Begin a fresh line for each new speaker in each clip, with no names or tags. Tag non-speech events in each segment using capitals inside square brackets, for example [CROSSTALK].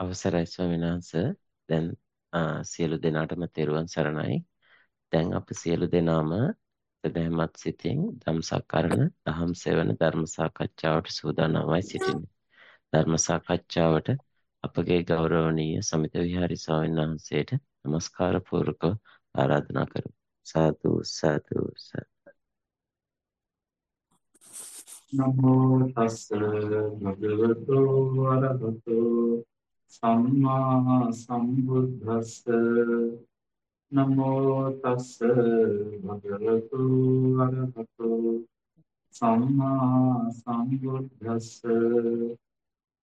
අවසරයි ස්වාමීන් වහන්සේ. දැන් සියලු දෙනාටම තෙරුවන් සරණයි. දැන් අප සියලු දෙනාම සදහමත් සිතින් ධම්සක්කරණ දහම් සෙවන ධර්ම සාකච්ඡාවට සූදානම්වයි සිටින්නේ. ධර්ම සාකච්ඡාවට අපගේ ගෞරවනීය සමිත විහාරි ස්වාමීන් වහන්සේට নমස්කාර පූර්වකව ආරාධනා කරමු. සාදු සාදු සාදු
නමෝ තස්ස භගවතු වරහතෝ සම්මා සම්බුද්දස්ස නමෝ තස්ස භගවතු වරහතෝ සම්මා සම්බුද්දස්ස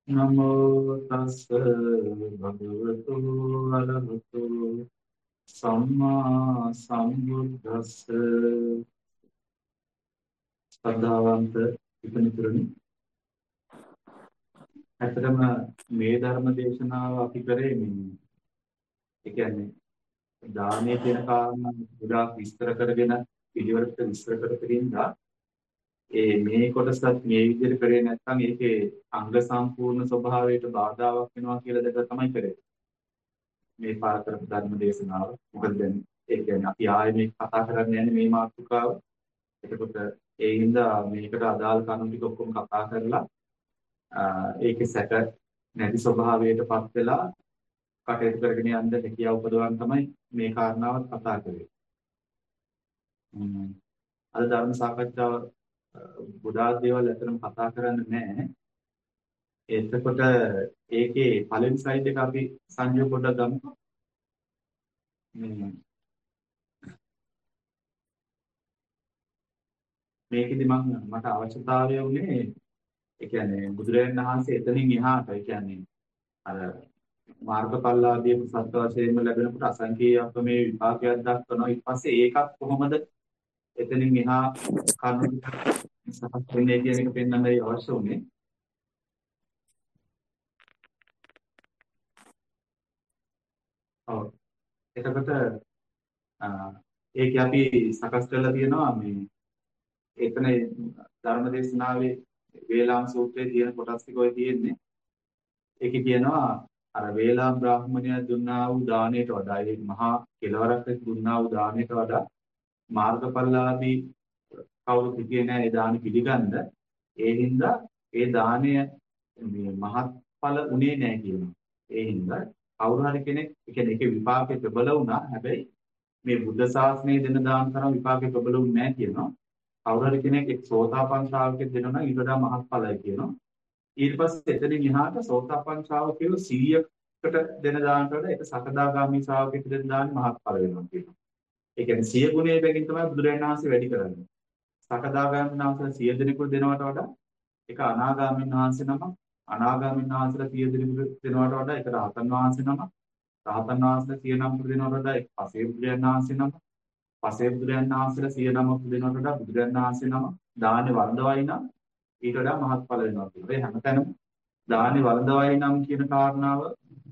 නමෝ තස්ස භගවතු වරහතෝ සම්මා සම්බුද්දස්ස ශ්‍රද්ධාවන්ත ඉපනිතුරුනි ඇත්තටම මේ ධර්ම දේශනාව අපි කරේ මේ ඒ කියන්නේ දානයේ තියෙන කාරණා ගොඩාක් විස්තර කරගෙන පිළිවෙලට විස්තර කරපින්දා ඒ මේ කොටසත් මේ විදිහට කරේ නැත්නම් ඒකේ අංග සම්පූර්ණ ස්වභාවයට බාධාවක් වෙනවා කියලා දැක තමයි කරේ. මේ පාර කරපු ධර්ම දේශනාව. මොකද දැන් ඒ කියන්නේ අපි ආයේ මේ කතා කරන්නේ නැහැ මේ මාතෘකාව. එතකොට ඒ හින්දා මේකට අදාළ කරුණු ටික ඔක්කොම කතා කරලා ඒකේ සැක නැති ස්වභාවයටපත් වෙලා කටයුතු කරගෙන යන්න හැකියාව උපදවන්න තමයි මේ කාරණාවත් කතා කරේ. අද ධර්ම සාකච්ඡාව ගොඩාක් දේවල් ඇත්තටම කතා කරන්න නැහැ. එතකොට ඒකේ පළවෙනි ස්ලයිඩ් එක අපි සංජය පොඩ්ඩක් ගමු. මේකෙදි මම මට අවශ්‍යතාවය උනේ ඒ කියන්නේ බුදුරජාණන් වහන්සේ එතනින් එහාට ඒ කියන්නේ අර මාර්ගඵලලාභී සත්‍ය වශයෙන්ම ලැබෙනකොට අසංකේය අපමේ විපාකයක් දක්වනවා. ඊට පස්සේ ඒකත් කොහොමද එතනින් එහා කරුණු සකස් වෙන්නේ කියන එක පෙන්වන්නයි අවශ්‍ය උනේ ඔව්. එතකොට ඒකේ අපි සකස් කරලා තියෙනවා මේ එතන ධර්මදේශනාවේ වේලාම් සූත්‍රයේ තියෙන කොටස් ටික ඔය තියෙන්නේ. ඒකේ කියනවා අර වේලාම් බ්‍රාහ්මණය දුන්නා වූ දාණයට වඩා ඒ මහා කෙලවරක් දුන්නා වූ දාණයට වඩා මාර්ගඵලලාභී කවුරු හිතියේ නැහැ ඒ දාන පිළිගන්න. ඒ හින්දා ඒ දාණය මේ මහත්ඵල උනේ නැහැ කියනවා. ඒ හින්දා කවුරු හරි කෙනෙක් කියන්නේ ඒකේ විපාකේ ප්‍රබල වුණා. හැබැයි මේ බුද්ධ ශාසනයේ දෙන දාන තරම් විපාකේ ප්‍රබල වුනේ නැහැ කියනවා. කවුරු හරි කෙනෙක් එක් සෝතාපන්න ශ්‍රාවකෙක් දෙනවා නම් ඊට වඩා මහත්ඵලයි කියනවා. ඊට පස්සේ එතනින් එහාට සෝතාපන්න ශ්‍රාවකයෝ 100කට දෙන දානට වඩා එක සකදාගාමි ශ්‍රාවකෙක් දෙන දාන මහත්ඵල වෙනවා කියනවා. ඒ කියන්නේ 100 ගුණයේ බැගින් තමයි බුදුරජාණන් වහන්සේ වැඩි කරන්නේ. සකදාගාමීන් වහන්සේලා 100 දෙනෙකුට දෙනවට වඩා එක අනාගාමීන් වහන්සේ නම අනාගාමීන් වහන්සේලා 100 දෙනෙකුට දෙනවට වඩා එක රහතන් වහන්සේ නම රහතන් වහන්සේලා 100 නමකට දෙනවට වඩා එක පසේ බුදුරජාණන් වහන්සේ නම පසේ බුදුරයන් වහන්සේලා සිය නමක් දෙනවට වඩා බුදුරයන් වහන්සේ නම දානේ වළඳවයි නම් ඊට වඩා මහත්ඵල වෙනවා කියලා. ඒ හැමතැනම දානේ වළඳවයි නම් කියන කාරණාව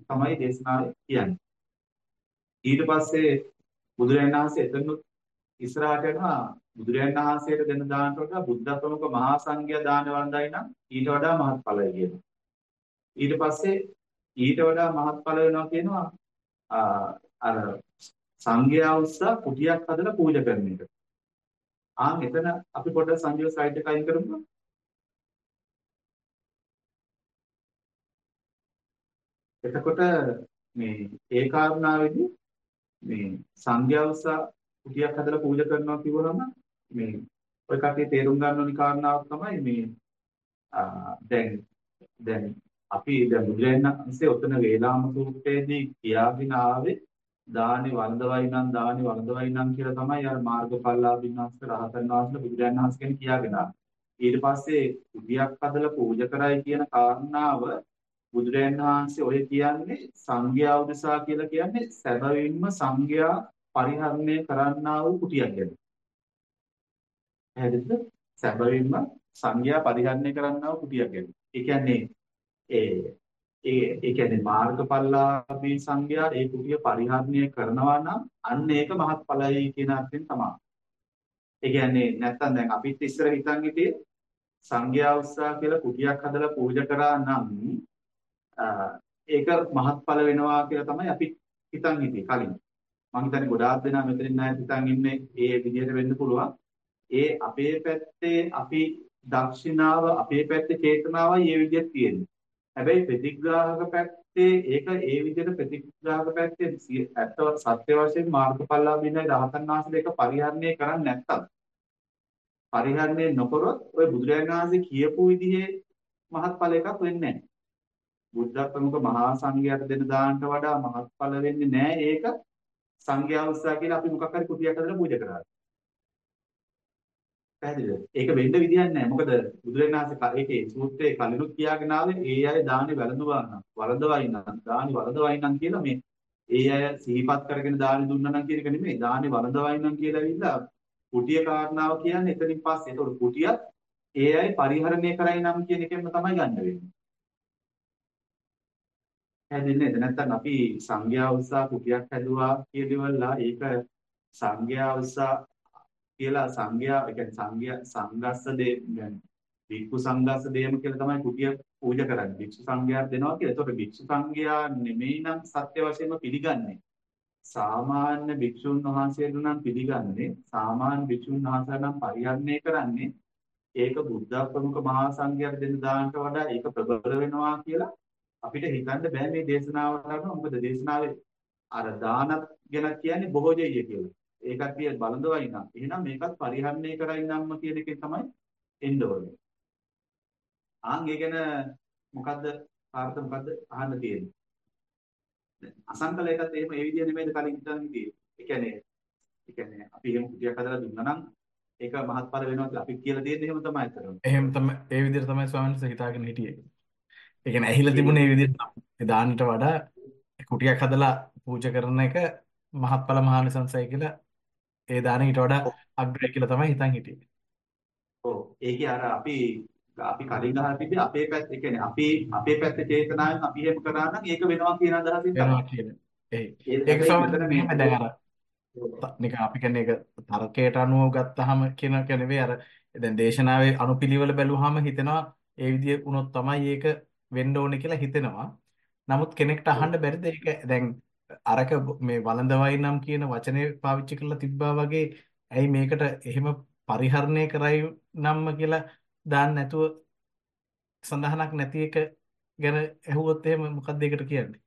තමයි දේශනාවේ කියන්නේ. ඊට පස්සේ බුදුරයන් වහන්සේ එතන ඉස්සරහට යනවා බුදුරයන් වහන්සේට දෙන දානට වඩා බුද්ධ ප්‍රමුඛ මහා සංඝයා දාන වළඳයි නම් ඊට වඩා මහත්ඵලයි කියනවා. ඊට පස්සේ ඊට වඩා මහත්ඵල වෙනවා කියනවා අර සංඝයා උස්සා කුටියක් හදලා පූජා කරන එක. ආ මෙතන අපි පොඩ්ඩක් සංජීව සයිඩ් එක අයින් කරමු. එතකොට මේ ඒ කාරණාවේදී මේ සංඝයා උස්සා කුටියක් හදලා පූජා කරනවා කිව්වම මේ ඔය කටේ තේරුම් ගන්න ඕනි කාරණාවක් තමයි මේ දැන් දැන් අපි දැන් බුදුරජාණන් වහන්සේ ඔතන වේලාම සූත්‍රයේදී කියාගෙන ආවේ දානි වන්දවයි නම් දානි වන්දවයි නම් කියලා තමයි අර මාර්ගඵලලාභින් වහන්සේ රහතන් වහන්සේලා බුදුරජාණන් වහන්සේ කෙනෙක් කියාගෙන ඊට පස්සේ කුඩියක් හදලා පූජා කරයි කියන කාරණාව බුදුරජාණන් වහන්සේ ඔය කියන්නේ සංඝයා උදෙසා කියලා කියන්නේ සැබවින්ම සංඝයා පරිහරණය කරන්නා වූ කුටියක් ගැන. පැහැදිලිද? සැබවින්ම සංඝයා පරිහරණය කරන්නා වූ කුටියක් ගැන. ඒ කියන්නේ ඒ ඒ ඒ කියන්නේ මාර්ගඵලලාභී සංඝයා ඒ කුටිය පරිහරණය කරනවා නම් අන්න ඒක මහත්ඵලයි කියන අර්ථයෙන් තමයි. ඒ කියන්නේ නැත්තම් දැන් අපිත් ඉස්සර හිතන් හිටියේ සංඝයා උත්සාහ කියලා කුටියක් හදලා පූජා කරා නම් ඒක මහත්ඵල වෙනවා කියලා තමයි අපි හිතන් හිටියේ කලින්. මම හිතන්නේ ගොඩාක් දෙනා මෙතනින් ණය හිතන් ඉන්නේ ඒ විදිහට වෙන්න පුළුවන්. ඒ අපේ පැත්තේ අපි දක්ෂිනාව අපේ පැත්තේ චේතනාවයි ඒ විදිහට තියෙන්නේ. හැබැයි ප්‍රතිග්‍රාහක පැත්තේ ඒක ඒ විදිහට ප්‍රතිග්‍රාහක පැත්තේ ඇත්ත සත්‍ය වශයෙන් මාර්ගඵලලාභිනයි රහතන් වහන්සේලා ඒක පරිහරණය කරන්නේ නැත්තම් පරිහරණය නොකරොත් ඔය බුදුරජාණන් වහන්සේ කියපු විදිහේ මහත්ඵල එකක් වෙන්නේ නැහැ. බුද්ධ ප්‍රමුඛ මහා සංඝයාට දෙන දානට වඩා මහත්ඵල වෙන්නේ නැහැ ඒක සංඝයා උත්සාහ කියලා අපි මොකක් හරි කුටියක් හදලා පූජා කරා. පැහැදිලිද? ඒක වෙන්න විදියක් නැහැ. මොකද බුදුරජාණන් වහන්සේ ඒකේ සූත්‍රයේ කලිනුත් කියාගෙන ආවේ ඒ අය දානි වැළඳුවා නම් වළඳවයි නම් දානි වළඳවයි නම් කියලා මේ ඒ අය සිහිපත් කරගෙන දානි දුන්නා නම් කියන එක නෙමෙයි. දානි වළඳවයි නම් කියලා ඇවිල්ලා කුටිය කාරණාව කියන්නේ එතනින් පස්සේ. ඒතකොට කුටියත් ඒ අය පරිහරණය කරයි නම් කියන එකෙන්ම තමයි ගන්න වෙන්නේ. හැදෙන්නේ නැද නැත්නම් අපි සංඝයා උත්සාහ කුටියක් හැදුවා කියදවලා ඒක සංඝයා උත්සාහ කියලා සංඝයා ඒ කියන්නේ සංඝයා සංගස්ස දේ භික්ඛු සංගස්ස දේම කියලා තමයි කුටිය පූජා කරන්නේ. භික්ෂු සංඝයා දෙනවා කියලා. ඒතකොට භික්ෂු සංඝයා නෙමෙයි නම් සත්‍ය වශයෙන්ම පිළිගන්නේ. සාමාන්‍ය භික්ෂුන් වහන්සේලා නම් පිළිගන්නේ සාමාන්‍ය භික්ෂුන් වහන්සේලා නම් පරිහරණය කරන්නේ ඒක බුද්ධ ප්‍රමුඛ මහා සංඝයාට දෙන දානට වඩා ඒක ප්‍රබල වෙනවා කියලා අපිට හිතන්න බෑ මේ දේශනාවට අනුව මොකද දේශනාවේ අර දානත් ගැන කියන්නේ බොහෝජය කියලා. ඒකත් කිය බලඳවයි නම්. එහෙනම් මේකත් පරිහරණය කරයි නම්ම කියන එකෙන් තමයි එන්න ඕනේ. ආන් ඒ ගැන මොකද්ද කාර්ත මොකද්ද අහන්න තියෙන්නේ? අසංකලයකත් එහෙම ඒ විදිය නෙමෙයිද කලින් හිතන් හිටියේ. ඒ කියන්නේ ඒ කියන්නේ අපි එහෙම කුටියක් හදලා දුන්නා නම් ඒක මහත්ඵල වෙනවා කියලා අපි කියලා දෙන්නේ එහෙම තමයි කරන්නේ.
එහෙම තමයි ඒ විදිහට තමයි ස්වාමීන් වහන්සේ හිතාගෙන හිටියේ. ඒ කියන්නේ ඇහිලා තිබුණේ මේ විදිහට ඒ දාන්නට වඩා කුටියක් හදලා පූජා කරන එක මහත්ඵල මහානිසංසයි කියලා ඒ දාන ඊට වඩා අග්‍රයි කියලා තමයි හිතන් හිටියේ.
ඔව්. ඒකේ අර අපි අපි කලින් අහලා තිබ්බේ අපේ පැත්ත ඒ කියන්නේ අපි අපේ පැත්තේ චේතනාවෙන් අපි එහෙම කරා නම් ඒක වෙනවා කියන අදහසින් තමයි.
ඒක සමහරවිට මෙහෙම දැන් අර නිකන් අපි කියන්නේ ඒක තර්කයට අනුව ගත්තාම කියන එක නෙවෙයි. අර දැන් දේශනාවේ අනුපිළිවෙල බැලුවාම හිතෙනවා ඒ විදිය වුණොත් තමයි ඒක වෙන්න ඕනේ කියලා හිතෙනවා. නමුත් කෙනෙක්ට අහන්න බැරිද? ඒක දැන් අරක මේ වළඳවයි නම් කියන වචනේ පාවිච්චි කරලා තිබ්බා වගේ ඇයි මේකට එහෙම පරිහරණය කරයි නම්ම කියලා දාන්න නැතුව සඳහනක් නැති එක ගැන ඇහුවොත් එහෙම මොකක්ද ඒකට කියන්නේ?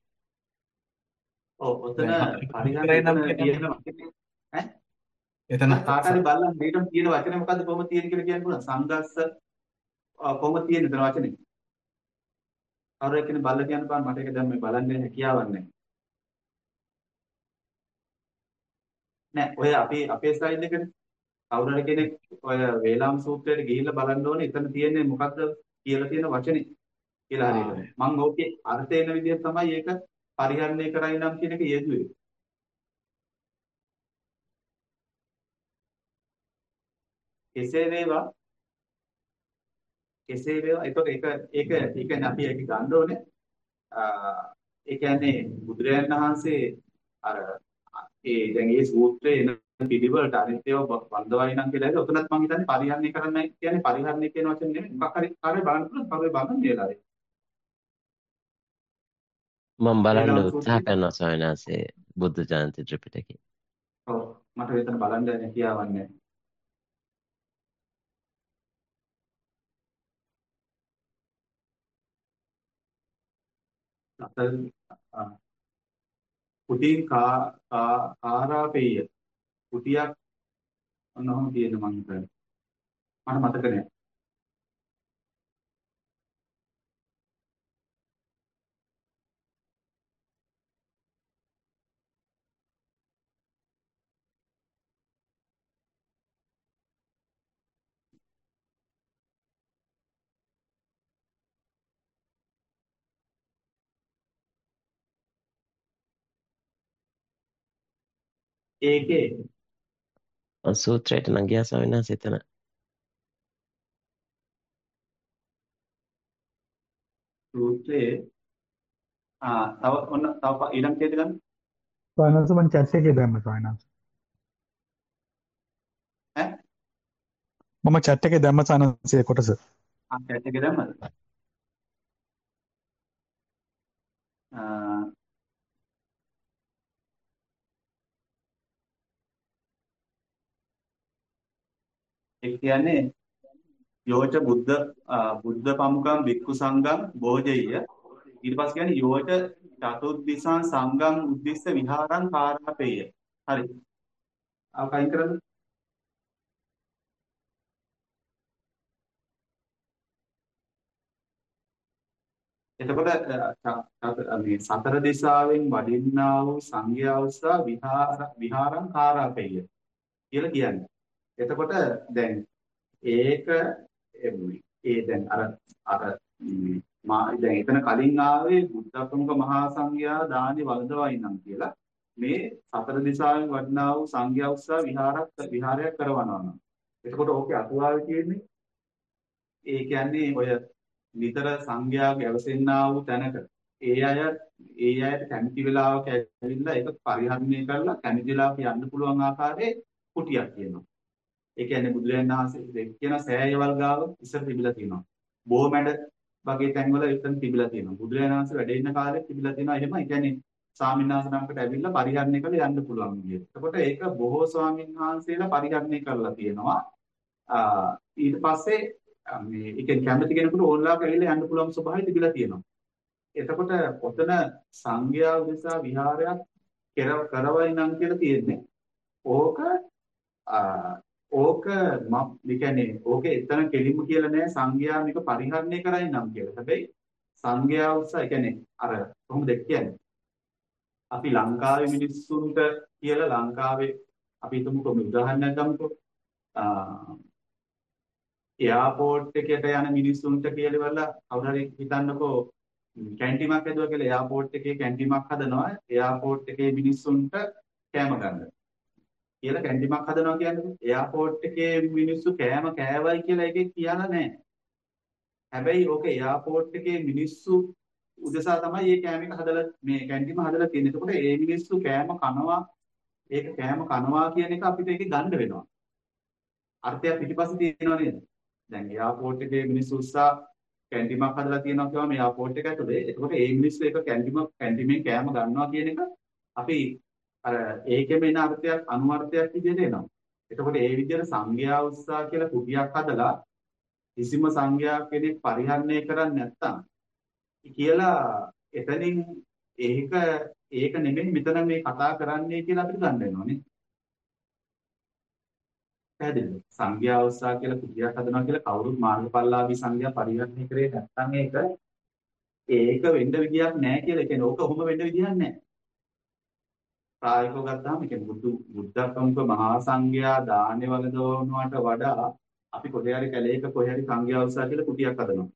ඔව් ඔතන
එතන
කාට හරි බලන්න මේකම තියෙන වචනේ මොකද්ද කොහොමද තියෙන කියලා කියන්න පුළුවන්? සංගස්ස කොහොමද තියෙන එතන වචනේ? කවුරු එක්කනේ බලලා කියන්න බෑ මට ඒක දැන් මේ බලන්නේ හැකියාවක් නැහැ නෑ. ඔය අපි අපේ ස්ලයිඩ් එකනේ. කවුරු හරි කෙනෙක් ඔය වේලාම් සූත්‍රයට ගිහිල්ලා බලන්න ඕනේ. එතන තියෙන්නේ මොකද්ද කියලා තියෙන වචනේ කියලා හරියට. මම ඕකේ අර්ථය එන විදිහ තමයි ඒක පරිහරණය කරයි නම් කියන එක යෙදුවේ. කෙසේ වේවා? කෙසේ වේවා? එතකොට ඒක ඒක ඒ කියන්නේ අපි ඒක ගන්න ඕනේ. ඒ කියන්නේ බුදුරජාණන් වහන්සේ අර ඒ දැන් මේ සූත්‍රයේ එන පිළිවෙලට අනිත් ඒවා වන්දවයි නම් කියලා හිතුවා. ඔතනත් මම හිතන්නේ පරිහරණය කරන්නයි කියන්නේ පරිහරණය කියන වචනේ නෙමෙයි. මොකක් හරි කාර්ය බලන්න පුළුවන්. කවුරු බලන්න කියලා.
මම බලන්න උත්සාහ. කරනවා ස්වාමීන් වහන්සේ බුද්ධ ජයන්ති ත්‍රිපිටකේ.
ඔව් මට වෙතන බලන්න හැකියාවක් නැහැ. අතල් කුටින් කා කා- කාරාපේය කුටියක් ඔන්නෝම තියෙන මං හිතන්නේ. මට මතක නැහැ. ඒකේ
සූත්‍රයට නම් ගියා ස්වාමීන් වහන්සේ එතන.
සූත්‍රයේ ආ තව ඔන්න තව ඊළඟ කේද ගන්න
සායනස මම chat එකේ දැම්ම සායනස.
ඈ
මම chat එකේ දැම්ම සායනසේ කොටස.
ආ chat එකේ දැම්මද? ඒ කියන්නේ යෝච බුද්ධ බුද්ධ පමුකම් වික්කු සංඝම් භෝජෙය්‍ය ඊට පස්සේ කියන්නේ යෝච චතුද්දිසං සංඝම් උද්දිස්ස විහාරං කාරාපේය හරි. ආව කයින් කරන්නේ. එතකොට මේ සතර දිසාවෙන් වඩින්නා වූ සංඝයා උස්සා විහාර විහාරං කාරාපේය කියලා කියන්නේ. එතකොට දැන් ඒක ඒ දැන් අර අර මා දැන් එතන කලින් ආවේ බුද්ධ ප්‍රමුඛ මහා සංඝයා දානි වළඳවයිනම් කියලා මේ සතර දිසාවෙන් වඩිනා වූ සංඝයා උස්සා විහාරක් විහාරයක් කරවනවා නම්. එතකොට ඕකේ අතුවාවේ තියෙන්නේ ඒ කියන්නේ ඔය නිතර සංඝයා ගැවසෙන්නා වූ තැනක ඒ අය ඒ අයට කැමති වෙලාවක ඇවිල්ලා ඒක පරිහරණය කරලා කැමති වෙලාවක යන්න පුළුවන් ආකාරයේ කුටියක් කියනවා. ඒ කියන්නේ බුදුරජාණන් වහන්සේ කියන සෑයවල් ගාව ඉස්සර තිබිලා තියෙනවා. බොහොමඩ වගේ තැන්වල එතන තිබිලා තියෙනවා. බුදුරජාණන් වහන්සේ වැඩ ඉන්න කාලේ තිබිලා තියෙනවා. එහෙම ඒ කියන්නේ ස්වාමීන් වහන්සේනම්කට ඇවිල්ලා පරිහරණය කරලා යන්න පුළුවන් විදියට. එතකොට ඒක බොහෝ ස්වාමීන් වහන්සේලා පරිහරණය කරලා තියෙනවා. ඊට පස්සේ මේ ඒ කියන්නේ කැමති කෙනෙකුට ඕන්ලාක ඇවිල්ලා යන්න පුළුවන් ස්වභාවය තිබිලා තියෙනවා. එතකොට ඔතන සංඝයා උදෙසා විහාරයක් කරවයි නම් කියලා තියෙන්නේ. ඕක ඕක මම කියන්නේ ඕකේ එතන කෙලින්ම කියලා නෑ සංඝයා මේක පරිහරණය කරයි නම් කියලා. හැබැයි සංඝයා උත්සාහ කියන්නේ අර කොහොමද කියන්නේ? අපි ලංකාවේ මිනිස්සුන්ට කියලා ලංකාවේ අපි හිතමුකෝ උදාහරණයක් ගමුකෝ. එයාපෝට් එකට යන මිනිස්සුන්ට කියලා ඉවරලා කවුරු හරි හිතන්නකෝ කැන්ටිමක් හදුවා කියලා එයාපෝට් එකේ කැන්ටිමක් හදනවා එයාපෝට් එකේ මිනිස්සුන්ට කෑම ගන්න. කියලා කැන්ටිමක් හදනවා කියන්නේ එයාපෝට් එකේ මිනිස්සු කෑම කෑවයි කියලා එකේ කියලා නැහැ. හැබැයි ඕක එයාපෝට් එකේ මිනිස්සු උදෙසා තමයි මේ කෑම එක හදලා මේ කැන්ටිම හදලා තියෙන්නේ. එතකොට ඒ මිනිස්සු කෑම කනවා ඒක කෑම කනවා කියන එක අපිට ඒක ගන්න වෙනවා. අර්ථයක් පිටිපස්සේ තියෙනව නේද? දැන් එයාපෝට් එකේ මිනිස්සු උස්සා කැන්ටිමක් හදලා තියෙනවා කියවම එයාපෝට් එක ඇතුලේ. එතකොට ඒ මිනිස්සු ඒක කැන්ටිම කැන්ටිමෙන් කෑම ගන්නවා කියන එක අපි අර ඒකෙම එන අර්ථයක් අනුවර්ථයක් විදිහට එනවා. එතකොට ඒ විදිහට සංඝයා උස්සා කියලා කුටියක් හදලා කිසිම සංඝයා කෙනෙක් පරිහරණය කරන්නේ නැත්තම් කියලා එතනින් ඒක ඒක නෙමෙයි මෙතන මේ කතා කරන්නේ කියලා අපිට ගන්න වෙනවා නේ. පැහැදිලිද? සංඝයා උස්සා කියලා කුටියක් හදනවා කියලා කවුරුත් මාර්ගඵලලාභී සංඝයා පරිහරණය කරේ නැත්නම් ඒක ඒක වෙන්න විදියක් නැහැ කියලා. ඒ කියන්නේ ඕක ඔහොම වෙන්න විදියක් නැහැ. ප්‍රායෝගිකව ගත්තාම ඒ කියන්නේ බුදු බුද්ධත්වමුක මහා සංඝයා දානේ වලදවනවට වඩා අපි කොහේ හරි කැලේක කොහේ හරි සංඝයා උස්සා කියලා කුටියක් හදනවා.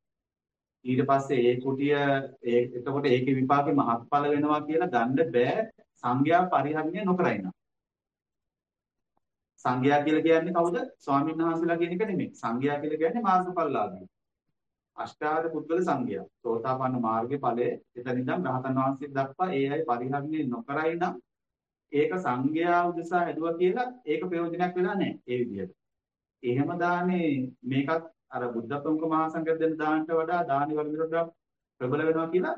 ඊට පස්සේ ඒ කුටිය ඒ එතකොට ඒකේ විපාකේ මහත්ඵල වෙනවා කියලා ගන්න බෑ සංඝයා පරිහරණය නොකරයිනම්. සංඝයා කියලා කියන්නේ කවුද? ස්වාමීන් වහන්සේලා කියන එක නෙමෙයි. සංඝයා කියලා කියන්නේ මාර්ගඵලලාභී. අෂ්ටාද පුද්ගල සංඝයා. සෝතාපන්න මාර්ගයේ ඵලයේ එතන ඉඳන් රහතන් වහන්සේ දක්වා ඒ අය පරිහරණය නොකරයි නම් ඒක සංඝයා උදෙසා හැදුවා කියලා ඒක ප්‍රයෝජනයක් වෙලා නැහැ ඒ විදිහට. එහෙම දාන්නේ මේකත් අර බුද්ධ ප්‍රමුඛ මහා සංඝයා දෙන දාන්නට වඩා දානි වලින්ට ප්‍රබල වෙනවා කියලා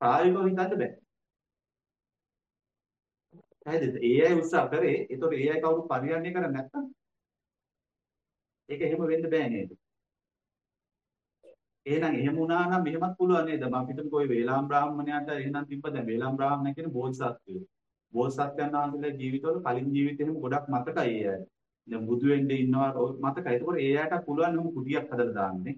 ප්‍රායෝගිකව හිතන්න බෑ. පැහැදිලිද? ඒ අය උත්සාහ කරේ. ඒතකොට ඒ අය කවුරු පරිහරණය කරන්නේ නැත්තම් ඒක එහෙම වෙන්න බෑ නේද? එහෙනම් එහෙම වුණා නම් මෙහෙමත් පුළුවන් නේද? මම හිතමුකෝ ඔය වේලාම් බ්‍රාහ්මණයාට එහෙනම් තිබ්බ දැන් වේලාම් බ්‍රාහ්මණ කියන බෝධිසත්වයෝ. බෝධිසත්වයන් වහන්සේලා ජීවිතවල කලින් ජීවිතේ එහෙම ගොඩක් මතකයි ඒ අය. දැන් බුදු වෙන්න ඉන්නවා මතකයි. ඒකෝර ඒ අයට පුළුවන් නම් කුටියක් හදලා දාන්නේ.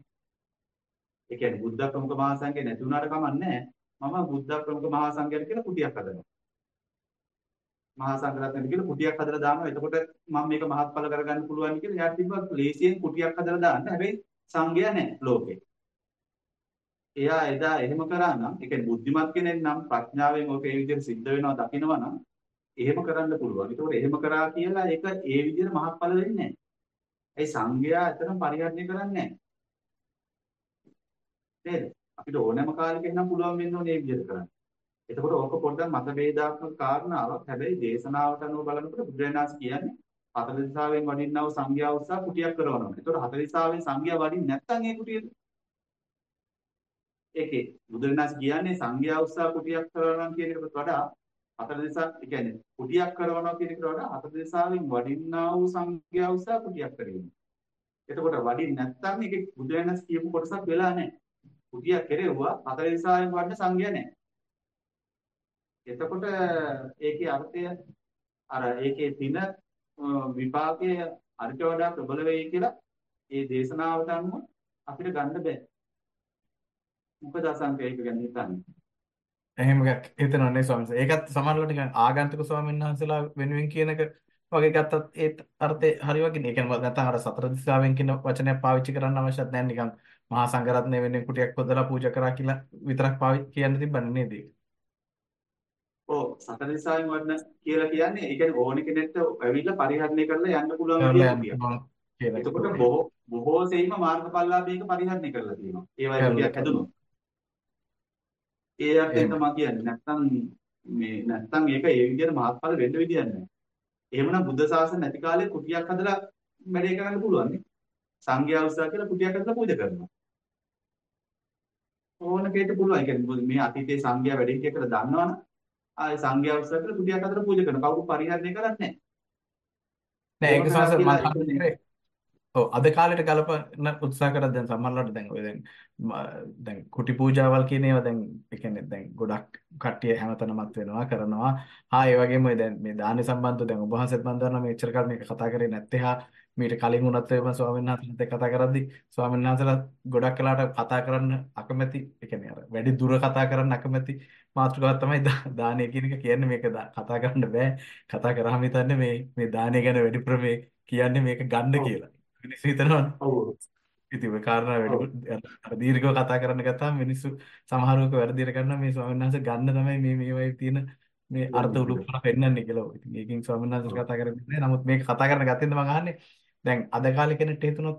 ඒ කියන්නේ බුද්ධ ප්‍රමුඛ මහා සංඝය නැති වුණාට කමන්නේ මම බුද්ධ ප්‍රමුඛ මහා සංඝයට කියලා කුටියක් හදනවා. මහා සංඝරත්නයට කියලා කුටියක් හදලා දානවා. එතකොට මම මේක මහත්ඵල කරගන්න පුළුවන් කියලා එයාට තිබ්බා ලේසියෙන් කුටියක් හදලා දාන්න. හැබැයි සංඝයා නැහැ ලෝකේ. එයා එදා එහෙම කරා නම් ඒ කියන්නේ බුද්ධිමත් කෙනෙක් නම් ප්‍රඥාවෙන් ඔක ඒ විදිහට සිද්ධ වෙනවා දකිනවා නම් එහෙම කරන්න පුළුවන්. ඒකෝර එහෙම කරා කියලා ඒක ඒ විදිහට මහත්ඵල වෙන්නේ නැහැ. ඒ සංඝයා එතන පරිහරණය කරන්නේ නැහැ. නේද? අපිට ඕනෑම කාලෙක නම් පුළුවන් වෙන්න ඕනේ මේ විදිහට කරන්න. එතකොට ඕක පොඩ්ඩක් මත වේදාත්මක කාරණාවක්. හැබැයි දේශනාවට අනුව බලනකොට බුදුරජාණන් කියන්නේ හතර දිසාවෙන් වඩින්නව සංඝයා උත්සාහ කුටියක් කරනවා. එතකොට හතර දිසාවෙන් සංඝයා වඩින්නේ නැත්නම් ඒ කුටියද? ඒකේ බුදුරජාණන් කියන්නේ සංඝයා උත්සාහ කුටියක් කරනවා කියන එකට වඩා හතර දිසා ඒ කියන්නේ කුටියක් කරනවා කියන එකට වඩා හතර දිසාවෙන් වඩින්නා වූ සංඝයා උත්සාහ කුටියක් කරනවා. එතකොට වඩින් නැත්තම් ඒකේ බුදුරජාණන් කියපු කොටසක් වෙලා නැහැ. කුටියක් කෙරෙව්වා 40 සායෙන් වඩන සංගය නැහැ. එතකොට ඒකේ අර්ථය අර ඒකේ තින විපාකයේ අරිට වඩා ප්‍රබල වෙයි කියලා ඒ දේශනාවට අනුව අපිට ගන්න බෑ. මොකද අසංක ඒක ගැන හිතන්නේ.
එහෙම හිතනවා නේ ස්වාමීන් වහන්සේ. ඒකත් සමහරවිට නිකන් ආගන්තුක ස්වාමීන් වහන්සේලා වෙනුවෙන් කියන එක වගේ ගත්තත් ඒ අර්ථේ හරි වගේ නේ. ඒ කියන්නේ නැත්නම් අර සතර දිශාවෙන් කියන වචනයක් පාවිච්චි කරන්න අවශ්‍යත් නැහැ නිකන් මහා සංඝරත්නය වෙනුවෙන් කුටියක් හොදලා පූජා කරා කියලා විතරක් පාවිච්චි කියන්න තිබ්බන්නේ නේද?
ඔව් සතර දිශාවෙන් වඩන කියලා කියන්නේ ඒ කියන්නේ ඕන කෙනෙක්ට ඇවිල්ලා පරිහරණය කරලා යන්න පුළුවන් එතකොට බොහෝ බොහෝ සෙයින්ම මාර්ගඵලලාභීක පරිහරණය කරලා තියෙනවා. ඒවයි කුටියක් හැදුනොත්. ඒ අර්ථයෙන් තමයි කියන්නේ. නැත්තම් මේ නැත්තම් ඒක ඒ විදිහට මහත්ඵල වෙන්න විදියක් නැහැ. එහෙමනම් බුද්ධ ශාසන නැති කාලේ කුටියක් හදලා වැඩේ කරන්න පුළුවන් නේ. සංඝයා උත්සාහ කියලා කුටියක් හදලා පූජා කරනවා. ඕන කෙනෙක්ට පුළුවන්. ඒ කියන්නේ මේ අතීතයේ සංඝයා වැඩ හිටිය කියලා දන්නවනම් ආයේ සංඝයා උත්සාහ කරලා කුටියක් හදලා පූජා කරනවා. කවුරු පරිහරණය කරන්නේ නැහැ.
නෑ ඒක
ඒව කරා
සංස
කියලා
මම ඔව් අද කාලේට ගලපන්න උත්සාහ කරා දැන් සමහරවිට දැන් ඔය දැන් දැන් කුටි පූජාවල් කියන ඒවා දැන් ඒ කියන්නේ දැන් ගොඩක් කට්ටිය හැමතැනමත් වෙනවා කරනවා. හා ඒ වගේම ඔය දැන් මේ දාන සම්බන්ධව දැන් ඔබ වහන්සේත් මම දන්නවා මේ එච්චර කාල මේක කතා කරේ නැත්තේ හා මීට කලින් උනත් ඔය මම ස්වාමීන් වහන්සේත් කතා කරද්දි ස්වාමීන් වහන්සේලා ගොඩක් වෙලාට කතා කරන්න අකමැති ඒ කියන්නේ අර වැඩි දුර කතා කරන්න අකමැති මාතෘකාවක් තමයි දානය කියන එක කියන්නේ මේක කතා කරන්න බෑ. කතා කරාම හිතන්නේ මේ මේ දානය ගැන වැඩි ප්‍රමේ කියන්නේ මේක ගන්න කියලා. හිතනවා ඉතින් ඔය කාරණා
ඔව්
වැඩි අර දීර්ඝව කතා කරන්න ගත්තාම මිනිස්සු සමහරවක වැරදියට ගන්නවා මේ ස්වාමීන් වහන්සේ ගන්න තමයි මේ මේවයි තියෙන මේ අර්ථ උඩු කරලා පෙන්නන්නේ කියලා. ඉතින් ඒකෙන් ස්වාමීන් වහන්සේ කතා කරන්නේ. නමුත් මේක කතා කරන්න ගත්තෙන්ද මම අහන්නේ දැන් අද කාලේ කෙනෙක්ට හිතුනොත්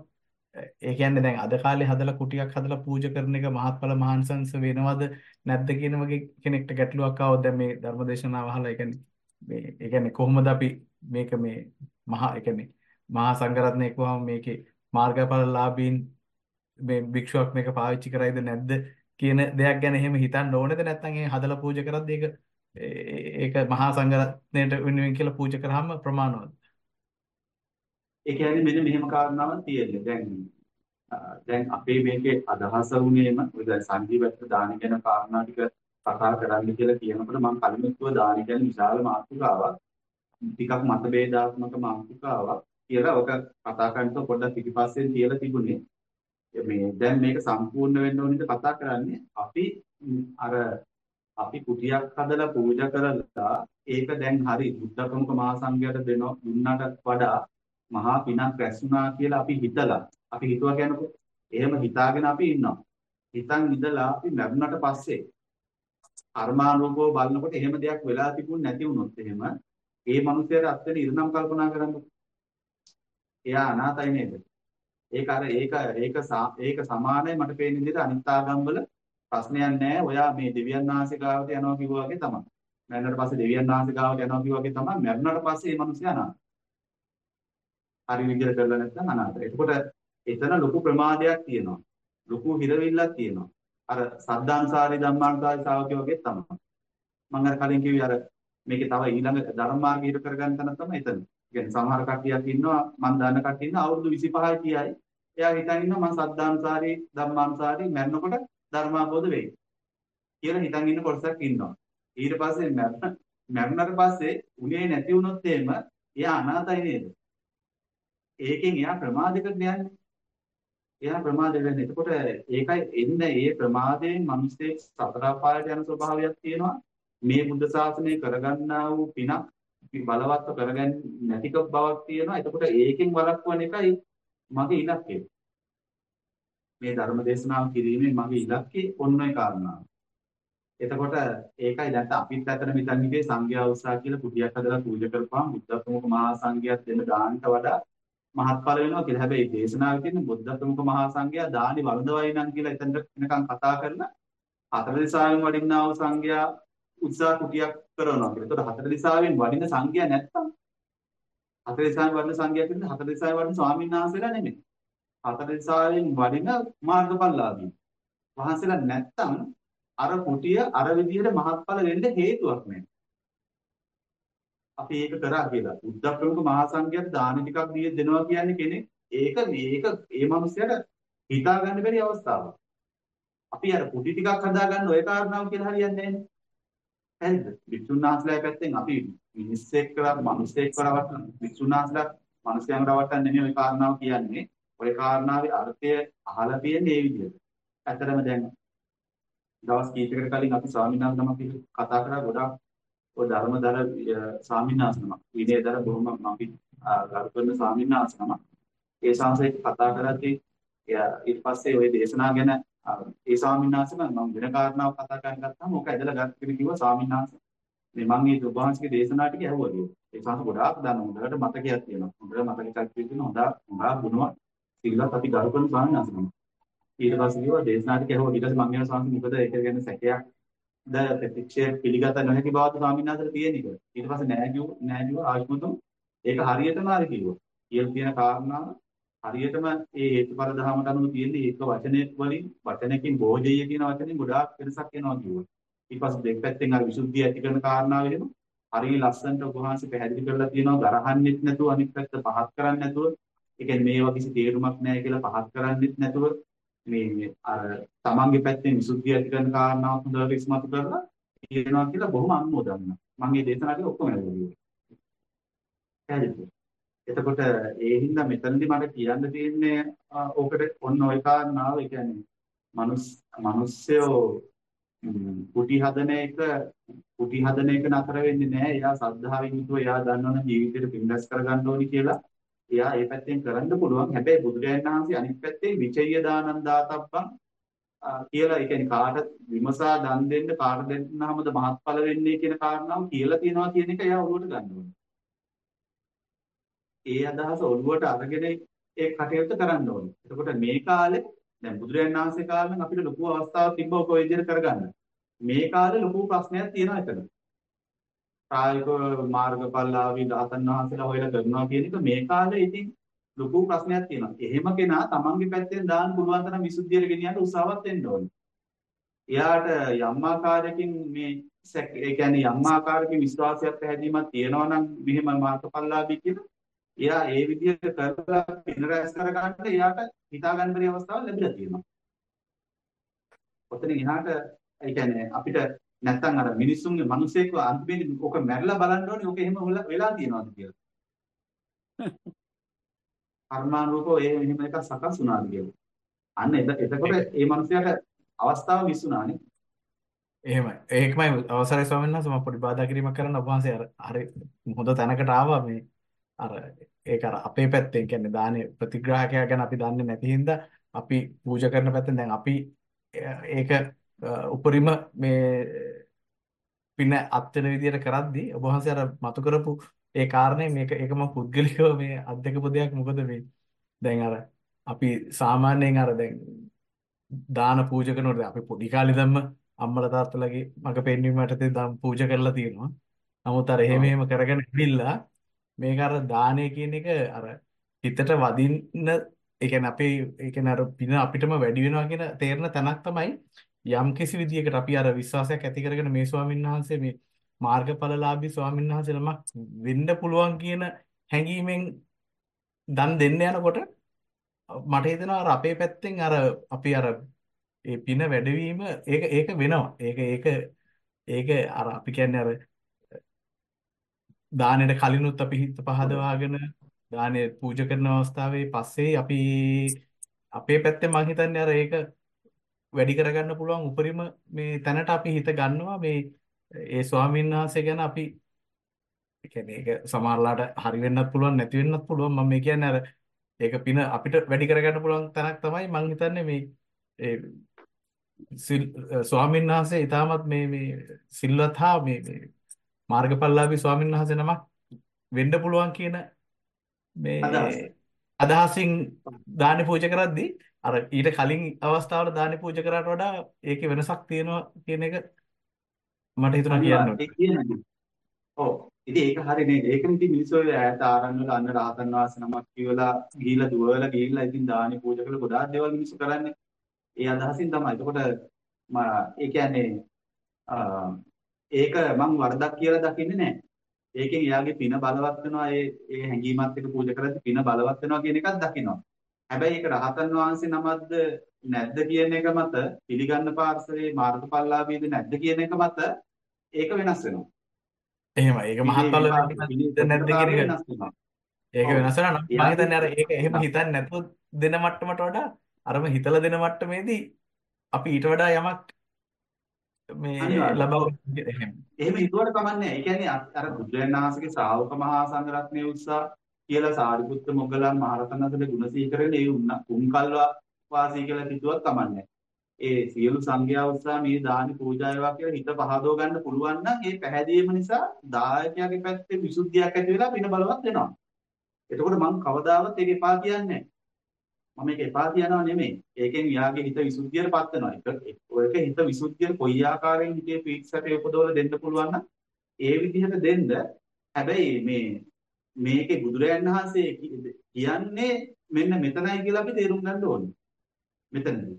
ඒ කියන්නේ දැන් අද කාලේ හදලා කුටියක් හදලා පූජා කරන එක මහත්ඵල මහානිසංස වෙනවද නැද්ද කියන වගේ කෙනෙක්ට ගැටලුවක් ආවොත් දැන් මේ ධර්මදේශනාව අහලා ඒ කියන්නේ මේ ඒ කියන්නේ කොහොමද අපි මේක මේ මහා ඒ කියන්නේ මහා සංඝරත්නය කිව්වම මේකේ මාර්ගඵලලාභීන් මේ භික්ෂුවක් මේක පාවිච්චි කරයිද නැද්ද කියන දෙයක් ගැන එහෙම හිතන්න ඕනේද නැත්නම් ඒ හදලා පූජා කරද්දී ඒක ඒ- ඒක මහා සංඝරත්නයට වෙනුවෙන් කියලා පූජා කරාම ප්‍රමාණවත්ද?
ඒ කියන්නේ මෙන්න මෙහෙම කාරණාවක් තියෙන්නේ. දැන් අ, දැන් අපේ මේකේ අදහස වුණේම ඔය දැන් සංජීවත්ව දාන ගැන කාරණා ටික කතා කරන්න කියලා කියනකොට මම කලින් කිව්ව දාන කියන්නේ විශාල මාතෘකාවක්. ටිකක් මතභේදාත්මක මාතෘකාවක් කියලා ඔක කතා කරනකොට පොඩ්ඩක් පිටිපස්සෙන් තියලා තිබුණේ. මේ දැන් මේක සම්පූර්ණ වෙන්න ඕනිද කතා කරන්නේ අපි ම්, අර අපි කුටියක් හදලා පූජා කරලා ඒක දැන් හරි බුද්ධ ප්‍රමුඛ මහා සංඝයාට දෙන දුන්නාට වඩා මහා පිනක් රැස්ුණා කියලා අපි හිතලා අපි හිතුවා කියනකො එහෙම හිතාගෙන අපි ඉන්නවා. හිතන් ඉඳලා අපි මරුණට පස්සේ කර්මානුරූපව බලනකොට එහෙම දෙයක් වෙලා තිබුණ නැති වුණොත් එහෙම ඒ මනුස්සයාට අත්වෙන ඉරණම් කල්පනා කරන්නකො. එයා අනාතයි නේද? ඒක අර ඒක ඒක සා- ඒක සමානයි මට පේන විදිහට අනිත් ආගම් වල ප්‍රශ්නයක් නැහැ. ඔයා මේ දෙවියන් වහන්සේ ගාවට යනවා කිව්වා වගේ තමයි. මැරුණට පස්සේ දෙවියන් වහන්සේ ගාවට යනවා කිව්වා වගේ තමයි. මැරුණට පස්සේ මේ මිනිස්සයා අනාථයි. හරි විදිහට කරලා නැත්නම් අනාථයි. එතකොට එතන ලොකු ප්‍රමාදයක් තියෙනවා. ලොකු හිරවිල්ලක් තියෙනවා. අර සද්ධානුසාරී ධම්මානුසාරී ශ්‍රාවකයෝ වගේ තමයි. මම අර කලින් කිව්වේ අර මේකේ තව ඊළඟ ධර්ම මාර්ගය ඉර කරගන්න තැන තමයි එතන. කියන්නේ සමහර කට්ටියක් ඉන්නවා මම දන්න කට්ටිය ඉන්නවා අවුරුදු 25යි 30යි. එයා හිතන් ඉන්නවා මම සද්ධානුසාරී ධම්මානුසාරී මැරෙනකොට ධර්මාබෝධ වෙයි. කියලා හිතන් ඉන්න කොටසක් ඉන්නවා. ඊට පස්සේ මැරුණ මැරුණට පස්සේ උනේ නැති වුණොත් එහෙම එයා අනාථයි නේද? ඒකෙන් එයා ප්‍රමාදයකට යන්නේ. එයා ප්‍රමාදයට වෙන්නේ. එතකොට ඒකයි එන්නේ ඒ ප්‍රමාදයෙන් මිනිස්සේ සතර අපායට යන ස්වභාවයක් තියෙනවා. මේ බුද්ධ ශාසනය කරගන්නා වූ පිනක් බලවත්ව කරගන්න නැතික බවක් තියෙනවා. එතකොට ඒකෙන් වළක්වන එකයි මගේ ඉලක්කය. මේ ධර්ම දේශනාව කිරීමේ මගේ ඉලක්කය ඔන්න ඔය කාරණාව. එතකොට ඒකයි දැන් අපිත් අතන මිතන් හිතේ සංඝයා උත්සාහ කියලා කුටියක් හදලා පූජා කරපුවාම බුද්ධ ප්‍රමුඛ මහා සංඝයාත් දෙන දානට වඩා මහත්ඵල වෙනවා කියලා. හැබැයි දේශනාවේ තියෙන බුද්ධ ප්‍රමුඛ මහා සංඝයා දානි වළඳවයි නම් කියලා එතනට එනකන් කතා කරලා හතර දිසාවෙන් වඩින්නා වූ සංඝයා උත්සාහ කුටියක් කරනවා කියලා. එතකොට හතර දිසාවෙන් වඩින සංඝයා නැත්තම් හතර දිසාවෙන් වඩින සංඝයා කියන්නේ හතර දිසාවෙන් වඩින ස්වාමීන් වහන්සේලා නෙමෙයි. හතර දිසාවෙන් වඩින මාර්ගඵලලාභී. වහන්සේලා නැත්තම් අර කුටිය අර විදිහට මහත්ඵල වෙන්න හේතුවක් නැහැ. අපි ඒක කරා කියලා. බුද්ධ ප්‍රමුඛ මහා සංඝයාට දාන ටිකක් දී දෙනවා කියන්නේ කෙනෙක් ඒක මේක ඒ මනුස්සයාට හිතා ගන්න බැරි අවස්ථාවක්. අපි අර කුටි ටිකක් හදා ගන්න ඔය කාරණාව කියලා හරියන්නේ නැහැ. හරිද? විසුණුනාස්ලා පැත්තෙන් අපි මිනිස්සෙක් කරා මිනිස්සෙක් කරවටන විසුණුනාස්ලා මිනිස්යන් රවට්ටන්නේ නෙමෙයි ওই කාරණාව කියන්නේ. ওই කාරණාවේ අර්ථය අහලා තියෙන්නේ මේ විදිහට. ඇත්තටම දැන් දවස් කීපයකට කලින් අපි ස්වාමීන් වහන්සේ නමක් කතා කරා ගොඩාක් ඔය ධර්මදර ස්වාමීන් වහන්සේ නමක් විනයදර බොහොම අපි ගරු කරන ස්වාමීන් වහන්සේ නමක් ඒ සංසයක කතා කරද්දී ඊට පස්සේ ওই දේශනා ගැන ඒ ස්වාමීන් වහන්සේම මම වෙන කාරණාවක් කතා කරන්න ගත්තාම ඕක ඇදලා ගන්න කිව්වා ස්වාමීන් වහන්සේ මේ මම මේ දුබාංශික දේශනා ටික ඇහුවා කියලා. ඒ සංස ගොඩාක් දන්න හොඳට මතකයක් තියෙනවා. හොඳට මතක ශක්තිය තියෙන හොඳ හොඳ ගුණවත් සිල්වත් අපි ගරු කරන ස්වාමීන් වහන්සේ නමක්. ඊට පස්සේ කිව්වා දේශනා ටික ඇහුවා ඊට පස්සේ මම කියන ස්වාමීන් මොකද ඒක ගැන සැකයක් ද ප්‍රතික්ෂේප පිළිගත නොහැකි බව ස්වාමීන් වහන්සේට තියෙන එක. ඊට පස්සේ නෑ කිව්ව නෑ කිව්ව ආශ්මතුන් ඒක හරියටම හරි කිව්වා. කියලා තියෙන කාරණාව හරියටම ඒ හේතුඵල ධර්මයට අනුව තියෙන්නේ ඒක වචනය වලින් වචනකින් භෝජය කියන වචනේ ගොඩාක් වෙනසක් එනවා කිව්වා. ඊට පස්සේ දෙක් පැත්තෙන් අර විසුද්ධිය ඇති කරන කාරණාව එහෙම හරිය ලස්සනට උපහාසය පැහැදිලි කරලා තියෙනවා ගරහන්නෙත් නැතුව අනිත් පැත්ත පහත් කරන්නේ නැතුව ඒ කියන්නේ මේවා කිසි තේරුමක් නැහැ කියලා පහත් කරන්නෙත් නැතුව මේ අර තමන්ගේ පැත්තෙන් විසුද්ධිය ඇති කරන කාරණාව හොඳට ඉස්මතු කරලා කියනවා කියලා බොහොම අනුමෝදන් වෙනවා. මම මේ දේශනාවේ ඔක්කොම ඇහුවා. එතකොට ඒ හින්දා මෙතනදී මට කියන්න තියෙන්නේ ඕකට ඔන්න ওই කාරණාව ඒ කියන්නේ මනුස් මිනිස්සයෝ කුටි හදන එක කුටි හදන එක නතර වෙන්නේ නැහැ. එයා සද්ධාවෙන් යුතුව එයා දන්නවනේ ජීවිතේට පින්දස් කරගන්න ඕනි කියලා. එයා ඒ පැත්තෙන් කරන්න පුළුවන්. හැබැයි බුදුරජාණන් වහන්සේ අනිත් පැත්තේ විචය දානං දාතබ්බං කියලා ඒ කියන්නේ කාට විමසා දන් දෙන්න කාට දෙන්නාමද මහත්ඵල වෙන්නේ කියන කාරණාව කියලා තියනවා කියන එක එයා ඔළුවට ගන්න ඕනේ. ඒ අදහස ඔළුවට අරගෙන ඒ කටයුත්ත කරන්න ඕනේ. එතකොට මේ කාලේ දැන් බුදුරජාණන් වහන්සේ කාලෙන් අපිට ලොකු අවස්ථාවක් තිබ්බ ඔක ඔය විදිහට කරගන්න. මේ කාලේ ලොකු ප්‍රශ්නයක් තියෙනවා එතන. ප්‍රායෝගික මාර්ගඵලලාභී දාතන් වහන්සේලා හොයලා කරනවා කියන එක මේ කාලේ ඉතින් ලොකු ප්‍රශ්නයක් තියෙනවා. එහෙම කෙනා තමන්ගේ පැත්තෙන් දාන්න පුළුවන් තරම් විසුද්ධියට ගෙනියන්න උත්සාහවත් වෙන්න ඕනේ. එයාට යම් ආකාරයකින් මේ ඒ කියන්නේ යම් ආකාරයකින් විශ්වාසයක් පැහැදීමක් තියෙනවා නම් මෙහෙම මාර්ගඵලලාභී කියලා එයා ඒ විදිහට කරලා පින රැස් කරගන්න එයාට හිතා ගන්න බැරි අවස්ථාවක් ලැබිලා තියෙනවා. ඔතන එහාට ඒ කියන්නේ අපිට නැත්තම් අර මිනිස්සුන්ගේ මිනිසෙක්ව අන්තිමේදී ඔක මැරලා බලන්න ඕනේ ඔක එහෙම වෙලා තියෙනවද කියලා. [LAUGHS] කර්මානුරූපව ඒ එහෙම එකක් සකස් වුණාද කියලා. අන්න එතකොට ඒ මිනිසයාට අවස්ථාව විසුණානේ.
එහෙමයි. ඒකමයි අවසරයි ස්වාමීන් වහන්සේ මම පොඩි බාධා කිරීමක් කරන්න ඔබ වහන්සේ අර හරි හොඳ තැනකට ආවා මේ අර ඒක අර අපේ පැත්තෙන් කියන්නේ දානේ ප්‍රතිග්‍රාහකයා ගැන අපි දන්නේ නැති හින්දා අපි පූජා කරන පැත්තෙන් දැන් අපි ඒක උපරිම මේ පින අත්වෙන විදියට කරද්දී ඔබ වහන්සේ අර මතු කරපු ඒ කාරණේ මේක ඒක මම පුද්ගලිකව මේ අත්දකපු දෙයක් මොකද මේ දැන් අර අපි සාමාන්‍යයෙන් අර දැන් දාන පූජා කරනකොට අපි පොඩි කාලේ දැම්ම අම්මලා තාත්තලාගේ මග පෙන්වීම යටතේ දම් පූජා කරලා තියෙනවා. නමුත් අර එහෙම එහෙම කරගෙන ඉවිල්ලා මේක අර දානය කියන එක අර හිතට වදින්න ඒ කියන්නේ අපේ ඒ කියන්නේ අර පින අපිටම වැඩි වෙනවා කියන තේරෙන තැනක් තමයි යම් කිසි විදියකට අපි අර විශ්වාසයක් ඇති කරගෙන මේ ස්වාමීන් වහන්සේ මේ මාර්ගඵලලාභී ස්වාමීන් වහන්සේ ළමක් වෙන්න පුළුවන් කියන හැඟීමෙන් දන් දෙන්න යනකොට මට හිතෙනවා අර අපේ පැත්තෙන් අර අපි අර ඒ පින වැඩිවීම ඒක ඒක වෙනවා. ඒක ඒක ඒක අර අපි කියන්නේ අර දානෙට කලිනුත් අපි හිත පහදවාගෙන දානෙ පූජා කරන අවස්ථාවේ පස්සේ අපි අපේ පැත්තෙන් මම හිතන්නේ අර ඒක වැඩි කරගන්න පුළුවන්. උපරිම මේ තැනට අපි හිත ගන්නවා මේ ඒ ස්වාමීන් වහන්සේ ගැන අපි කියන්නේ ඒක සමහරලාට හරි වෙන්නත් පුළුවන් නැති වෙන්නත් පුළුවන්. මම මේ කියන්නේ අර ඒක පින අපිට වැඩි කරගන්න පුළුවන් තැනක් තමයි මම හිතන්නේ මේ ඒ ස්වාමීන් වහන්සේ ඊටමත් මේ මේ සිල්වත් හා මේ මාර්ගඵලලාභී ස්වාමීන් වහන්සේ නමක් වෙන්න පුළුවන් කියන මේ අදහසින් දානි පූජා කරද්දී අර ඊට කලින් අවස්ථාවල දානි පූජා කරාට වඩා ඒකේ වෙනසක් තියෙනවා කියන එක මට හිතුණා කියන්න.
ඔව්. ඉතින් ඒක හරි නේද? ඒකනේ ඉතින් මිනිස්සු ඔය ඈත ආරණ්‍ය වල අන්න රහතන් වහන්සේ නමක් කියවලා ගිහිලා දුවලා ගිහිල්ලා ඉතින් දානි පූජා කරලා ගොඩාක් දේවල් මිනිස්සු කරන්නේ. ඒ අදහසින් තමයි. එතකොට ඒ කියන්නේ ඒක මම වරදක් කියලා දකින්නේ නැහැ. ඒකෙන් එයාගේ පින බලවත් වෙනවා ඒ ඒ හැඟීමත් එක්ක පූජා කරද්දී පින බලවත් වෙනවා කියන එකක් දකිනවා. හැබැයි ඒක රහතන් වහන්සේ නමක්ද නැද්ද කියන එක මත පිළිගන්න පාර්ශවයේ මාර්ගඵලලාභීද නැද්ද කියන එක මත ඒක වෙනස් වෙනවා.
එහෙමයි. ඒක මහත්ඵල නැද්ද කියන එක. ඒක. වෙනස් වෙනවා මම හිතන්නේ අර ඒක එහෙම හිතන්නේ නැතුව දෙන මට්ටමට වඩා අරම හිතලා දෙන මට්ටමේදී අපි ඊට වඩා යමක් මේ
අනිවාර්යයෙන්.
ලබා එහෙම.
එහෙම හිතුවට කමන්නේ නැහැ. ඒ කියන්නේ අර බුදුරජාණන් වහන්සේගේ ශ්‍රාවක මහා සංඝරත්නයේ උත්සාහ කියලා සාරිපුත්ත මොග්ගලන් මහරතන් වහන්සේගේ ගුණ සීකරගෙන ඒ උන්කල්ව වාසී කියලා හිතුවත් කමන්නේ ඒ සියලු සංඝයා උත්සාහ මේ දානි පූජා ඒවා කියලා හිත පහදව ගන්න පුළුවන් නම් ඒ පැහැදීම නිසා දායකයාගේ පැත්තේ විසුද්ධියක් ඇති වෙලා පින බලවත් වෙනවා. එතකොට මම කවදාවත් ඒක එපා කියන්නේ මම මේක එපා කියනවා නෙමෙයි. ඒකෙන් යාගේ හිත විසුද්ධියටපත් වෙනවා. ඒක ඔයක හිත විසුද්ධියට කොයි ආකාරයෙන් හිතේ පීක්ෂට උපදවල දෙන්න පුළුවන් නම් ඒ විදිහට දෙන්න. හැබැයි මේ මේකේ බුදුරයන් වහන්සේ කියන්නේ මෙන්න මෙතනයි කියලා අපි තේරුම් ගන්න ඕනේ. මෙතනදී.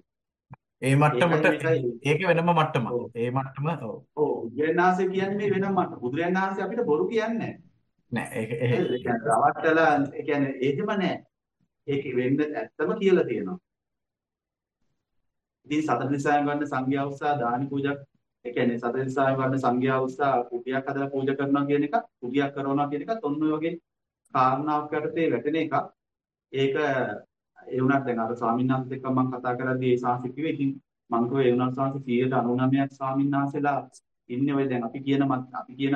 ඒ මට්ටමට ඒක වෙනම මට්ටමක්. ඒ මට්ටම ඔව්.
ඔව් බුදුරයන් වහන්සේ කියන්නේ මේ වෙනම මට. බුදුරයන් වහන්සේ අපිට බොරු කියන්නේ
නෑ ඒක
නැහැ. ඒ කියන්නේ රවට්ටලා ඒ කියන්නේ එහෙම නැහැ. ඒක වෙන්න ඇත්තම කියලා තියෙනවා. ඉතින් සතර දිසාවෙන් ගන්න සංඝයා උත්සාහ දානි පූජා ඒ කියන්නේ සතර දිසාවෙන් ගන්න සංඝයා උත්සාහ කුටියක් හදලා පූජා කරනවා කියන එක කුටියක් කරනවා කියන එකත් ඔන්න ඔය වගේ කාරණාවක් යටතේ වැටෙන එකක්. ඒක ඒ වුණත් දැන් අර ස්වාමීන් වහන්සේත් එක්ක මම කතා කරද්දී ඒ සාංශ කිව්වේ ඉතින් මම කිව්වා ඒ වුණත් සාංශ 199ක් ස්වාමීන් වහන්සේලා ඉන්නේ ඔය දැන් අපි කියන අපි කියන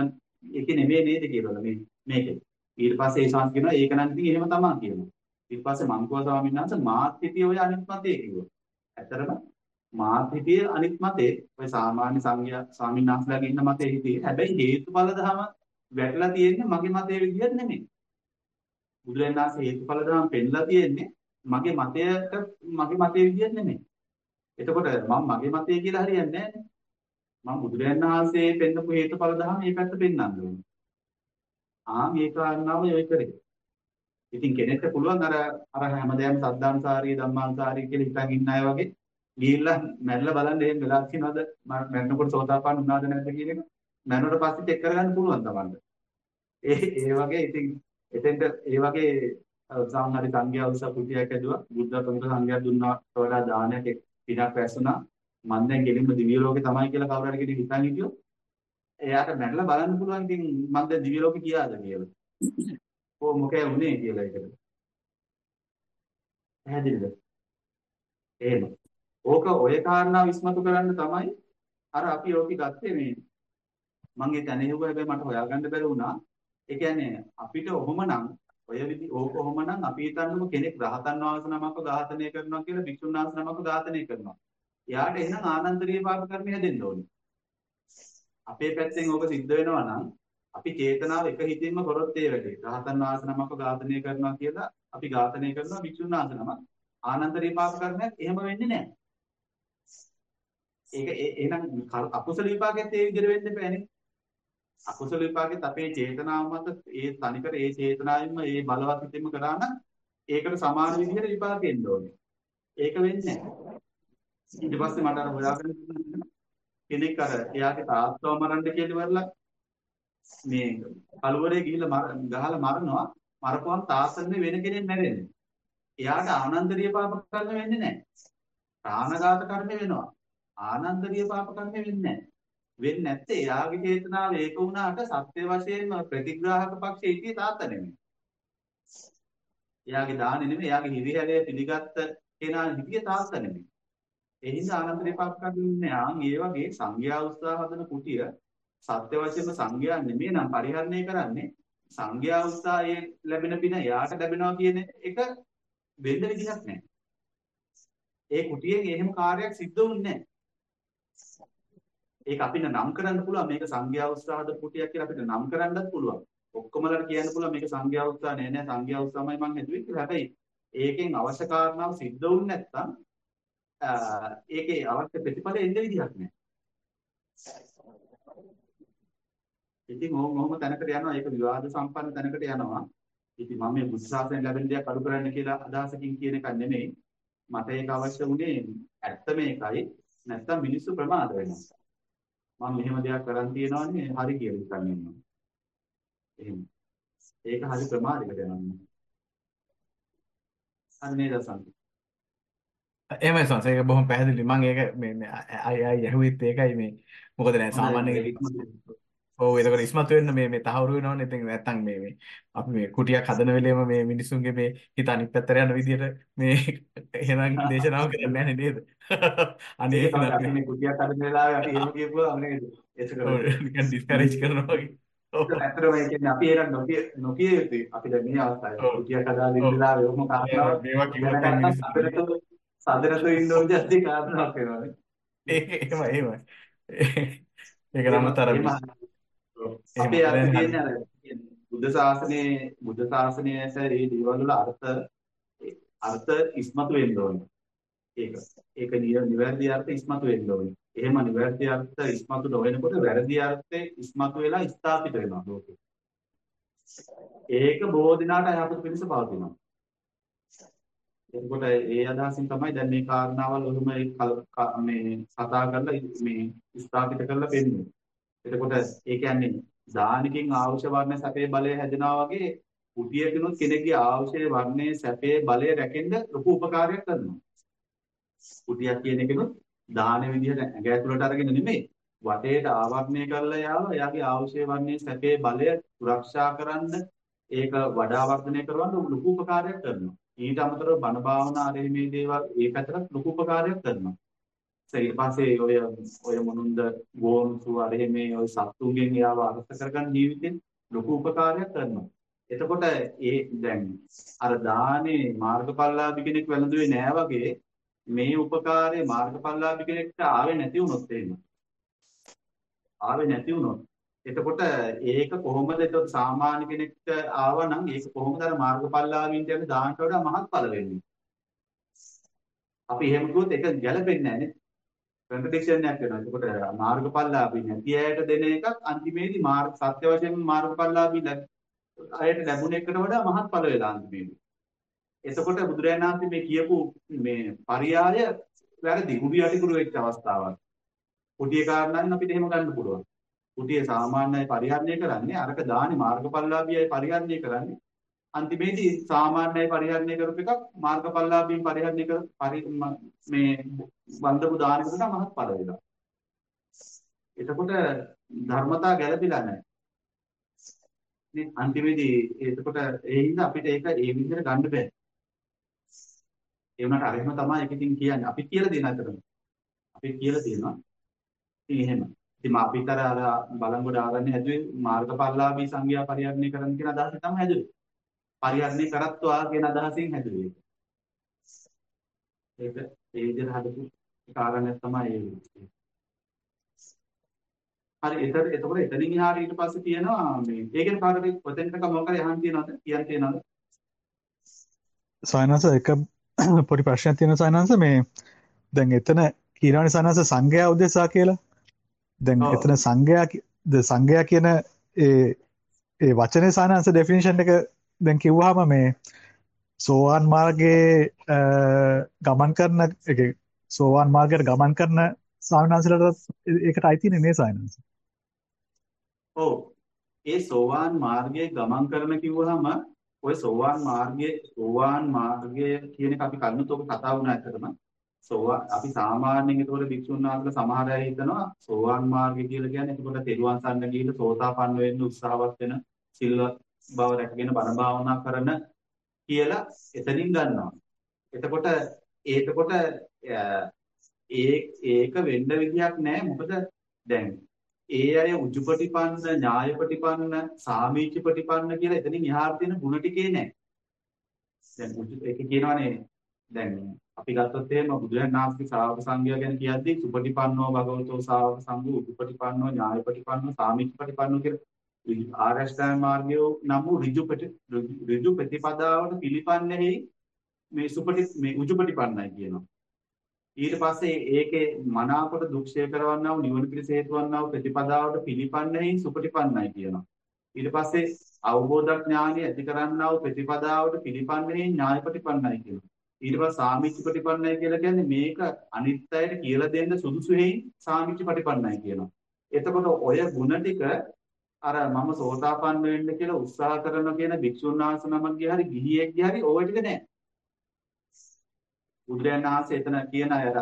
එකේ නෙමෙයි නේද කියලා මේ මේකේ. ඊට පස්සේ ඒ සාංශ කියනවා ඒක නම් ඉතින් එහෙම තමයි කියනවා. ඊට පස්සේ මං කිව්වා ස්වාමීන් වහන්සේ මාත් හිටියේ ඔය අනිත් මතේ කිව්වා. ඇත්තරම මාත් හිටියේ අනිත් මතේ ඔය සාමාන්‍ය සංඝයා ස්වාමීන් වහන්සේලාගේ ඉන්න මතේ හිටියේ. හැබැයි හේතුඵල ධම වැටලා තියෙන්නේ මගේ මතේ විදිහට නෙමෙයි. බුදුරජාණන් වහන්සේ හේතුඵල ධම පෙන්නලා තියෙන්නේ මගේ මතයට මගේ මතේ විදිහට නෙමෙයි. එතකොට මම මගේ මතේ කියලා හරියන්නේ නැහැ. මම බුදුරජාණන් වහන්සේ පෙන්නපු හේතුඵල ධම මේ පැත්ත පෙන්වන්න ඕනේ. ආ මේ කාරණාව ඔය කරේ. ඉතින් කෙනෙක්ට පුළුවන් අර අර හැමදේම සද්ධාන්සාරී ධම්මාන්සාරී කියලා හිතන් ඉන්න අය වගේ ගිහිල්ලා මැරලා බලන්න එහෙම වෙලා තියෙනවද මැරෙනකොට සෝතාපන්න වුණාද නැද්ද කියන එක මැරුණට පස්සේ චෙක් කරගන්න පුළුවන් තමන්ට. ඒ ඒ වගේ ඉතින් එතෙන්ට ඒ වගේ සාමාන්‍ය සංඝයා උත්සව කුටියක් ඇදුවා බුද්ධ ප්‍රමුඛ සංඝයා දුන්නාට වඩා දානයක් පිටක් වැස්සුණා මම දැන් ගෙලින්ම දිව්‍ය ලෝකේ තමයි කියලා කවුරු හරි කෙනෙක් හිතන් හිටියොත් එයාට මැරලා බලන්න පුළුවන් ඉතින් මම දැන් දිව්‍ය ලෝකේ කියාද කියලා. ඕ මොකෑ උනේ කියලා ඒකට. පැහැදිලිද? එහෙම. ඕක ඔය කාරණා විශ්මතු කරන්න තමයි අර අපි ඕකි ගත්තේ මේ මම ඒ තැන හෙව්වා හැබැයි මට හොයාගන්න බැරි වුණා. ඒ කියන්නේ අපිට ඔහොමනම් ඔය විදි ඕක ඔහොමනම් අපි හිතන්නකො කෙනෙක් රහතන් වහන්සේ නමක්ව ඝාතනය කරනවා කියලා භික්ෂුන් වහන්සේ නමක්ව ඝාතනය කරනවා. එයාට එහෙනම් ආනන්තරීය පාප කර්ම හැදෙන්න ඕනේ. අපේ පැත්තෙන් ඕක සිද්ධ වෙනවා නම් අපි චේතනාව එක හිතින්ම කරොත් ඒ වැඩේ. රහතන් වහන්සේ නමක්ව ඝාතනය කරනවා කියලා අපි ඝාතනය කරනවා භික්ෂුන් වහන්සේ නමක්. ආනන්තරීය පාප කර්මයක් එහෙම වෙන්නේ නැහැ. ඒක එහෙනම් අකුසල විපාකෙත් ඒ විදිහට වෙන්න බෑනේ. අකුසල විපාකෙත් අපේ චේතනාව මත ඒ තනිකර ඒ චේතනාවෙන්ම ඒ බලවත් හිතෙම කරා නම් ඒකට සමාන විදිහට විපාක එන්න ඕනේ. ඒක වෙන්නේ නැහැ. ඊට පස්සේ මට අර හොයාගන්න කෙනෙක් අර එයාගේ තාත්තව මරන්න කියලා ඉවරලා මේ කලවරේ ගිහිල්ලා ගහලා මරනවා මරපුවම තාත්තනේ වෙන කෙනෙක් මැරෙන්නේ. එයාට ආනන්දරීය පාප කර්ම වෙන්නේ නැහැ. ප්‍රාණඝාත කර්ම වෙනවා. ආනන්දරීය පාප කර්ම වෙන්නේ නැහැ. වෙන්නේ නැත්තේ එයාගේ චේතනාව ඒක වුණාට සත්‍ය වශයෙන්ම ප්‍රතිග්‍රාහක පක්ෂයේ හිටියේ තාත්තා නෙමෙයි. එයාගේ දාන්නේ නෙමෙයි එයාගේ හිරිහැරය පිළිගත්ත කෙනා හිටියේ තාත්තා නෙමෙයි. ඒ නිසා ආනන්දරීය පාප කර්ම ඉන්නේ ආන් ඒ වගේ සංඝයා උත්සාහ හදන කුටිය සත්‍ය වශයෙන්ම සංඝයා නෙමෙයි නම් පරිහරණය කරන්නේ සංඝයා උත්සාහයෙන් ලැබෙන පින එයාට ලැබෙනවා කියන එක වෙන්න විදිහක් නැහැ. ඒ කුටියෙන් එහෙම කාර්යයක් සිද්ධ වුණේ නැහැ. ඒක අපිට නම් කරන්න පුළුවන් මේක සංඝයා උත්සාහද කුටියක් කියලා අපිට නම් කරන්නත් පුළුවන්. ඔක්කොමලට කියන්න පුළුවන් මේක සංඝයා උත්සාහ නෑ නෑ සංඝයා උත්සාහමයි මං හැදුවේ කියලා. හැබැයි ඒකෙන් අවශ්‍ය කාරණාව සිද්ධ වුනේ නැත්නම් ඒකේ අවශ්‍ය ප්‍රතිඵල එන්න විදිහක් නෑ. ඉතින් ඕම ඕම තැනකට යනවා ඒක විවාද සම්පන්න තැනකට යනවා. ඉතින් මම මේ බුද්ධ ශාසනය ලැබෙන දේක් අඩු කරන්න කියලා අදහසකින් කියන එකක් නෙමෙයි. මට ඒක අවශ්‍ය වුණේ ඇත්ත මේකයි. නැත්තම් මිනිස්සු ප්‍රමාද වෙනවා. මම මෙහෙම දෙයක් කරන් තියනවනේ හරි කියලා හිතන් ඉන්නවා. එහෙම. ඒක හරි ප්‍රමාදයකට යනවා. අන්න නේද සම්ප.
එහෙමයි සංස ඒක බොහොම පැහැදිලි මම ඒක මේ මේ අය අය යහුවෙත් ඒකයි මේ. මොකද නෑ සාමාන්‍යයෙන් ඔව් එතකොට ඉස්මතු වෙන්න මේ මේ තහවුරු වෙනවනේ ඉතින් නැත්තම් මේ මේ අපි මේ කුටියක් හදන වෙලේම මේ මිනිසුන්ගේ මේ හිත අනිත් පැත්තට යන විදිහට මේ [LAUGHS] එහෙනම් [LAUGHS] දේශනාව කරන්නේ නැහැ නේද? [LAUGHS] අනේ
ඒක තමයි අපි මේ කුටියක් හදන වෙලාවේ අපි එහෙම කියපුවා නේද? ඒක කරන්නේ
නිකන් ඩිස්කරේජ් කරනවා වගේ. ඔව්.
ඇත්තටම ඒ කියන්නේ අපි ඒක නොකිය නොකිය යුතුයි. අපි දැන් මේ අවස්ථාවේ කුටියක් හදාගෙන ඉන්න වෙලාවේ ඔහොම කාරණාවක්
මේවා කිව්වොත් දැන් මිනිස්සු
ඉන්න ඕනේ ඇත්තේ කාරණාවක් වෙනවානේ
එහෙම එහෙම ඒක නම් තර
අපේ අර්ථ කියන්නේ අර බුද්ධ ශාසනයේ බුද්ධ ශාසනයට මේ දේවල් වල අර්ථ අර්ථ ඉස්මතු වෙන්න ඕනේ. ඒක. ඒක නිවැරදි අර්ථ ඉස්මතු වෙන්න ඕනේ. එහෙම නිවැරදි අර්ථ ඉස්මතු නොවෙනකොට වැරදි අර්ථේ ඉස්මතු වෙලා ස්ථාපිත වෙනවා ලෝකෙ. ඒක බොහෝ දිනාට යහපත පිණිස පවතිනවා. එතකොට ඒ අදහසින් තමයි දැන් මේ කාරණාවල් ඔහොම මේ කතා කරලා මේ ස්ථාපිත කරලා පෙන්නන්නේ. එතකොට ඒ කියන්නේ දානකින් ආවශ්‍ය වර්ණ සැපේ බලය හැදෙනවා වගේ කුටියකිනුත් කෙනෙක්ගේ ආවශ්‍ය වර්ණයේ සැපේ බලය රැකෙන්න ලොකු උපකාරයක් කරනවා. කුටියක් කියන එකනොත් දාන විදිහට ඇඟ ඇතුළට අරගෙන නෙමෙයි වටේට ආවරණය කරලා යාව එයාගේ ආවශ්‍ය වර්ණයේ සැපේ බලය සුරක්ෂා කරන්න ඒක වඩා වර්ධනය කරවන්න ලොකු උපකාරයක් කරනවා. ඊට අමතරව බණ භාවනා ආදී මේ දේවල් ඒ පැත්තට ලොකු උපකාරයක් කරනවා. ඊට පස්සේ ඔය ඔය මොනුන්ද ගෝන්සු අර මේ ඔය සත්තුන්ගෙන් එයාව අරස කරගන්න ජීවිතේ ලොකු උපකාරයක් කරනවා. එතකොට ඒ දැන් අර දානේ මාර්ගඵලලාභී කෙනෙක් වැළඳුවේ නෑ වගේ මේ උපකාරයේ මාර්ගඵලලාභී කෙනෙක්ට ආවේ නැති වුණොත් එහෙම. ආවේ නැති වුණොත් එතකොට ඒක කොහොමද එතකොට සාමාන්‍ය කෙනෙක්ට ආවනම් ඒක කොහොමද අර මාර්ගඵලලාභීන්ට යන දානට වඩා මහත්ඵල වෙන්නේ? අපි එහෙම කිව්වොත් ඒක ගැළපෙන්නේ නැහැ නේ. කන්ට්‍රඩික්ෂන් එකක් වෙනවා. එතකොට මාර්ගඵලලාභී නැති අයට දෙන එකක් අන්තිමේදී මාර්ග සත්‍ය වශයෙන්ම මාර්ගඵලලාභී අයට ලැබුණ එකට වඩා මහත්ඵල වෙලා අන්තිමේදී. එතකොට බුදුරජාණන් වහන්සේ මේ කියපු මේ පරියාය වැරදි. කුඩි යටිකුරු වෙච්ච අවස්ථාවක්. කුටිය කාරණාවෙන් අපිට එහෙම ගන්න පුළුවන්. කුටිය සාමාන්‍යයි පරිහරණය කරන්නේ අරක දානි මාර්ගඵලලාභීයි පරිහරණය කරන්නේ අන්තිමේදී සාමාන්‍යයි පරිහරණය කරපු එකක් මාර්ගඵලලාභීන් පරිහරණය කර මේ වන්දපු දානකට මහත්ඵල වෙනවා. එතකොට ධර්මතා ගැළපිලා නැහැ. ඉතින් අන්තිමේදී එතකොට ඒ හින්දා අපිට ඒක ඒ විදිහට ගන්න බෑ. ඒ වුණාට අර එහෙම තමයි ඒක ඉතින් කියන්නේ. අපි කියලා දෙන අතරම. අපි කියලා දෙනවා. ඉතින් එහෙම. ඉතින් අපිට අර බලංගොඩ ආරණ්‍ය හැදුවේ මාර්ගඵලලාභී සංඝයා පරිහරණය කරන්න කියන අදහස තමයි හැදුවේ. පරිහරණය කරත්වා කියන අදහසින් හැදුවේ. ඒක ඒ විදිහට හදපු කාරණයක් තමයි ඒ වෙන්නේ. හරි එතන එතකොට එතනින් එහාට ඊට පස්සේ තියෙනවා මේ ඒ ගැන කාටද ඔතෙන්ට මොකක් හරි අහන්න තියනවද කියන්න තියනවද
සයනස එක පොඩි ප්‍රශ්නයක් තියෙනවා සයනස මේ දැන් එතන කියනවනේ සයනස සංඝයා උදෙසා කියලා දැන් එතන සංඝයා ද සංඝයා කියන ඒ ඒ වචනේ සයනස ඩෙෆිනිෂන් එක දැන් කිව්වහම මේ සෝවාන් මාර්ගයේ ගමන් කරන සෝවාන් මාර්ගයට ගමන් කරන ස්වාමීන් ඒකට අයිති නේ සයනස.
ඔව්. ඒ සෝවාන් මාර්ගයේ ගමන් කරන කිව්වහම ඔය සෝවාන් මාර්ගයේ සෝවාන් මාර්ගය කියන එක අපි කලිනුත් ඔක කතා වුණා ඇත්තටම. සෝවාන් අපි සාමාන්‍යයෙන් ඒතකොට භික්ෂුන් වහන්සේලා සමහර අය හිතනවා සෝවාන් මාර්ගය කියලා කියන්නේ එතකොට තෙරුවන් සරණ ගිහින් සෝතාපන්න වෙන්න උත්සාහවත් වෙන සිල්වත් බව රැකගෙන බණ භාවනා කරන කියලා එතනින් ගන්නවා. එතකොට ඒකකොට ඒ ඒක වෙන්න විදියක් නැහැ මොකද දැන් ඒ අය උජුපටිපන්න ඥායපටිපන්න සාමීචපටිපන්න කියලා එතනින් එහාට තියෙන ಗುಣ ටිකේ නැහැ. දැන් උජු ඒක කියනවානේ දැන් අපි ගත්තොත් එහෙම බුදුරජාණන් වහන්සේ ශ්‍රාවක සංඝයා ගැන කියද්දී සුපටිපන්නෝ භගවතෝ ශ්‍රාවක සංඝෝ උජුපටිපන්නෝ ඥායපටිපන්නෝ සාමීචපටිපන්නෝ කියලා ආරෂ්ඨාන මාර්ගය නම් ඍජුපටි ඍජු ප්‍රතිපදාවට පිළිපන්නේහි මේ සුපටි මේ උජුපටිපන්නයි කියනවා. ඊට පස්සේ ඒකේ මනාකොට දුක්ෂය කරවන්නා වූ නිවන පිණිස හේතු වන්නා වූ ප්‍රතිපදාවට පිළිපන්නෙහි සුපටිපන්නයි කියනවා. ඊට පස්සේ අවබෝධ ඥානය ඇති කරන්නා වූ ප්‍රතිපදාවට පිළිපන්නෙහි ඥායපටිපන්නයි කියනවා. ඊට පස්සේ සාමිච්චපටිපන්නයි කියලා කියන්නේ මේක අනිත් අයට කියලා දෙන්න සුදුසු හේයින් සාමිච්චපටිපන්නයි කියනවා. එතකොට ඔය ಗುಣ ටික අර මම සෝතාපන්න වෙන්න කියලා උත්සාහ කරන කියන භික්ෂුන් වහන්සේ නමක්ගේ හරි ගිහියෙක්ගේ හරි ඕව ටික නැහැ. බුදුරජාණන් වහන්සේ එතන කියන අය අර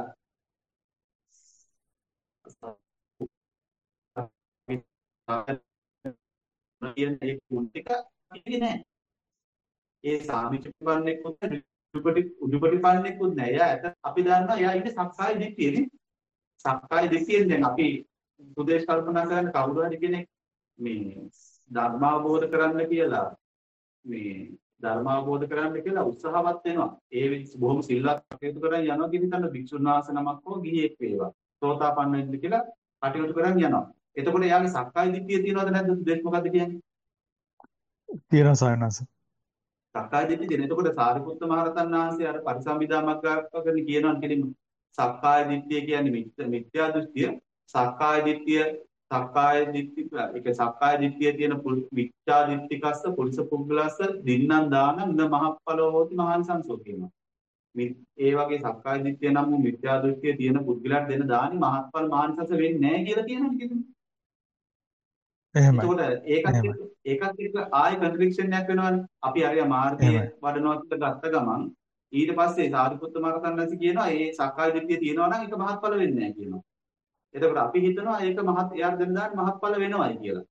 කියන ඒ කුන්තික ඉන්නේ නැහැ. ඒ සාමිච්චපන්නේකුත් උඩුපටි උඩුපටිපන්නේකුත් නැහැ. එයා ඇත අපි දන්නවා එයා ඉන්නේ සක්කාය දිට්ඨියනේ. සක්කාය දිට්ඨියෙන් දැන් අපි උදේශ කල්පනා කරන්න කවුරු හරි කෙනෙක් මේ ධර්ම අවබෝධ කරන්න කියලා මේ ධර්ම අවබෝධ කරන්න කියලා උත්සාහවත් වෙනවා. ඒ බොහොම සිල්වත් කටයුතු කරන් යනවා කියන තන භික්ෂුන් වහන්සේ නමක් හෝ ගිහියෙක් වේවා. සෝතාපන්න වෙන්න කියලා කටයුතු කරන් යනවා. එතකොට එයාගේ සක්කාය දිට්ඨිය තියනවද නැද්ද? දෙස් මොකද්ද කියන්නේ?
තියෙනවා සයනස.
සක්කාය දිට්ඨිය තියෙන. එතකොට සාරිපුත්ත මහරහතන් වහන්සේ අර පරිසම්විදා මග්ගාකගෙන කියනවා කෙලින්ම සක්කාය දිට්ඨිය කියන්නේ මිත්‍යා දෘෂ්ටිය. සක්කාය දිට්ඨිය සක්කාය දිට්ඨි ඒක සක්කාය දිට්ඨිය තියෙන මිත්‍යා දිට්ඨිකස්ස පුරිස පුද්ගලස්ස දින්නම් දාන ඉඳ මහප්පලෝ හෝති මහානිසංසෝ කියනවා. ඒ වගේ සක්කාය දිට්ඨිය නම් වූ මිත්‍යා දෘෂ්ටිය තියෙන පුද්ගලයාට දෙන දානි මහත්ඵල මහානිසංස වෙන්නේ නැහැ කියලා කියනවා කියන්නේ.
එහෙමයි.
ඒකත් ඒකත් එක්ක ආයෙ කන්ට්‍රඩික්ෂන් එකක් වෙනවනේ. අපි අරයා මාර්ගයේ වඩනවා කියලා ගත්ත ගමන් ඊට පස්සේ සාරිපුත්ත මහරහතන් වහන්සේ කියනවා මේ සක්කාය දිට්ඨිය තියෙනවා නම් ඒක මහත්ඵල වෙන්නේ නැහැ කියනවා. එතකොට අපි හිතනවා ඒක මහත් එයාට දෙන්න දාන්න මහත්ඵල වෙනවයි කියලා.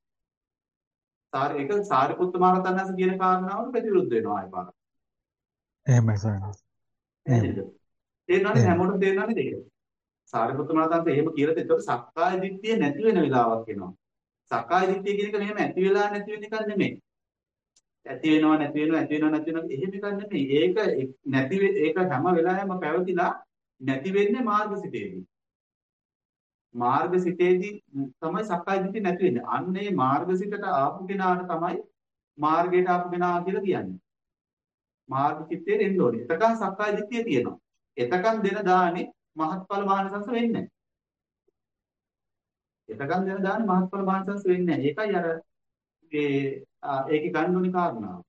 සාර ඒක සාරිපුත්ත මහරහතන් වහන්සේ කියන කාරණාවට ප්‍රතිවිරුද්ධ වෙනවා ආයෙ පාර.
එහෙමයි සයනස.
තේරෙනවනේ හැමෝටම තේරෙනවනේ ඒක. සාරිපුත්ත මහරහතන් වහන්සේ එහෙම කියලා එතකොට සක්කාය දිට්ඨිය නැති වෙන වෙලාවක් එනවා. සක්කාය දිට්ඨිය කියන එක මෙහෙම ඇති වෙලා නැති වෙන එකක් නෙමෙයි. ඇති වෙනවා නැති වෙනවා ඇති වෙනවා නැති වෙනවා එහෙම එකක් නෙමෙයි. ඒක නැති ඒක හැම වෙලාවෙම පැවතිලා නැති වෙන්නේ මාර්ගසිතේදී. මාර්ගසිතේදී තමයි සක්කාය දිට්ඨිය නැති වෙන්නේ. අන්න ඒ මාර්ගසිතට ආපු කෙනාට තමයි මාර්ගයට ආපු කෙනා කියලා කියන්නේ. මාර්ගසිතේ එන්න ඕනේ. එතකන් සක්කාය දිට්ඨිය තියෙනවා. එතකන් දෙන දානේ මහත්ඵල මහානිසංස වෙන්නේ නැහැ. එතකන් දෙන දානේ මහත්ඵල මහානිසංස වෙන්නේ. ඒකයි අර ඒ ඒකේ ගන්න කාරණාව.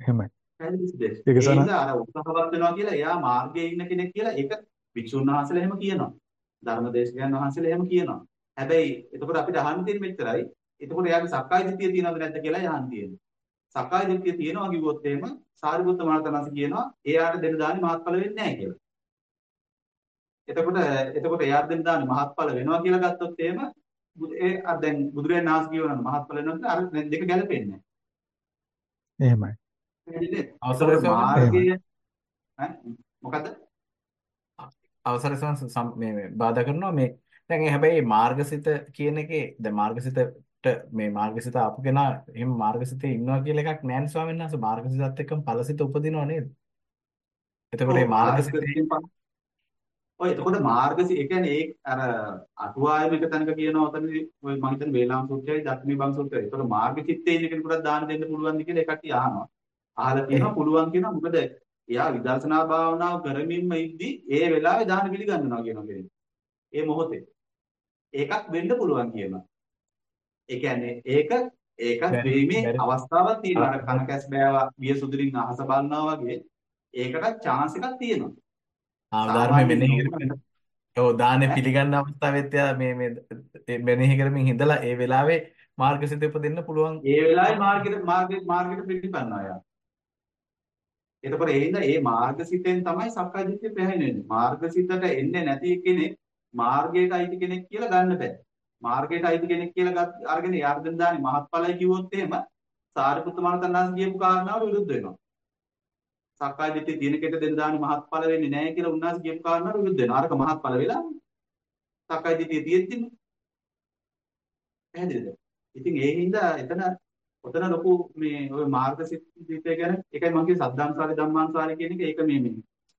එහෙමයි.
ඒක සන අර උත්සාහවත් වෙනවා කියලා එයා මාර්ගයේ ඉන්න කෙනෙක් කියලා ඒක වික්ෂුන් වහන්සේලා එහෙම කියනවා. ධර්මදේශකයන් වහන්සේලා එහෙම කියනවා. හැබැයි එතකොට අපිට අහන්න තියෙන මෙච්චරයි. එතකොට එයාගේ සක්කාය දිට්ඨිය තියෙනවද නැද්ද කියලා අහන්න තියෙනවා. සක්කාය දිට්ඨිය තියෙනවා කිව්වොත් එහෙම සාරිපුත්ත මහරහතන් කියනවා එයාට දෙන්න දාන්නේ මහත්ඵල වෙන්නේ නැහැ කියලා. එතකොට එතකොට එයාට දෙන්න දාන්නේ මහත්ඵල වෙනවා කියලා ගත්තොත් එහෙම ඒ අර දැන් බුදුරජාණන් වහන්සේ කියනවා මහත්ඵල වෙනවා කියලා අර දෙක ගැලපෙන්නේ නැහැ.
එහෙමයි.
අවසර මාර්ගය මොකද්ද?
අවසර සම මේ බාධා කරනවා මේ දැන් හැබැයි මාර්ගසිත කියන එකේ දැන් මාර්ගසිතට මේ මාර්ගසිත ආපු කෙනා එහෙම මාර්ගසිතේ ඉන්නවා කියලා එකක් නැහැ ස්වාමීන් වහන්සේ මාර්ගසිතත් එක්කම ඵලසිත උපදිනව නේද? එතකොට මේ මාර්ගසිතේ
ඔය එතකොට මාර්ගසි ඒ කියන්නේ ඒ අර අටුවායෙම එක තැනක කියනවා ඔතනදී ඔය මම හිතන්නේ වේලාම් සූත්‍රයයි දක්මී බං සූත්‍රයයි. එතකොට මාර්ග චිත්තේ ඉන්න කෙනෙකුට දාන දෙන්න පුළුවන්ද කියලා එකක් අහනවා. අහලා කියනවා පුළුවන් කියනවා මොකද එයා විදර්ශනා භාවනාව කරමින්ම ඉද්දි ඒ වෙලාවේ දාන පිළිගන්නවා කියනවා කෙනෙක්. ඒ මොහොතේ. ඒකක් වෙන්න පුළුවන් කියනවා. ඒ කියන්නේ ඒක ඒක වීමේ අවස්ථාවක් තියෙනවා. අර කනකැස් බෑවා විය සුදුරින් අහස බලනවා වගේ ඒකට chance එකක් තියෙනවා.
ආ ධර්මෙ මෙනෙහි කරමින් ඔව් දානේ පිළිගන්න අවස්ථාවෙත් එයා මේ මේ මෙනෙහි කරමින් හිඳලා ඒ වෙලාවේ මාර්ගසිත උපදින්න පුළුවන්.
ඒ වෙලාවේ මාර්ගෙට මාර්ගෙට මාර්ගෙට පිළිපන්නවා යා. එතකොට ඒ හින්දා ඒ මාර්ගසිතෙන් තමයි සක්කාය දිට්ඨිය පැහැෙන්නේ. මාර්ගසිතට එන්නේ නැති කෙනෙක් මාර්ගයට අයිති කෙනෙක් කියලා ගන්න බෑ. මාර්ගයට අයිති කෙනෙක් කියලා අරගෙන යාර දෙන්න දාන්නේ මහත්ඵලයි කිව්වොත් එහෙම සාරිපුත්ත මහරතන්ස් කියපු කාරණාවට විරුද්ධ වෙනවා. සක්කාය දිට්ඨිය තියෙන කෙට දෙන්න දාන්නේ මහත්ඵල වෙන්නේ නැහැ කියලා උන්වහන්සේ කියපු කාරණාවට විරුද්ධ වෙනවා. අරක මහත්ඵල වෙලා සක්කාය දිට්ඨිය තියෙද්දි පැහැදිලිද? ඉතින් ඒ හින්දා එතන ඔතන ලොකු මේ ඔය මාර්ග සිද්ධිය ගැන ඒකයි මම කිව්වේ සද්ධාන්සාරේ ධම්මාන්සාරේ කියන එක ඒක මේ මේ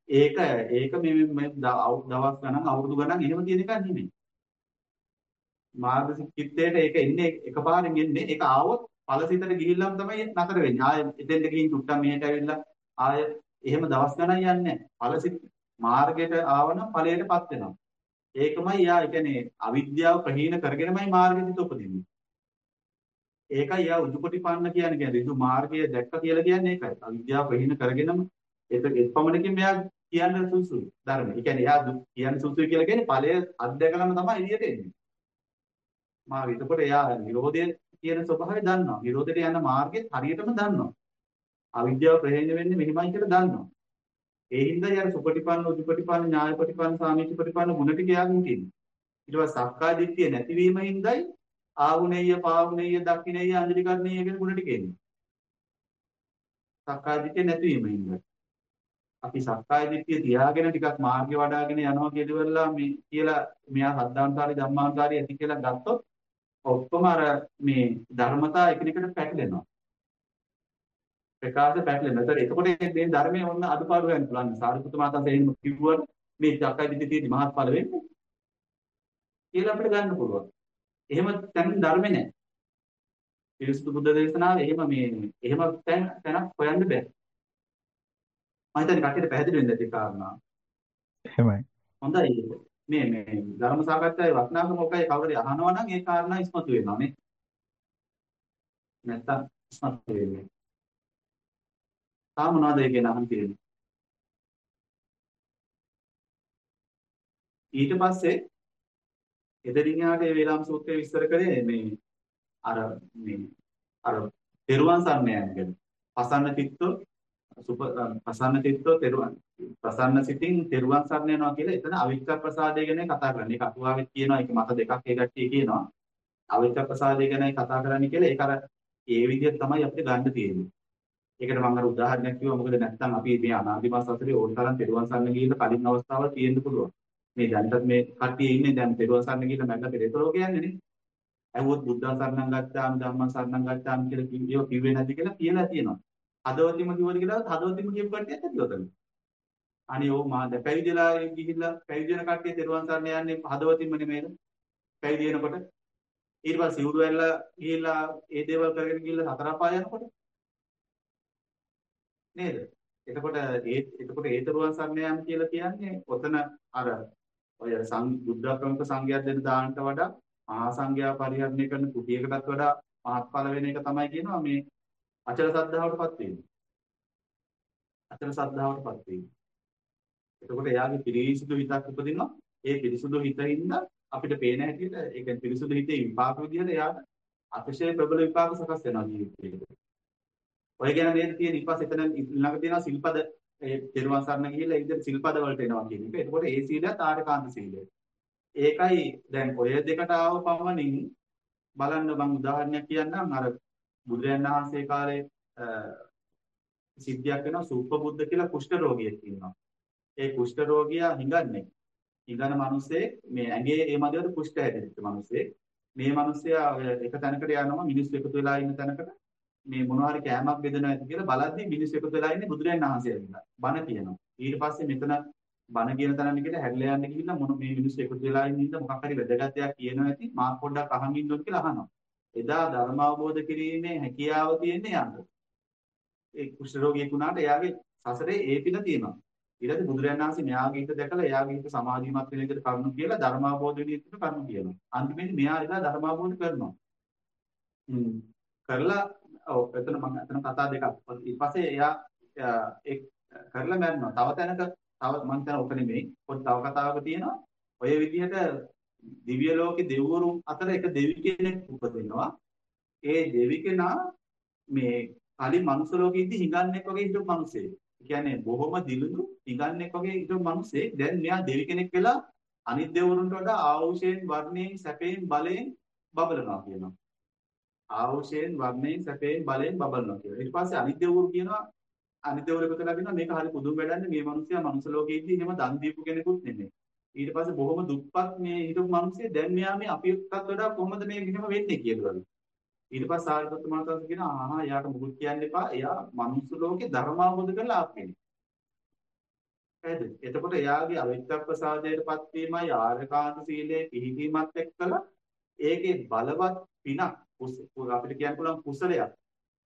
ඒක ඒක මේ මේ දවස් ගණන් අවුරුදු ගණන් එහෙම තියෙන එකක් නෙමෙයි මාර්ග සිද්ධියට ඒක එන්නේ එකපාරෙන් එන්නේ ඒක ආවොත් ඵලසිතට ගිහිල්ලාම තමයි නතර වෙන්නේ ආයෙ එතෙන්ට ගිහින් චුට්ටක් මෙහෙට ඇවිල්ලා ආයෙ එහෙම දවස් ගණන් යන්නේ නැහැ ඵලසිත මාර්ගයට ආවනම් ඵලයටපත් වෙනවා ඒකමයි යා ඒ කියන්නේ අවිද්‍යාව ප්‍රහීන කරගෙනමයි මාර්ගෙදිට උපදින්නේ ඒකයි යා උදුපටිපන්න කියන්නේ කියන්නේ ඍජු මාර්ගය දැක්ක කියලා කියන්නේ ඒකයි. අවිද්‍යාව ප්‍රහීන කරගෙනම ඒක එපමණකින් මෙයා කියන්න සුසුයි ධර්ම. ඒ කියන්නේ එයා කියන්නේ සුසුයි කියලා කියන්නේ ඵලය අත්දැකලම තමයි එළියට එන්නේ. මාර්ගය. එතකොට එයා නිරෝධය කියන ස්වභාවය දන්නවා. නිරෝධයට යන මාර්ගය හරියටම දන්නවා. අවිද්‍යාව ප්‍රහේණය වෙන්නේ මෙහිමයි කියලා දන්නවා. ඒ හින්දා යාර සුපටිපන්න උද්පටිපන්න ඥායපටිපන්න සාමීචපටිපන්න ගුණ ටික යාගෙන තියෙනවා. ඊට පස්සේ සක්කාය දිට්ඨිය නැතිවීම හින්දායි ආවුනේය පාවුනේය දක්ඛිනේය අංජලිකරණීය කියන ගුණ ටික එන්නේ. සක්කාය දිට්ඨිය නැතිවීම හින්දා. අපි සක්කාය දිට්ඨිය තියාගෙන ටිකක් මාර්ගය වඩ아가ගෙන යනවා කියලාවලා මේ කියලා මෙයා සද්ධාන්තාරි ධම්මාන්තාරි ඇති කියලා ගත්තොත් ඔක්කොම අර මේ ධර්මතා එකිනෙකට පැටලෙනවා. ප්‍රකාශ පැටලෙනවා. ඒතර එතකොට මේ ධර්මයේ ඔන්න අදුපාඩු වෙන්න පුළුවන්. සාරිපුත්ත මහතා තේින්න කිව්වොත් මේ සක්කාය දිට්ඨියදී මහත්ඵල වෙන්නේ කියලා අපිට ගන්න පුළුවන්. එහෙම තැන් ධර්මේ නැහැ. පිරිසුදු බුද්ධ දේශනාවේ එහෙම මේ එහෙම තැන් තැනක් හොයන්න බෑ. මම හිතන්නේ කටියට පැහැදිලි වෙන්න ඇති කාරණා.
එහෙමයි.
හොඳයි. මේ මේ ධර්ම සාකච්ඡාවේ වටිනාකම මොකයි කවුරුරි අහනවා නම් ඒ කාරණා ඉස්මතු වෙනවා නේ. නැත්තම් ඉස්මතු වෙන්නේ. තාම මොනවද ඒ ගැන අහන්න තියෙන්නේ? ඊට පස්සේ එදිරින් යාට ඒ වේලාම් සූත්‍රය විස්තර කරේ මේ අර මේ අර පෙරුවන් සම්මයන් ගැන. පසන්න චිත්තෝ සුප ප්‍රසන්න චිත්තෝ තෙරුවන් ප්‍රසන්න සිතින් තෙරුවන් සරණ යනවා කියලා එතන අවිච්ඡ ප්‍රසාදය ගැන කතා කරන්නේ. ඒක අතුවාවෙත් කියනවා. ඒක මත දෙකක් ඒ ගැට්ටිය කියනවා. අවිච්ඡ ප්‍රසාදය ගැනයි කතා කරන්නේ කියලා ඒක අර ඒ විදිහට තමයි අපිට ගන්න තියෙන්නේ. ඒකට මම අර උදාහරණයක් කිව්වා. මොකද නැත්තම් අපි මේ අනාදිමත් සසරේ ඕන තරම් තෙරුවන් සරණ ගිහින් කලින් අවස්ථාවල් තියෙන්න පුළුවන්. මේ දැන්ටත් මේ කට්ටිය ඉන්නේ දැන් තෙරුවන් සරණ ගිහින් මැල්ල පෙරේතලෝ කියන්නේ නේ. ඇහුවොත් බුද්ධ සරණං ගත්තාම ධම්ම සරණං ගත්තාම කියලා කිව්ව කිව්වේ නැති කියලා කියලා තියෙනවා. හදවතින්ම කිව්වද කියලා හදවතින්ම කියපු කට්ටියත් ඇති උතන. අනේ ඕ මා දැන් පැවිදිලා ගිහිල්ලා පැවිදි වෙන කට්ටිය තෙරුවන් සරණ යන්නේ හදවතින්ම නෙමෙයිද? පැවිදි වෙනකොට ඊට පස්සේ සිවුරු ඇල්ල ගිහිල්ලා ඒ දේවල් කරගෙන ගිහිල්ලා හතර පහ යනකොට නේද? එතකොට ඒ එතකොට ඒ තෙරුවන් සරණ යාම කියලා කියන්නේ ඔතන අර ඔය සං බුද්ධ ප්‍රමුඛ සංඝයා දෙන දානට වඩා මහා සංඝයා පරිහරණය කරන කුටියකටත් වඩා මහත්ඵල වෙන එක තමයි කියනවා මේ අචල සද්ධාවටපත් වීම. අචල සද්ධාවටපත් වීම. එතකොට එයාගේ පිරිසිදු හිතක් උපදිනවා. ඒ පිරිසිදු හිතින්ද අපිට පේන හැටියට ඒ කියන්නේ පිරිසිදු හිතේ විපාක විදිහට එයාට අතිශය ප්‍රබල විපාක සකස් වෙනවා ජීවිතේට. ඔය ගැන නේද තියෙන ඊපස් එතන ළඟ තියෙනවා සිල්පද ඒ තෙරුවන් සරණ ගිහිල්ලා ඒ විදිහට සිල්පද වලට එනවා කියන එක. එතකොට ඒ සීලයත් ආරකාන්ත සීලය. ඒකයි දැන් ඔය දෙකට ආව පමණින් බලන්න මම උදාහරණයක් කියන්නම් අර බුදුරජාණන් වහන්සේ කාලේ සිද්ධියක් වෙනවා සූපබුද්ධ කියලා කුෂ්ඨ රෝගියෙක් ඉන්නවා. ඒ කුෂ්ඨ රෝගියා හිඟන්නේ. හිඟන මිනිස්සේ මේ ඇඟේ ඒ මදිවට කුෂ්ඨ හැදෙච්ච මිනිස්සේ. මේ මිනිස්සයා එක තැනකට යනවා මිනිස්සු එකතු වෙලා ඉන්න තැනකට මේ මොනවා හරි කෑමක් බෙදනවා ඇති කියලා බලද්දි මිනිස්සු එකතු වෙලා ඉන්නේ බුදුරජාණන් වහන්සේ ඇවිල්ලා. බණ කියනවා. ඊට පස්සේ මෙතන බණ කියන තරම් කියලා හැරිලා යන්න ගිහිල්ලා මොන මේ මිනිස්සු එකතු වෙලා ඉන්න ඉඳ මොකක් හරි වැදගත් දෙයක් කියනවා ඇති මා පොඩ්ඩක් අහන් ඉන්න ඕන කියලා අහනවා. එදා ධර්ම අවබෝධ කිරීමේ හැකියාව තියෙන්නේ යාට. ඒ කුෂ්ඨ රෝගියෙක් වුණාට එයාගේ සසරේ ඒ පින තියෙනවා. ඊළඟට බුදුරජාණන් වහන්සේ මෙයාගේ හිත දැකලා එයාගේ හිත සමාධිමත් වෙන විදිහට කරුණු කියලා ධර්ම අවබෝධ වෙන විදිහට කරුණු කියනවා. අන්තිමේදී මෙයා එදා ධර්ම අවබෝධ කරනවා. හ්ම් කරලා ඔව් එතන මම එතන කතා දෙකක්. ඊට පස්සේ එයා ඒ කරලා මැරෙනවා. තව තැනක තව මම හිතන ඔක නෙමෙයි. පොත් තව කතාවක තියෙනවා. ඔය විදිහට දිව්‍ය ලෝකේ දෙවිවරු අතර එක දෙවි කෙනෙක් උපදිනවා. ඒ දෙවි කෙනා මේ කලින් මනුස්ස ලෝකෙ ඉඳි හිඟන්නෙක් වගේ හිටපු මිනිසෙක්. ඒ කියන්නේ බොහොම දිලුණු හිඟන්නෙක් වගේ හිටපු මිනිසෙක්. දැන් මෙයා දෙවි කෙනෙක් වෙලා අනිත් දෙවිවරුන්ට වඩා ආවුෂයෙන්, වර්ණයෙන්, සැපයෙන්, බලයෙන් බබලනවා කියනවා. ආවුෂයෙන්, වර්ණයෙන්, සැපයෙන්, බලයෙන් බබලනවා කියනවා. ඊට පස්සේ අනිත් දෙවිවරු කියනවා අනිත් දෙවිවරු එකතු වෙලා කියනවා මේක හරි පුදුම වැඩන්නේ මේ මිනිස්සයා මනුස්ස ලෝකෙ ඉඳි එහෙම දන් දීපු කෙනෙකුත් නෙමෙයි. ඊට පස්සේ බොහොම දුප්පත් මේ හිටපු මිනිස්සේ දැන් මෙයා මේ අපිටත් වඩා කොහොමද මේ මෙහෙම වෙන්නේ කියලා. ඊට පස්සේ සාරිපුත්ත මහතාස් කියනවා ආහා එයාට මුකුත් කියන්න එපා. එයා මනුස්ස ලෝකේ ධර්ම අවබෝධ කරලා ආපු කෙනෙක්. හරිද? එතකොට එයාගේ අවිච්ඡප්පසාදයටපත් වීමයි ආරකාන්ත සීලයේ පිහිටීමත් එක්කලා ඒකේ බලවත් පිනක් අපිට කියන්න පුළුවන් කුසලයක්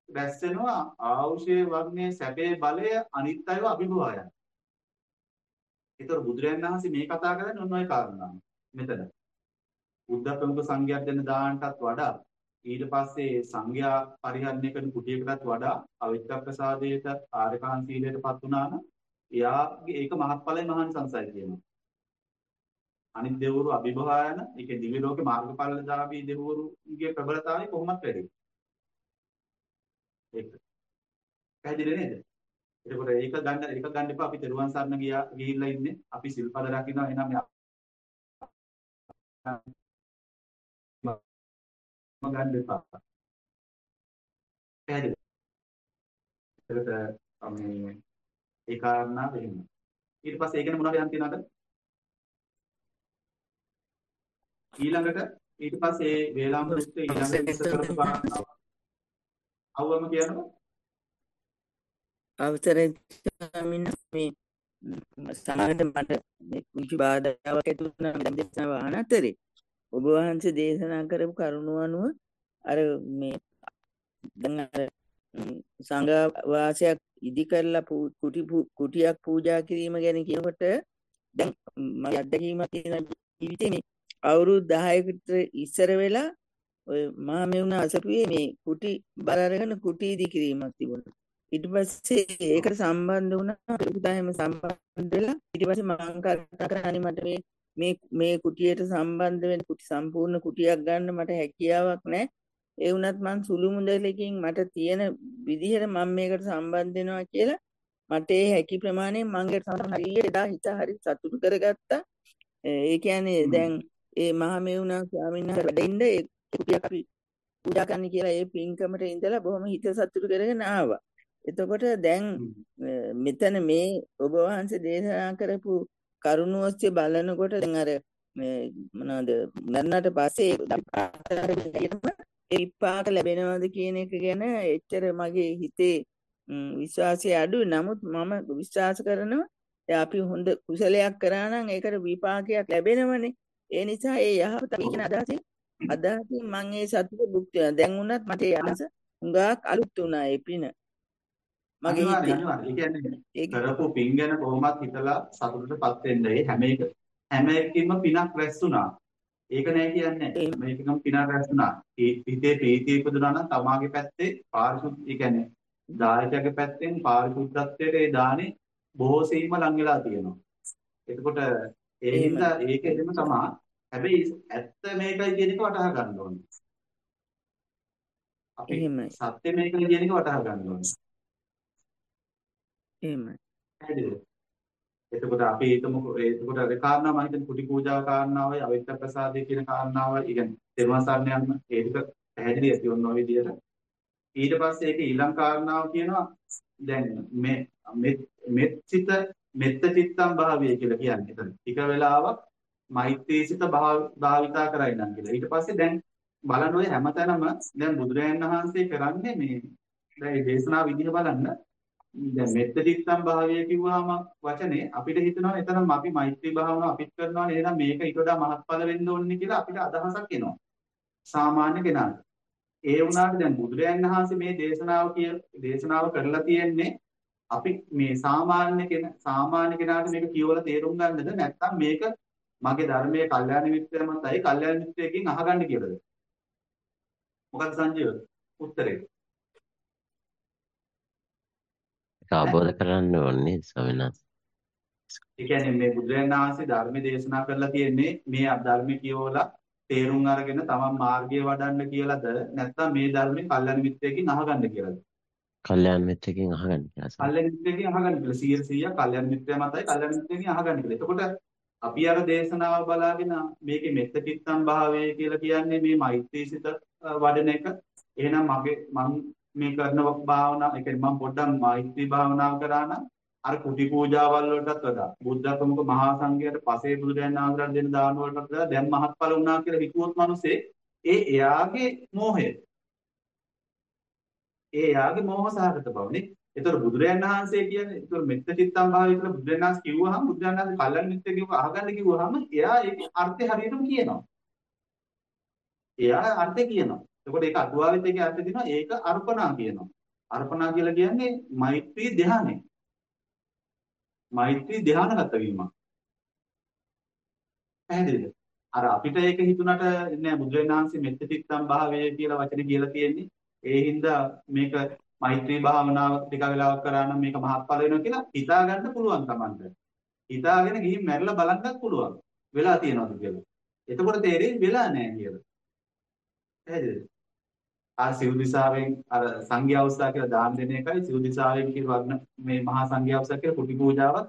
රැස් වෙනවා ආවුෂයේ වර්ණයේ සැපේ බලය අනිත් අයව අභිභවායන. ඒතර බුදුරයන් වහන්සේ මේ කතා කරන්නේ ඔන්න ඔය කාරණා. මෙතන. බුද්ධ ප්‍රමුඛ සංඝයා දෙන දානටත් වඩා ඊට පස්සේ සංඝයා පරිහරණය කරන කුටියකටත් වඩා අවිත්‍ය ප්‍රසාදයට ආරකාන් සීලයටපත් වුණා නම් එයාගේ ඒක මහත්ඵලයි මහාන් සංසය කියනවා. අනිත් දෙවිවරු අභිභවායන ඒකේ දිව්‍ය ලෝකේ මාර්ගඵලදාපී දෙවිවරුගේ ප්‍රබලතාවය කොහොමද වැඩි? ඒක. පැහැදිලි නේද? එතකොට ඒක ගන්න ඒක ගන්න එපා අපි තෙරුවන් සරණ ගියා ගිහිල්ලා ඉන්නේ. අපි සිල්පද රකින්නවා එහෙනම් මම ගන්න එපා. පැහැදිලි. එතකොට මේ ඒ කාරණා වෙන්න. ඊට පස්සේ ඒකනේ මොනවද යන් තියනවද? ඊළඟට ඊට පස්සේ වේලාම සූත්‍රයේ ඊළඟ ඉස්සර කරපු කාරණාව. අවවම කියනවා.
අවසරයි ස්වාමීන් මේ සමහරවිට මට මේ කුංචි බාධාවක් ඇති වුණා මේ දේශනාව අහන අතරේ ඔබ වහන්සේ දේශනා කරපු කරුණ අනුව අර මේ දැන් අර සංඝ වාසයක් ඉදි කරලා කුටි කුටියක් පූජා කිරීම ගැන කියනකොට දැන් මම අත්දැකීමක් තියෙන ජීවිතේ මේ අවුරුදු 10කට ඉස්සර වෙලා ඔය මහා මෙවුන අසපුවේ මේ කුටි බල අරගෙන කුටි ඉදි කිරීමක් තිබුණා. ඊට පස්සේ ඒකට සම්බන්ධ වුණා පුදුදායම සම්බන්ධ වෙලා ඊට පස්සේ මම කල්පනා කරන්නේ මට මේ මේ මේ කුටියට සම්බන්ධ වෙන කුටි සම්පූර්ණ කුටියක් ගන්න මට හැකියාවක් නැහැ. ඒ වුණත් මං සුළු මුදලකින් මට තියෙන විදිහට මම මේකට සම්බන්ධ වෙනවා කියලා මට ඒ හැකි ප්‍රමාණයෙන් මංගට හරියට එදා හිත හරි සතුටු කරගත්තා. ඒ කියන්නේ දැන් ඒ මහමෙවුනා ස්වාමීන් වහන්සේ වැඩ ඉන්න ඒ කුටියක් අපි පූජා කරන්න කියලා ඒ පින්කමට ඉඳලා බොහොම හිත සතුටු කරගෙන ආවා. එතකොට දැන් මෙතන මේ ඔබ වහන්සේ දේශනා කරපු කරුණ ඔස්සේ බලනකොට දැන් අර මේ මොනවද මරණට පස්සේ [LAUGHS] විපාක ලැබෙනවද කියන එක ගැන එච්චර මගේ හිතේ විශ්වාසය අඩුයි. නමුත් මම විශ්වාස කරනවා අපි හොඳ කුසලයක් කරා නම් ඒකට විපාකයක් ලැබෙනවනේ. ඒ නිසා ඒ යහපත කියන අදහසින් අදහසින් මම ඒ සතුට භුක්ති වෙනවා. දැන් උනත් මට ඒ අදහස හුඟක් අලුත් වුණා ඒ පින.
මගේ හිතේ. ඒ කියන්නේ කරපු පින් ගැන කොහොමත් හිතලා සතුටටපත් වෙන්න. ඒ හැම එක හැම එකකින්ම පිනක් රැස් වුණා. ඒක නෑ කියන්නේ. හැම එකකම පිනක් රැස් වුණා. හිතේ ප්‍රීතිය ඉපදුනා නම් තමාගේ පැත්තේ පාරිශුද්ධ ඒ කියන්නේ දායකයාගේ පැත්තෙන් පාරිශුද්ධත්වයට ඒ දානේ බොහෝ සීම ලං වෙලා තියෙනවා. එතකොට ඒ හින්දා ඒක එහෙම තමයි. හැබැයි ඇත්ත මේකයි කියන එක වටහා ගන්න ඕනේ. අපි සත්‍ය මේකයි කියන එක වටහා ගන්න ඕනේ.
එහෙමයි.
පැහැදිලිද? එතකොට අපි හිතමුකෝ එතකොට අර කාරණා මම හිතන්නේ කුටි පූජාව කාරණාවයි අවිත්ත ප්‍රසාදය කියන කාරණාවයි ඉතින් තෙරුවන් සරණ යන්න ඒ ටික පැහැදිලි ඇති ඔය විදිහට ඊට පස්සේ ඒක ඊළඟ කාරණාව කියනවා දැන් මේ මෙත් සිත මෙත්ත චිත්තම් භාවය කියලා කියන්නේ එතන ටික වෙලාවක් මෛත්‍රී සිත භාවිතා කරයි නම් කියලා ඊට පස්සේ දැන් බලන ඔය හැමතැනම දැන් බුදුරජාණන් වහන්සේ කරන්නේ මේ දැන් දේශනා විදිහ බලන්න දැන් මෙත්ත චිත්තම් භාවය කිව්වහම වචනේ අපිට හිතනවා එතනම අපි මෛත්‍රී භාවනාව අපිට කරනවානේ එහෙනම් මේක ඊට වඩා මහත්ඵල වෙන්න ඕනේ කියලා අපිට අදහසක් එනවා. සාමාන්‍ය කෙනාට. ඒ වුණාට දැන් බුදුරයන් වහන්සේ මේ දේශනාව කිය දේශනාව කරලා තියෙන්නේ අපි මේ සාමාන්‍ය කෙන සාමාන්‍ය කෙනාට මේක කියවලා තේරුම් ගන්නද නැත්නම් මේක මගේ ධර්මයේ කල්යාණ මිත්‍රය මතයි කල්යාණ මිත්‍රයෙක්ගෙන් අහගන්න කියලාද? මොකක්ද සංජීව? උත්තරේ.
අවබෝධ කරන්න ඕනේ ස්වාමීන් වහන්සේ.
ඒ කියන්නේ මේ බුදුරජාණන් වහන්සේ ධර්ම දේශනා කරලා තියෙන්නේ මේ ධර්ම කියවලා තේරුම් අරගෙන තමන් මාර්ගය වඩන්න කියලාද නැත්නම් මේ ධර්මේ කල්යන මිත්‍රයෙක්ගෙන් අහගන්න කියලාද?
කල්යන මිත්‍රයෙක්ගෙන් අහගන්න කියලා.
කල්යන මිත්‍රයෙක්ගෙන් අහගන්න කියලා 100 100 කල්යන මිත්‍රයා මතයි කල්යන මිත්‍රයෙක්ගෙන් අහගන්න කියලා. එතකොට අපි අර දේශනාව බලාගෙන මේකේ මෙත්ත චිත්තම් භාවය කියලා කියන්නේ මේ මෛත්‍රී සිත වඩන එක. එහෙනම් මගේ මම මේ කරන භාවනාව ඒ කියන්නේ මම පොඩ්ඩක් මෛත්‍රී භාවනාව කරා නම් අර කුටි පූජාවල් වලටත් වඩා බුද්ධ ප්‍රමුඛ මහා සංඝයාට පසේ බුදුරජාණන් වහන්සේට දෙන දාන වලටත් වඩා දැන් මහත්ඵල වුණා කියලා හිතුවොත් මිනිස්සේ ඒ එයාගේ මෝහය ඒ එයාගේ මෝහ සහගත බවනේ ඒතර බුදුරජාණන් වහන්සේ කියන්නේ ඒතර මෙත්ත චිත්තම් භාවය කියලා බුදුරජාණන් වහන්සේ කිව්වහම බුදුරජාණන් වහන්සේ කල්යන මිත්‍ර කිව්ව අහගන්න කිව්වහම එයා ඒකේ අර්ථය හරියටම කියනවා එයා අර්ථය කියනවා එතකොට ඒක අටුවාවෙත් ඒකේ අර්ථය දෙනවා ඒක අර්පණා කියනවා. අර්පණා කියලා කියන්නේ මෛත්‍රී ධ්‍යානෙ. මෛත්‍රී ධ්‍යානගත වීම. පැහැදිලිද? අර අපිට ඒක හිතුණට නෑ බුදුරජාණන් වහන්සේ මෙත්ත චිත්තම් භාවය කියලා වචනේ කියලා තියෙන්නේ. ඒ හින්දා මේක මෛත්‍රී භාවනාව ටික වෙලාවක් කරා නම් මේක මහත්ඵල වෙනවා කියලා හිතා ගන්න පුළුවන් Tamanට. හිතාගෙන ගිහින් මැරලා බලන්නත් පුළුවන්. වෙලා තියෙනවද කියලා. එතකොට තේරෙයි වෙලා නැහැ කියලා. පැහැදිලිද? ආ සිව් දිසාවෙන් අර සංඝයා උත්සාහ කියලා දාන දෙන එකයි සිව් දිසාවෙන් කියන වර්ණ මේ මහා සංඝයා උත්සාහ කියලා කුටි පූජාවක්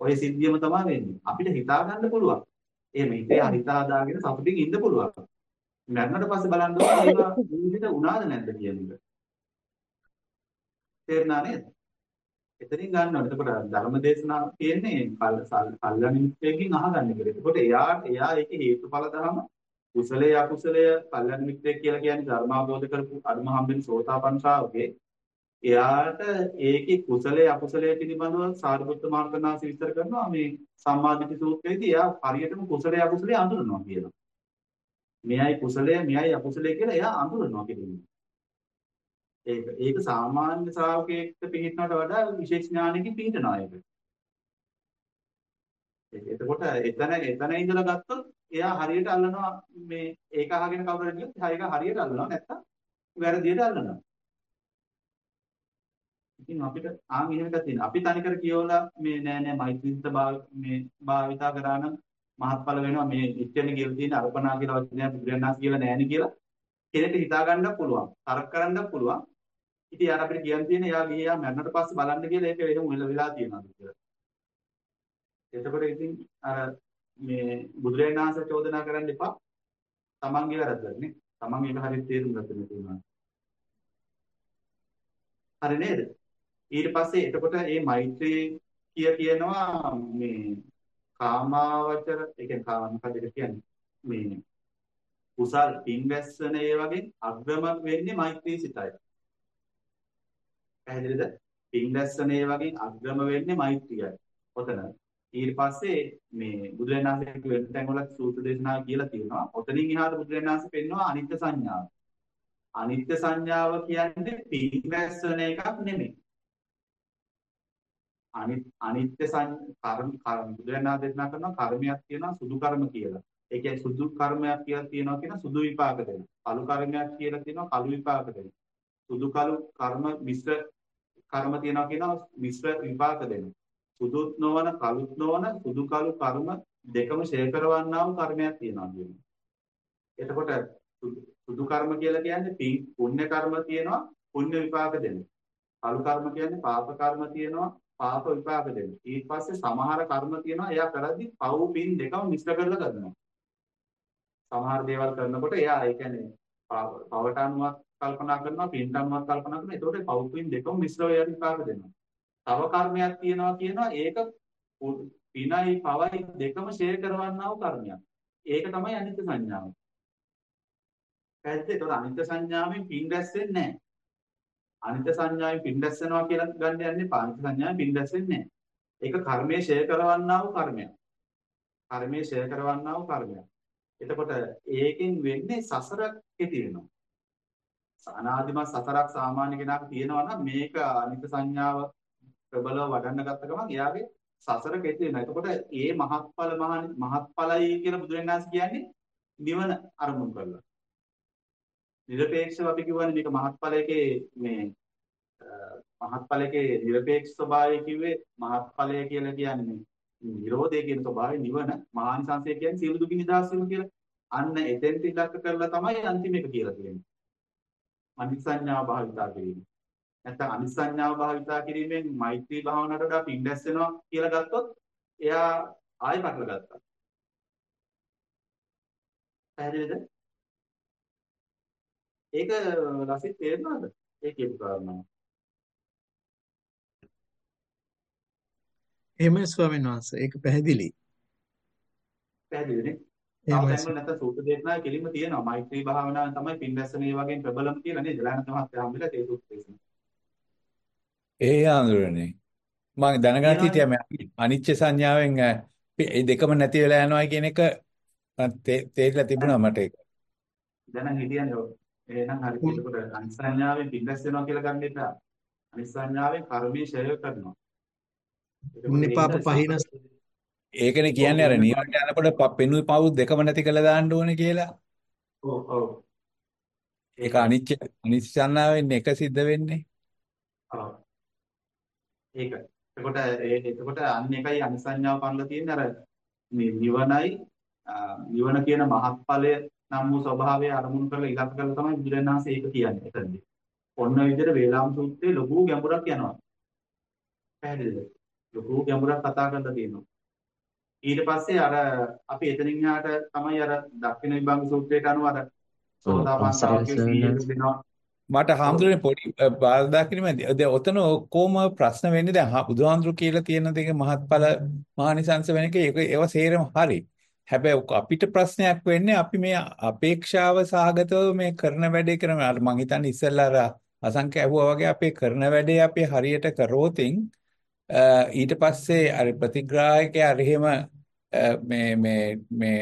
ඔය සිද්ධියම තමයි වෙන්නේ. අපිට හිතා ගන්න පුළුවන්. එහෙම හිතේ හිතා දාගෙන සතුටින් ඉන්න පුළුවන්. මරණයට පස්සේ බලන්න ඕනේ ඒවා [LAUGHS] ජීවිතේ උනාද නැද්ද කියන එක. තේරුණා නේද? එතනින් ගන්න ඕනේ. එතකොට ධර්ම දේශනා කියන්නේ කල්යන මිත්‍රයෙක්ගෙන් අහගන්න කියලා. එතකොට එයා එයා ඒකේ හේතුඵල ධර්ම කුසලයේ අකුසලයේ කල්යන මිත්‍රයෙක් කියලා කියන්නේ ධර්මාබෝධ කරපු අනුම හම්බෙන සෝතාපන්න ශ්‍රාවකේ එයාට ඒකේ කුසලයේ අකුසලයේ පිළිබඳව සාරිපුත්ත මාර්ගනාස විස්තර කරනවා මේ සම්මාදිට සූත්‍රයේදී එයා හරියටම කුසලයේ අකුසලයේ අඳුරනවා කියනවා. මෙයයි කුසලය මෙයයි අකුසලය කියලා එයා අඳුරනවා කියන්නේ. ඒක ඒක සාමාන්‍ය ශ්‍රාවකයෙක්ට පිළිහිටනට වඩා විශේෂ ඥානයකින් පිළිහිටනවා ඒක. එතකොට එතන එතන ඉඳලා ගත්තොත් එයා හරියට අල්ලනවා මේ ඒක අහගෙන කවුරුහරි ගියොත් ඒක හරියට අල්ලනවා නැත්තම් වැරදියට අල්ලනවා. ඉතින් අපිට ආන් එහෙම එකක් තියෙනවා. අපි තනිකර කියවලා මේ නෑ නෑ මෛත්‍රීසිත මේ භාවිතා කරා නම් මහත්ඵල වෙනවා මේ ඉච්ඡෙන් කියලා තියෙන අර්පණා කියලා වචනය බුදුරණාහි කියලා නෑනේ කියලා කෙනෙක්ට හිතා ගන්නත් පුළුවන්. තරක් කරන්නත් පුළුවන්. ඉතින් යාර අපිට කියන්න තියෙන්නේ එයා ගිහියා මැරෙනට පස්සේ බලන්න කියලා ඒක එහෙම වෙලා වෙලා තියෙනවා කියලා. එතකොට ඉතින් අර මේ බුදුරජාණන් වහන්සේ චෝදනා කරන්න එපා. තමන්ගේ වැරද්දක් නේ. තමන් ඒක හරියට තේරුම් ගන්න තියෙනවා. හරි නේද? ඊට පස්සේ එතකොට මේ මෛත්‍රී කිය කියනවා මේ කාමාවචර ඒ කියන්නේ කාම මොකද කියන්නේ මේ කුසල් පින් වැස්සන ඒ වගේ අග්‍රම වෙන්නේ මෛත්‍රී සිතයි. පැහැදිලිද? පින් දැස්සන ඒ වගේ අග්‍රම වෙන්නේ මෛත්‍රියයි. ඔතන. ඊට පස්සේ මේ බුදුරජාණන් වහන්සේ වෙන තැන්වල සූත්‍ර දේශනා කියලා තියෙනවා. ඔතනින් එහාට බුදුරජාණන් වහන්සේ පෙන්වනවා අනිත්‍ය සංඥාව. අනිත්‍ය සංඥාව කියන්නේ පින් දැස්සන එකක් නෙමෙයි. අනිත් අනිත්‍ය කර්ම බුදුරජාණන් දේශනා කරනවා කර්මයක් තියෙනවා සුදු කර්ම කියලා. ඒ කියන්නේ සුදු කර්මයක් කියලා තියෙනවා කියන සුදු විපාක දෙන. කළු කර්මයක් කියලා තියෙනවා කළු විපාක දෙන. සුදු කළු කර්ම මිශ්‍ර කර්ම තියනවා කියනවා මිශ්‍ර විපාක දෙනවා. සුදුත් නොවන කළුත් නොවන සුදු කළු කර්ම දෙකම ෂෙයා කරවන්නා වූ කර්මයක් තියෙනවා කියනවා. එතකොට සුදු කර්ම කියලා කියන්නේ පුණ්‍ය කර්ම තියෙනවා පුණ්‍ය විපාක දෙනවා. කළු කර්ම කියන්නේ පාප කර්ම තියෙනවා පාප විපාක දෙනවා. ඊට පස්සේ සමහර කර්ම තියෙනවා එයා කරද්දි පව් පින් දෙකම මිශ්‍ර කරලා කරනවා. සමහර දේවල් කරනකොට එයා ඒ කියන්නේ පවට අනුවක් කල්පනා කරනවා පින්ට අනුවක් කල්පනා කරනවා එතකොට පෞපින් දෙකම මිශ්‍ර වෙලා විපාක දෙනවා. තව කර්මයක් තියෙනවා කියනවා ඒක පිනයි පවයි දෙකම ෂෙයා කරවන්නා වූ කර්මයක්. ඒක තමයි අනිත්‍ය සංඥාව. පැත්තේ ඒතකොට අනිත්‍ය සංඥාවෙන් පින් රැස් වෙන්නේ නැහැ. අනිත්‍ය සංඥාවෙන් පින් රැස් වෙනවා කියලා ගන්න යන්නේ පානිත්‍ය සංඥාවෙන් පින් රැස් වෙන්නේ නැහැ. ඒක කර්මයේ ෂෙයා කරවන්නා වූ කර්මයක්. කර්මයේ ෂෙයා කරවන්නා වූ කර්මයක්. එතකොට ඒකෙන් වෙන්නේ සසර කෙටි වෙනවා. අනාදිමත් සසරක් සාමාන්‍ය කෙනාට තියෙනවා නම් මේක අනිත් සංඥාව ප්‍රබලව වඩන්න ගත්ත ගමන් එයාගේ සසර කෙටි වෙනවා. එතකොට ඒ මහත්ඵල මහත්ඵලයි කියලා බුදුරජාණන් කියන්නේ නිවන අරමුණු කරලා. නිරපේක්ෂව අපි කියවනේ මේක මහත්ඵලයේ මේ මහත්ඵලයේ නිරපේක්ෂ ස්වභාවය කිව්වේ මහත්ඵලය කියලා කියන්නේ නිරෝධය කියන ස්වභාවය නිවන මහානිසංසය කියන්නේ සියලු දුකින් නිදහස් වීම කියලා. අන්න එතෙන්ට ඉලක්ක කරලා තමයි අන්තිම එක කියලා තියෙන්නේ. අනිසඤ්ඤාව භාවිතා කිරීම. නැත්නම් අනිසඤ්ඤාව භාවිතා කිරීමෙන් මෛත්‍රී භාවනාවට වඩා පිංඩැස් වෙනවා කියලා ගත්තොත් එයා ආයෙ පටල ගත්තා. පැහැදිලිද? ඒක රසිත තේරෙනවද? ඒ කියපු කාරණා.
එහෙමයි ස්වාමීන් වහන්සේ. ඒක පැහැදිලි.
පැහැදිලිනේ. තවදැන්වල නැත්නම් සූත්‍ර දේශනාවේ කෙලින්ම තියෙනවා මෛත්‍රී භාවනාවෙන් තමයි පින්දැස්සන ඒ වගේ ප්‍රබලම කියලා නේද? ලයනත මහත්තයා හම්බෙලා ඒ සූත්‍ර දේශනාව.
ඒ ආඳුරනේ. මම දැනගන්න හිටියා මේ අනිච්ච සංඥාවෙන් ඒ දෙකම නැති වෙලා යනවා කියන එක තේරිලා තිබුණා මට ඒක.
දැන් හිටියනේ ඔය. එහෙනම් හරි එතකොට අනිසඤ්ඤාවෙන් පින්දැස්සනවා කියලා ගන්න එපා. අනිසඤ්ඤාවෙන් කර්මී ෂය කරනවා.
නිපාප පහිනස්
ඒකනේ කියන්නේ අර නිවනට යනකොට පෙනුයි පවු දෙකම නැති කළා දාන්න ඕනේ කියලා.
ඔව් ඔව්.
ඒක අනිච්ච අනිච්චන්නාවෙන් එක සිද්ධ වෙන්නේ.
ඔව්. ඒක. එතකොට ඒ එතකොට අන්න එකයි අනිසඤ්ඤාව පනලා තියෙන්නේ අර මේ නිවනයි නිවන කියන මහත්ඵලය නම් වූ ස්වභාවය අරමුණු කරලා ඉලක්ක කරලා තමයි බුදුරජාණන් වහන්සේ ඒක කියන්නේ එතනදී. ඔන්න විදිහට වේලාම් සූත්‍රයේ ලොකු ගැඹුරක් යනවා. පැහැදිලිද? ලොකු ගැඹුරක් කතා කරලා තියෙනවා. ඊට පස්සේ අර අපි එතනින් යාට තමයි අර දක්ෂින විභංග සූත්‍රයට අනුව අර සෝතාපන්න ශ්‍රාවකයෝ 100ක් දෙනවා.
මට හාමුදුරනේ පොඩි බාධාක් නෙමෙයි. දැන් ඔතන ඔක්කොම ප්‍රශ්න වෙන්නේ දැන් බුදුහාමුදුරු කියලා තියෙන දෙක මහත්ඵල මහානිසංස වෙන එක ඒක ඒව සේරම හරි. හැබැයි අපිට ප්‍රශ්නයක් වෙන්නේ අපි මේ අපේක්ෂාව සහගතව මේ කරන වැඩේ කරන අර මං හිතන්නේ ඉස්සෙල්ලා අර අසංඛ්‍ය ඇහුවා වගේ අපේ කරන වැඩේ අපි හරියට කරෝතින් ඊට පස්සේ අර ප්‍රතිග්‍රාහකයා එහෙම මේ මේ මේ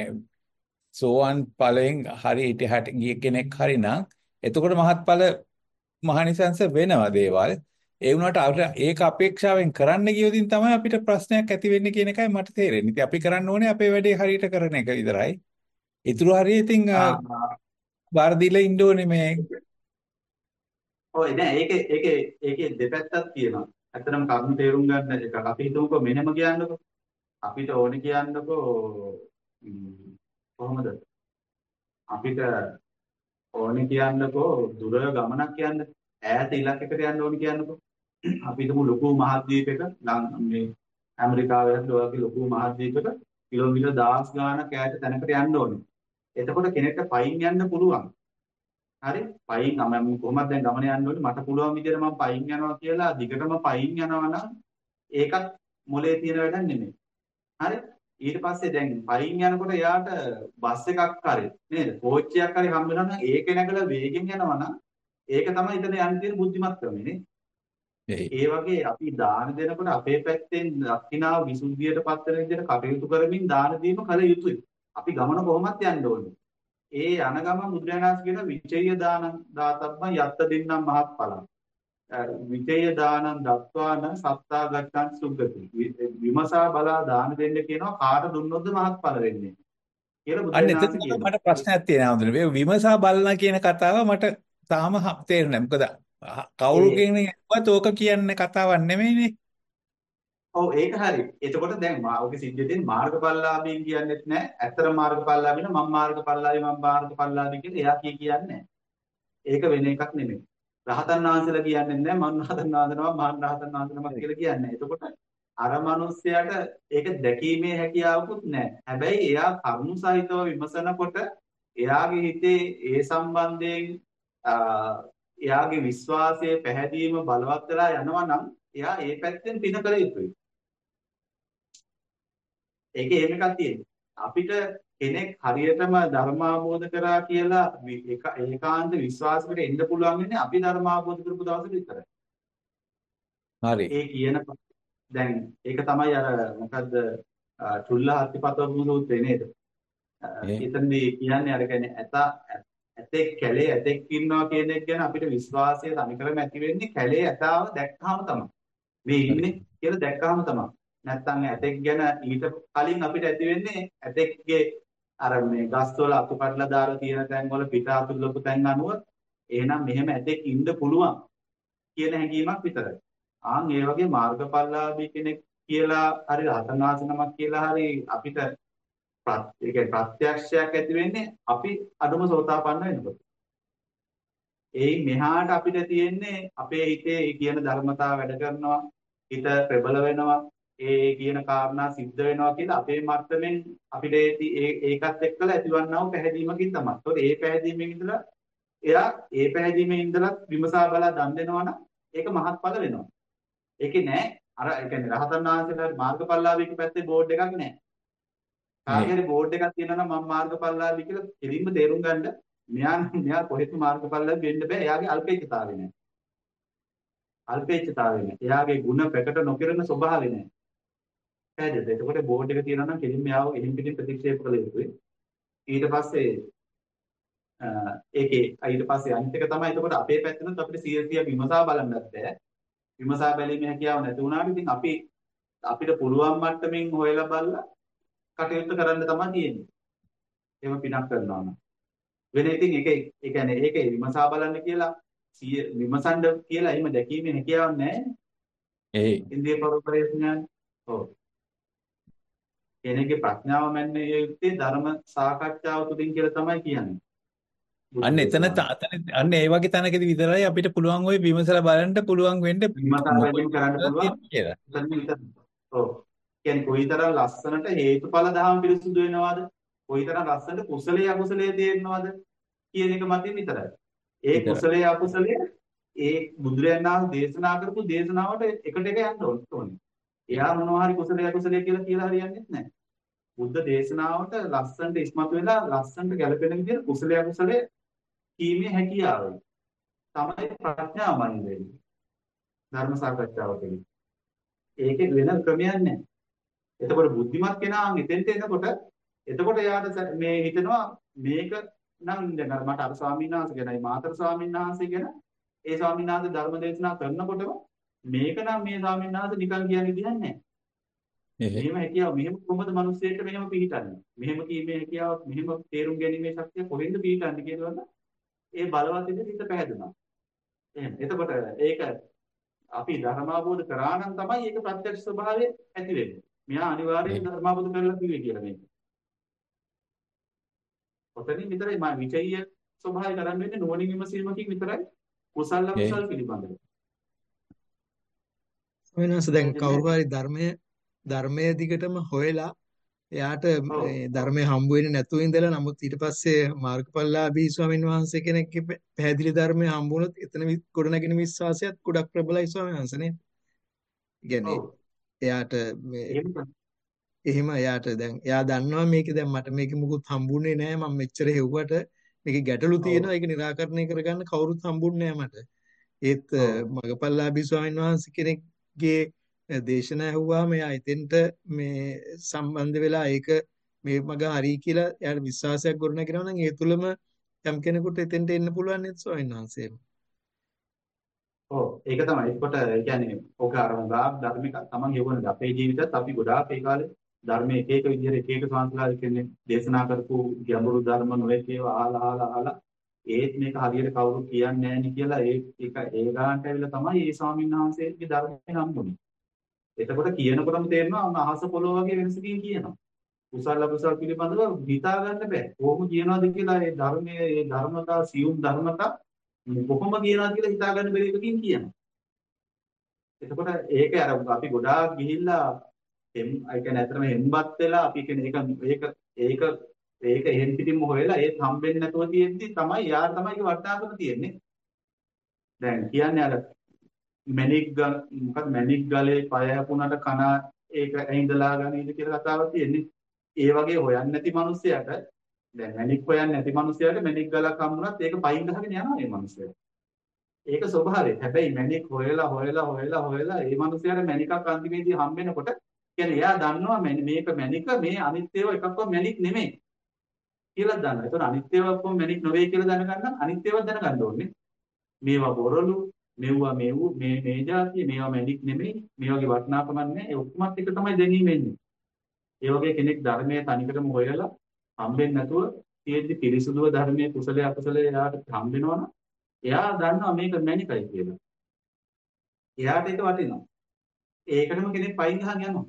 සෝවන් ඵලයෙන් හරි ඉතහට ගිය කෙනෙක් හරිනම් එතකොට මහත්ඵල මහනිසංස වෙනවා දේවල්. ඒ වුණාට ඒක අපේක්ෂාවෙන් කරන්න ගියොතින් තමයි අපිට ප්‍රශ්නයක් ඇති වෙන්නේ කියන එකයි මට තේරෙන්නේ. ඉතින් අපි කරන්න ඕනේ අපේ වැඩේ හරියට කරන එක විතරයි. ඊටු හරිය ඉතින් බාර දීලා ඉන්න ඕනේ මේ.
ඔය නෑ ඒකේ ඒකේ ඒකේ දෙපැත්තක් තියෙනවා. ඇත්තටම කරුණු තේරුම් ගන්න එක අපි හිතමුකෝ මෙහෙම කියන්නකෝ. අපිට ඕනේ කියන්නකෝ කොහොමද? අපිට ඕනේ කියන්නකෝ දුර ගමනක් යන්න ඈත ඉලක්කයකට යන්න ඕනේ කියන්නකෝ අපි හිතමු ලොකු මහද්වීපයක මේ ඇමරිකාවේ වගේ ලොකු මහද්වීපයක කිලෝමීටර් 1000 ගාණක් ඈත තැනකට යන්න ඕනේ. එතකොට කෙනෙක්ට පයින් යන්න පුළුවන්. හරි? පයින් මම කොහොමද දැන් ගමන යන්න ඕනේ? මට පුළුවන් විදිහට මම පයින් යනවා කියලා දිගටම පයින් යනවා නම් ඒකත් මොලේ තියෙන වැඩක් නෙමෙයි. හරි? ඊට පස්සේ දැන් පයින් යනකොට එයාට බස් එකක් හරි නේද? කෝච්චියක් හරි හම්බ වෙනවා නම් ඒක නැගලා වේගෙන් යනවා නම් ඒක තමයි ඉතන යන්න තියෙන බුද්ධිමත් ක්‍රමය නේ. ඒ වගේ අපි දාන දෙනකොට අපේ පැත්තෙන් දක්ෂිනාව විසුද්ධියට පත් වෙන විදිහට කටයුතු කරමින් දාන දීම කළ යුතුයි. අපි ගමන කොහොමත් යන්න ඕනේ. ඒ යන ගමන් බුදුරජාණන් කියන විචය දාන දාතබ්බන් යත්ත දෙන්නම් මහත්ඵලං. විජය දානං දත්වාන සත්තා ගච්ඡන් සුගති විමසා බලා දාන දෙන්න කියනවා කාට දුන්නොත්ද මහත්ඵල වෙන්නේ කියලා බුදුරජාණන් කියනවා
මට ප්‍රශ්නයක් තියෙනවා හඳුනන මේ විමසා බලන කියන කතාව මට තාම තේරෙන්නේ මොකද කවුරු කෙනෙක්වත් ඕක කියන්නේ කතාවක් නෙමෙයිනේ
ඔව් ඒක හරි. එතකොට දැන් ඔගේ සිද්ධියෙන් මාර්ගඵලලාභීන් කියන්නේත් නැහැ. ඇත්තට මාර්ගඵලලාභීන මම මාර්ගඵලලාභී මම මාර්ගඵලලාභී කියලා එයා කිය කියන්නේ ඒක වෙන එකක් නෙමෙයි. රහතන් වහන්සේලා කියන්නේ නැහැ මම රහතන් වහන්සේනම මහන් රහතන් වහන්සේනම කියලා කියන්නේ. එතකොට අර මිනිස්සයාට ඒක දැකීමේ හැකියාවකුත් නැහැ. හැබැයි එයා කරුණු සහිතව විමසනකොට එයාගේ හිතේ ඒ සම්බන්ධයෙන් එයාගේ විශ්වාසය පැහැදීම බලවත් වෙලා යනවා නම් එයා ඒ පැත්තෙන් පින කළ යුතුයි. ඒකේ එහෙම එකක් තියෙනවා. අපිට කෙනෙක් හරියටම ධර්ම අවබෝධ කරා කියලා ඒකාන්ත විශ්වාසයකට එන්න පුළුවන් වෙන්නේ අපි ධර්ම අවබෝධ කරපු දවසට විතරයි.
හරි.
ඒ කියන දැන් ඒක තමයි අර මොකද්ද චුල්ලහත්තිපතවු සූත්‍රේ නේද? එතනදී කියන්නේ අර කියන්නේ ඇත ඇතෙක් කැලේ ඇතෙක් ඉන්නවා කියන එක ගැන අපිට විශ්වාසය තනිකරම ඇති වෙන්නේ කැලේ ඇතාව දැක්කහම තමයි. මේ ඉන්නේ කියලා දැක්කහම තමයි. නැත්තම් ඇතෙක් ගැන ඊට කලින් අපිට ඇති වෙන්නේ ඇතෙක්ගේ අර මේ ගස්වල අතුපටලා දාලා තියෙන තැන් වල පිට අතුල්ලපු තැන් අනුව එහෙනම් මෙහෙම ඇතෙක් ඉන්න පුළුවන් කියන හැඟීමක් විතරයි. ආන් ඒ වගේ මාර්ගඵලලාභී කෙනෙක් කියලා හරි රහතනාසනමක් කියලා හරි අපිට ඒ ප්‍රත්‍යක්ෂයක් ඇති වෙන්නේ අපි අඩුම සෝතාපන්න වෙනකොට. ඒ මෙහාට අපිට තියෙන්නේ අපේ හිතේ කියන ධර්මතාව වැඩ කරනවා හිත ප්‍රබල වෙනවා ඒ කියන කාරණා සිද්ධ වෙනවා කියලා අපේ මට්ටමින් අපිට ඒකත් එක්කලා ඇතිවන්නා වූ පැහැදීමකින් තමයි. ඒතකොට ඒ පැහැදීමෙන් ඉඳලා එයා ඒ පැහැදීමෙන් ඉඳලා විමසා බලලා දන් දෙනවා නම් ඒක මහත්ඵල වෙනවා. ඒකේ නෑ අර ඒ කියන්නේ රහතන් වහන්සේලා මාර්ගඵලලාභීක පැත්තේ බෝඩ් එකක් නෑ. කාගේ බෝඩ් එකක් තියෙනවා නම් මම මාර්ගඵලලාභී කියලා එදින්ම තේරුම් ගන්න මෙයා මෙයා කොහෙත් මාර්ගඵලලාභී වෙන්න බෑ. එයාගේ අල්පේච්ඡතාවය නෑ. අල්පේච්ඡතාවය නෑ. එයාගේ ಗುಣ ප්‍රකට නොකරන ස්වභාවය නෑ. පැහැදිලිද? එතකොට බෝඩ් එක තියෙනවා නම් කෙලින්ම යාව එහින් පිටින් ප්‍රතික්ෂේප කළ යුතුයි. ඊට පස්සේ ඒකේ ඊට පස්සේ අනිත් එක තමයි එතකොට අපේ පැත්තෙනුත් අපිට 100 විමසා බලන්නත් බෑ. විමසා බැලීමේ හැකියාව නැති වුණාම ඉතින් අපි අපිට පුළුවන් මට්ටමින් හොයලා බලලා කටයුතු කරන්න තමයි තියෙන්නේ. එහෙම පිනක් කරනවා නම්. වෙන ඉතින් ඒක ඒ කියන්නේ ඒක විමසා බලන්න කියලා විමසන්න කියලා එහෙම දැකීමේ හැකියාවක් නැහැ.
ඒ
ඉන්දිය පරපරේඥාන. ඔව්. කෙනෙක්ගේ ප්‍රඥාව මැන්නේ යුත්තේ ධර්ම සාකච්ඡාව තුළින් කියලා තමයි කියන්නේ.
අන්න එතන අන්න ඒ වගේ තැනකදී විතරයි අපිට පුළුවන් ওই විමසලා බලන්න පුළුවන් වෙන්නේ
විමසා බැලීම කරන්න පුළුවන්. කියන්නේ කොයිතරම් ලස්සනට හේතුඵල දහම් පිරිසුදු වෙනවද? කොයිතරම් ලස්සනට කුසලයේ අකුසලයේ තේරෙනවද කියන එක මතින් විතරයි. ඒ. කුසලයේ අකුසලයේ ඒ බුදුරජාණන් වහන්සේ දේශනා කරපු දේශනාවට එකට එක යන්න ඕනේ. එයා මොනවා හරි කුසලයේ අකුසලයේ කියලා කියලා හරියන්නේ නැහැ. බුද්ධ දේශනාවට ලස්සනට ඉස්මතු වෙලා ලස්සනට ගැලපෙන විදිහට කුසලයේ අකුසලයේ කීමේ හැකියාව තමයි ප්‍රඥාව මනින්නේ. ධර්ම සාකච්ඡාවකදී. ඒකේ වෙන ක්‍රමයක් නැහැ. එතකොට බුද්ධිමත් කෙනා මෙතෙන්ට එනකොට එතකොට එයාට මේ හිතෙනවා මේක නම් දැන් අර මට අර ස්වාමීන් වහන්සේ ගැනයි මාතර ස්වාමීන් වහන්සේ ගැන ඒ ස්වාමීන් වහන්සේ ධර්ම දේශනා කරනකොටම මේක නම් මේ ස්වාමීන් වහන්සේ නිකන් කියන්නේ විදිහක් නැහැ. මෙහෙම හැකියාව මෙහෙම කොහොමද මිනිස්සෙට මෙහෙම පිළිටන්නේ? මෙහෙම කීමේ හැකියාව මෙහෙම තේරුම් ගැනීමේ ශක්තිය කොහෙන්ද පිළිටන්නේ කියනවද? ඒ බලවත් විදිහට හිත පැහැදුනා. එහෙනම් එතකොට ඒක අපි ධර්ම අවබෝධ කරා නම් තමයි ඒක ප්‍රත්‍යක්ෂ ස්වභාවය ඇති වෙන්නේ. මෙයා අනිවාර්යයෙන් ධර්ම අවබෝධ කරලා කිව්වේ කියලා මේක. ඔතනින් විතරයි මා විචය ස්වභාවය කරන් වෙන්නේ නුවණින් විමසීමකින් විතරයි කුසල අකුසල පිළිබඳව.
වහන්සේ දැන්? කවුරු හරි ධර්මයේ ධර්මයේ දිගටම හොයලා එයාට. මේ ධර්මයේ හම්බ වෙන්නේ නැතුව ඉඳලා නමුත් ඊට පස්සේ මාර්ගඵලලාභී ස්වාමීන් වහන්සේ කෙනෙක්ගේ පැහැදිලි ධර්මයේ හම්බ වුණොත් එතන ගොඩනගෙන විශ්වාසයත් ගොඩක් ප්‍රබලයි ස්වාමීන් වහන්සේ නේද? එයාට
එහෙම
එයාට දැන් එයා දන්නවා මේකේ දැන් මට මේකේ මුකුත් හම්බුනේ නැහැ මම මෙච්චර හෙව්වට මේකේ ගැටලු. තියෙනවා ඒක निराකරණය කරගන්න කවුරුත් හම්බුන්නේ නැහැ මට. ඒත්. මගපල්ලාභී ස්වාමීන් වහන්සේ කෙනෙක්ගේ දේශනා ඇහුවාම එයා එතෙන්ට මේ සම්බන්ධ වෙලා ඒක මේ මග හරි කියලා එයාට විශ්වාසයක් ගොඩනගෙනවා නම් ඒ තුලම යම් කෙනෙකුට එතෙන්ට එන්න පුළුවන් නේද ස්වාමීන් වහන්සේ.
ඔව් ඒක තමයි. ඒකට ඒ කියන්නේ ඔක අර ගාක් ධර්මික තමන් ගෙවන අපේ ජීවිතත් අපි ගොඩාක් ඒ කාලේ ධර්මයේ එක එක විදිහට එක එක සංස්කාර කියන්නේ දේශනා කරපු ගැඹුරු ධර්ම නොයෙක් ඒවා අහලා අහලා අහලා ඒත් මේක හරියට කවුරු කියන්නේ නැහැ නේ කියලා ඒ ඒක ඒ ගානට ඇවිල්ලා තමයි මේ ස්වාමීන් වහන්සේගේ ධර්මය හම්බුනේ. එතකොට කියනකොටම තේරෙනවා අහස පොළොව වගේ වෙනසකින් කියනවා. කුසල අකුසල පිළිබඳව හිතා ගන්න බෑ. කොහොම කියනවද කියලා ඒ ධර්මයේ ඒ ධර්මතා සියුම් ධර්මතා කොහොම කියනවද කියලා හිතා ගන්න බැරි එකකින් කියනවා. එතකොට ඒක අර අපි ගොඩාක් ගිහිල්ලා එම් ඒ කියන්නේ ඇත්තටම හෙම්බත් වෙලා අපි කියන්නේ ඒක ඒක ඒක ඒක එහෙන් පිටින්ම හොයලා ඒත් හම්බෙන්නේ නැතුව තියෙද්දි තමයි යාර තමයි ඒක වටාකම තියෙන්නේ. දැන් කියන්නේ අර මැණික් ගල් මොකද මැණික් ගලේ පය හැපුණට කන ඒක ඇහිඳලා ගනීද කියලා කතාවක් තියෙන්නේ. ඒ වගේ හොයන්නේ නැති මිනිස්සයාට දැන් මැණික් හොයන්නේ නැති මිනිස්සයාට මැණික් ගලක් හම්බුනත් ඒක පයින් ගහගෙන යනවා මේ මිනිස්සයා. ඒක ස්වභාවය. හැබැයි මැණික් හොයලා හොයලා හොයලා හොයලා ඒ මිනිස්සයාට මැණිකක් අන්තිමේදී හම්බෙනකොට කියන්නේ එයා දන්නවා මෙන්න මේක මැණික මේ අනිත් ඒවා එකක්වත් මැණික් නෙමෙයි කියලා දන්නවා. ඒතකොට අනිත් ඒවා ඔක්කොම මැණික් නෙවෙයි කියලා දැනගන්න නම් අනිත් ඒවා දැනගන්න ඕනේ. මේවා බොරළු, මෙව්වා මෙව් මේ මේ જાතිය, මේවා මැණික් නෙමෙයි, මේ වගේ වටිනාකමක් නැහැ. ඒ ඔක්කොමත් එක තමයි දැනීම එන්නේ. ඒ වගේ කෙනෙක් ධර්මයේ තනිකරම හොයලා හම්බෙන්නේ නැතුව තියෙද්දි පිරිසුදුව ධර්මයේ කුසලයේ අකුසලයේ එයාට හම්බෙනවනම් එයා දන්නවා මේක මැණිකයි කියලා. එයාට ඒක වටිනවා. ඒකටම කෙනෙක් පයින් ගහන් යනවා.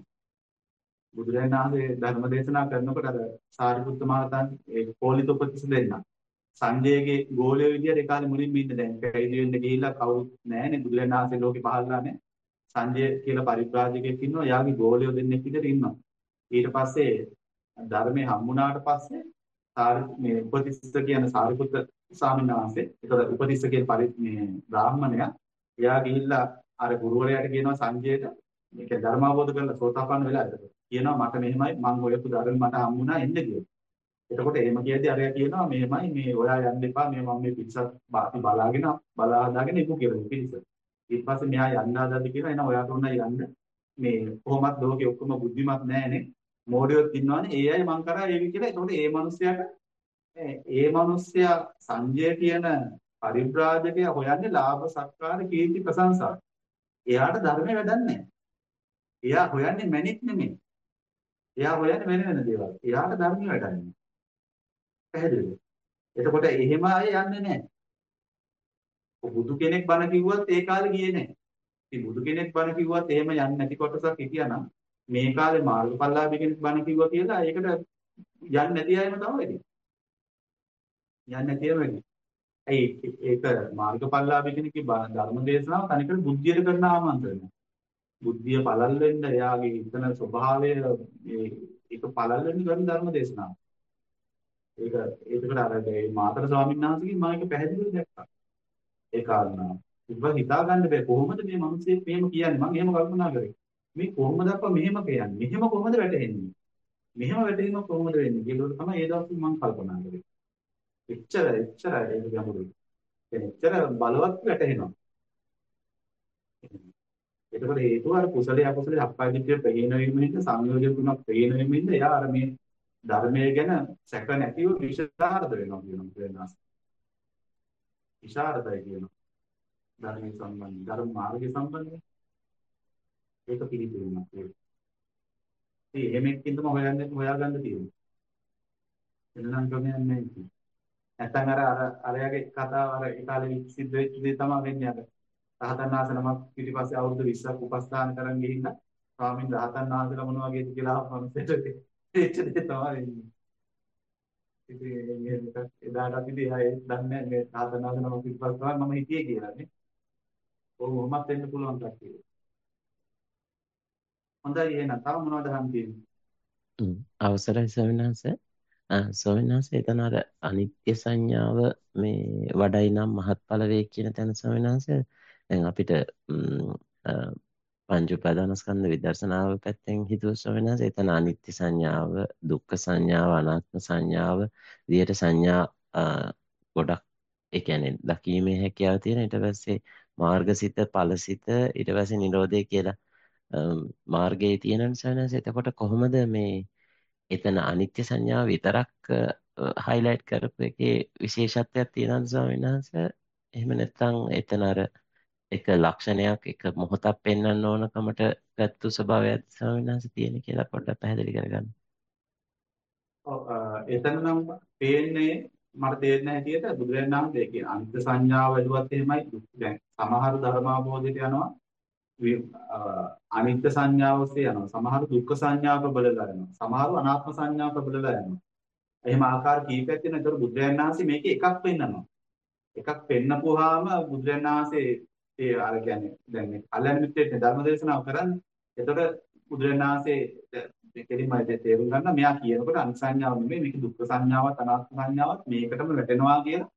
බුදුරජාණන් වහන්සේ ධර්ම දේශනා කරනකොට අර සාරිපුත්ත මහරහතන් ඒ කෝලිත උපතිස්ස දෙන්න. සංජයගේ ගෝලයේ විදියට ඒ කාලේ මුලින්ම ඉන්න දැන් පැවිදි වෙන්න ගිහිල්ලා කවුරුත් නැහැනේ බුදුරජාණන් වහන්සේ ලෝකේ පහළලා නැහැ. සංජය කියලා පරිබ්‍රාජකයෙක් ඉන්නවා. යාගේ ගෝලයෝ දෙන්නෙක් විතර ඉන්නවා. ඊට පස්සේ ධර්මයේ හම්බුණාට පස්සේ සාරි මේ උපතිස්ස කියන සාරිපුත්ත ස්වාමීන් වහන්සේ ඒතකොට උපතිස්ස කියන පරි මේ බ්‍රාහ්මණයා එයා ගිහිල්ලා අර ගුරුවරයාට කියනවා සංජයට මේක ධර්ම අවබෝධ කරලා සෝතාපන්න වෙලා එතකොට කියනවා මට මෙහෙමයි මම හොයපු ධර්ම මට හම්බුණා එන්න කියලා. එතකොට එහෙම කියද්දි අරයා කියනවා මෙහෙමයි මේ ඔයා යන්න එපා මේ මම මේ පිරිසක් අපි බලාගෙන බලා හදාගෙන ඉපු කියලා පිරිස. ඊට පස්සේ මෙයා යන්න හදද්දි කියනවා එහෙනම් ඔයාට ඕන යන්න මේ කොහොමත් ලෝකේ ඔක්කොම බුද්ධිමත් නැහැනේ මෝඩයොත් ඉන්නවනේ ඒ අය මං කරා ඒවි කියලා. එතකොට ඒ මිනිස්යාට ඒ මිනිස්සයා සංජය කියන පරිබ්‍රාජකයා හොයන්නේ ලාභ සත්කාර කීර්ති ප්‍රශංසා. එයාට ධර්මය වැඩක් නැහැ. එයා හොයන්නේ මැනික් නෙමෙයි. එයා හොයන්නේ වෙන වෙන දේවල්. එයාට ධර්මය වැඩක් නැහැ. පැහැදිලිද? එතකොට එහෙම අය යන්නේ නැහැ. බුදු කෙනෙක් බණ කිව්වත් ඒ කාලේ ගියේ නැහැ. ඉතින් බුදු කෙනෙක් බණ කිව්වත් එහෙම යන්නේ නැති කොටසක් හිටියානම් මේ කාලේ මාර්ගඵලලාභී කෙනෙක් බණ කිව්වා කියලා ඒකට යන්නේ නැති අයම තමයි වැඩි. යන්නේ නැති අයම වැඩි. ඇයි ඒක මාර්ගඵලලාභී කෙනෙක්ගේ ධර්ම දේශනාව තනිකර බුද්ධියට කරන ආමන්ත්‍රණය. බුද්ධිය පළල් වෙන්න එයාගේ හිතන ස්වභාවය ඒක පළල් වෙන්න කරන ධර්ම දේශනාව. ඒක ඒකට අර ඒ මාතර ස්වාමීන් වහන්සේගෙන් මම ඒක පැහැදිලිව දැක්කා. ඒ කාරණා. ඉතින් හිතා ගන්න බෑ කොහොමද මේ මිනිස්සේ මෙහෙම කියන්නේ මම එහෙම කල්පනා කරේ. මේ කොහොමද අප්පා මෙහෙම කියන්නේ? මෙහෙම කොහොමද වැටෙන්නේ? මෙහෙම වැටෙනව කොහොමද වෙන්නේ? කියලා තමයි ඒ දවස්වල මම කල්පනා කරේ. එච්චර එච්චර ඒක ගැඹුරුයි. එච්චර බලවත් වැටෙනවා. එතකොට හේතුව අර කුසලයේ අකුසලයේ අප්පාදිත්‍ය ප්‍රහීන වීමෙන් සංයෝජන තුනක් ප්‍රහීන වීමෙන් එයා අර මේ ධර්මයේ ගැන සැක නැතිව විශාරද වෙනවා කියනවා වෙනස්. විශාරදයි කියනවා. ධර්මයේ සම්බන්ධ ධර්ම මාර්ගය සම්බන්ධ ඒක පිළිතුරුමක් ඒක. ඉතින් එහෙම එක්කින්දම හොයන්න හොයාගන්න තියෙනවා. එනනම් ක්‍රමයක් නැහැ. නැත්නම් අර අර අරයාගේ කතාව අර ඒ කාලේ සිද්ධ වෙච්ච දේ තමයි වෙන්නේ අර. රහතන් වහන්සේ නමක් පිටිපස්සේ අවුරුදු 20ක් උපස්ථාන කරන් ගිහින් ස්වාමීන් රහතන් වහන්සේලා මොන වගේද කියලා අහපු මනුස්සයෙක් එච්ච දේ තමයි වෙන්නේ. ඉතින් මේක එදාට අපි දිහා ඒ දන්නේ මේ රහතන් වහන්සේ නමක් පිටිපස්සේ මම හිතියේ කියලා නේ. ඔව් මොහොමත් වෙන්න පුළුවන් කට්ටිය. හොඳයි එහෙනම් තව මොනවද අහන්න තියෙන්නේ?
අවසරයි ස්වාමීන් වහන්සේ. ස්වාමීන් වහන්සේ එතන අර අනිත්‍ය සංඥාව මේ වඩයි නම් මහත්ඵල වේ කියන තැන ස්වාමීන් වහන්සේ දැන් අපිට පංච උපාදානස්කන්ධ විදර්ශනාව පැත්තෙන් හිතුව ස්වාමීන් වහන්සේ එතන අනිත්‍ය සංඥාව දුක්ඛ සංඥාව අනාත්ම සංඥාව විදියට සංඥා ගොඩක් ඒ කියන්නේ දකීමේ හැකියාව තියෙන ඊට පස්සේ මාර්ගසිත ඵලසිත ඊට පස්සේ නිරෝධය කියලා මාර්ගයේ තියෙන නිසා නේද? එතකොට කොහොමද මේ එතන අනිත්‍ය සංඥාව විතරක් හයිලයිට් කරපු එකේ විශේෂත්වයක් තියෙනවද ස්වාමීන් වහන්සේ? එහෙම නැත්නම් එතන අර එක ලක්ෂණයක් එක මොහොතක් පෙන්වන්න ඕනකමට ගත්තු ස්වභාවයක් ස්වාමීන් වහන්සේ තියෙන කියලා පොඩ්ඩක් පැහැදිලි කරගන්න.
ඔව් එතන නම් පේන්නේ මට තේරෙන හැටියට බුදුරජාණන් වහන්සේ කියන අනිත්‍ය සංඥාව වැළුවත් එහෙමයි දැන් සමහර ධර්මාභෝධයට යනවා අනිත්‍ය සංඥාව ඔස්සේ යනවා. සමහර දුක්ඛ සංඥාව ප්‍රබල කරනවා. සමහර අනාත්ම සංඥාව ප්‍රබල කරනවා. එහෙම ආකාර කීපයක් තියෙනවා. ඒතර බුදුරජාණන් වහන්සේ මේකේ එකක් පෙන්නනවා. එකක් පෙන්නපුවාම බුදුරජාණන් වහන්සේ ඒ අර කියන්නේ දැන් මේ කල්‍යාණ මිත්‍රයෙක් ධර්ම දේශනාව කරන්නේ. ඒතර බුදුරජාණන් වහන්සේ දෙකෙලින්ම තේරුම් ගන්න මෙයා කියනකොට අනිසංඥාව නෙමෙයි මේක දුක්ඛ සංඥාවත් අනාත්ම සංඥාවත් මේකටම වැටෙනවා කියලා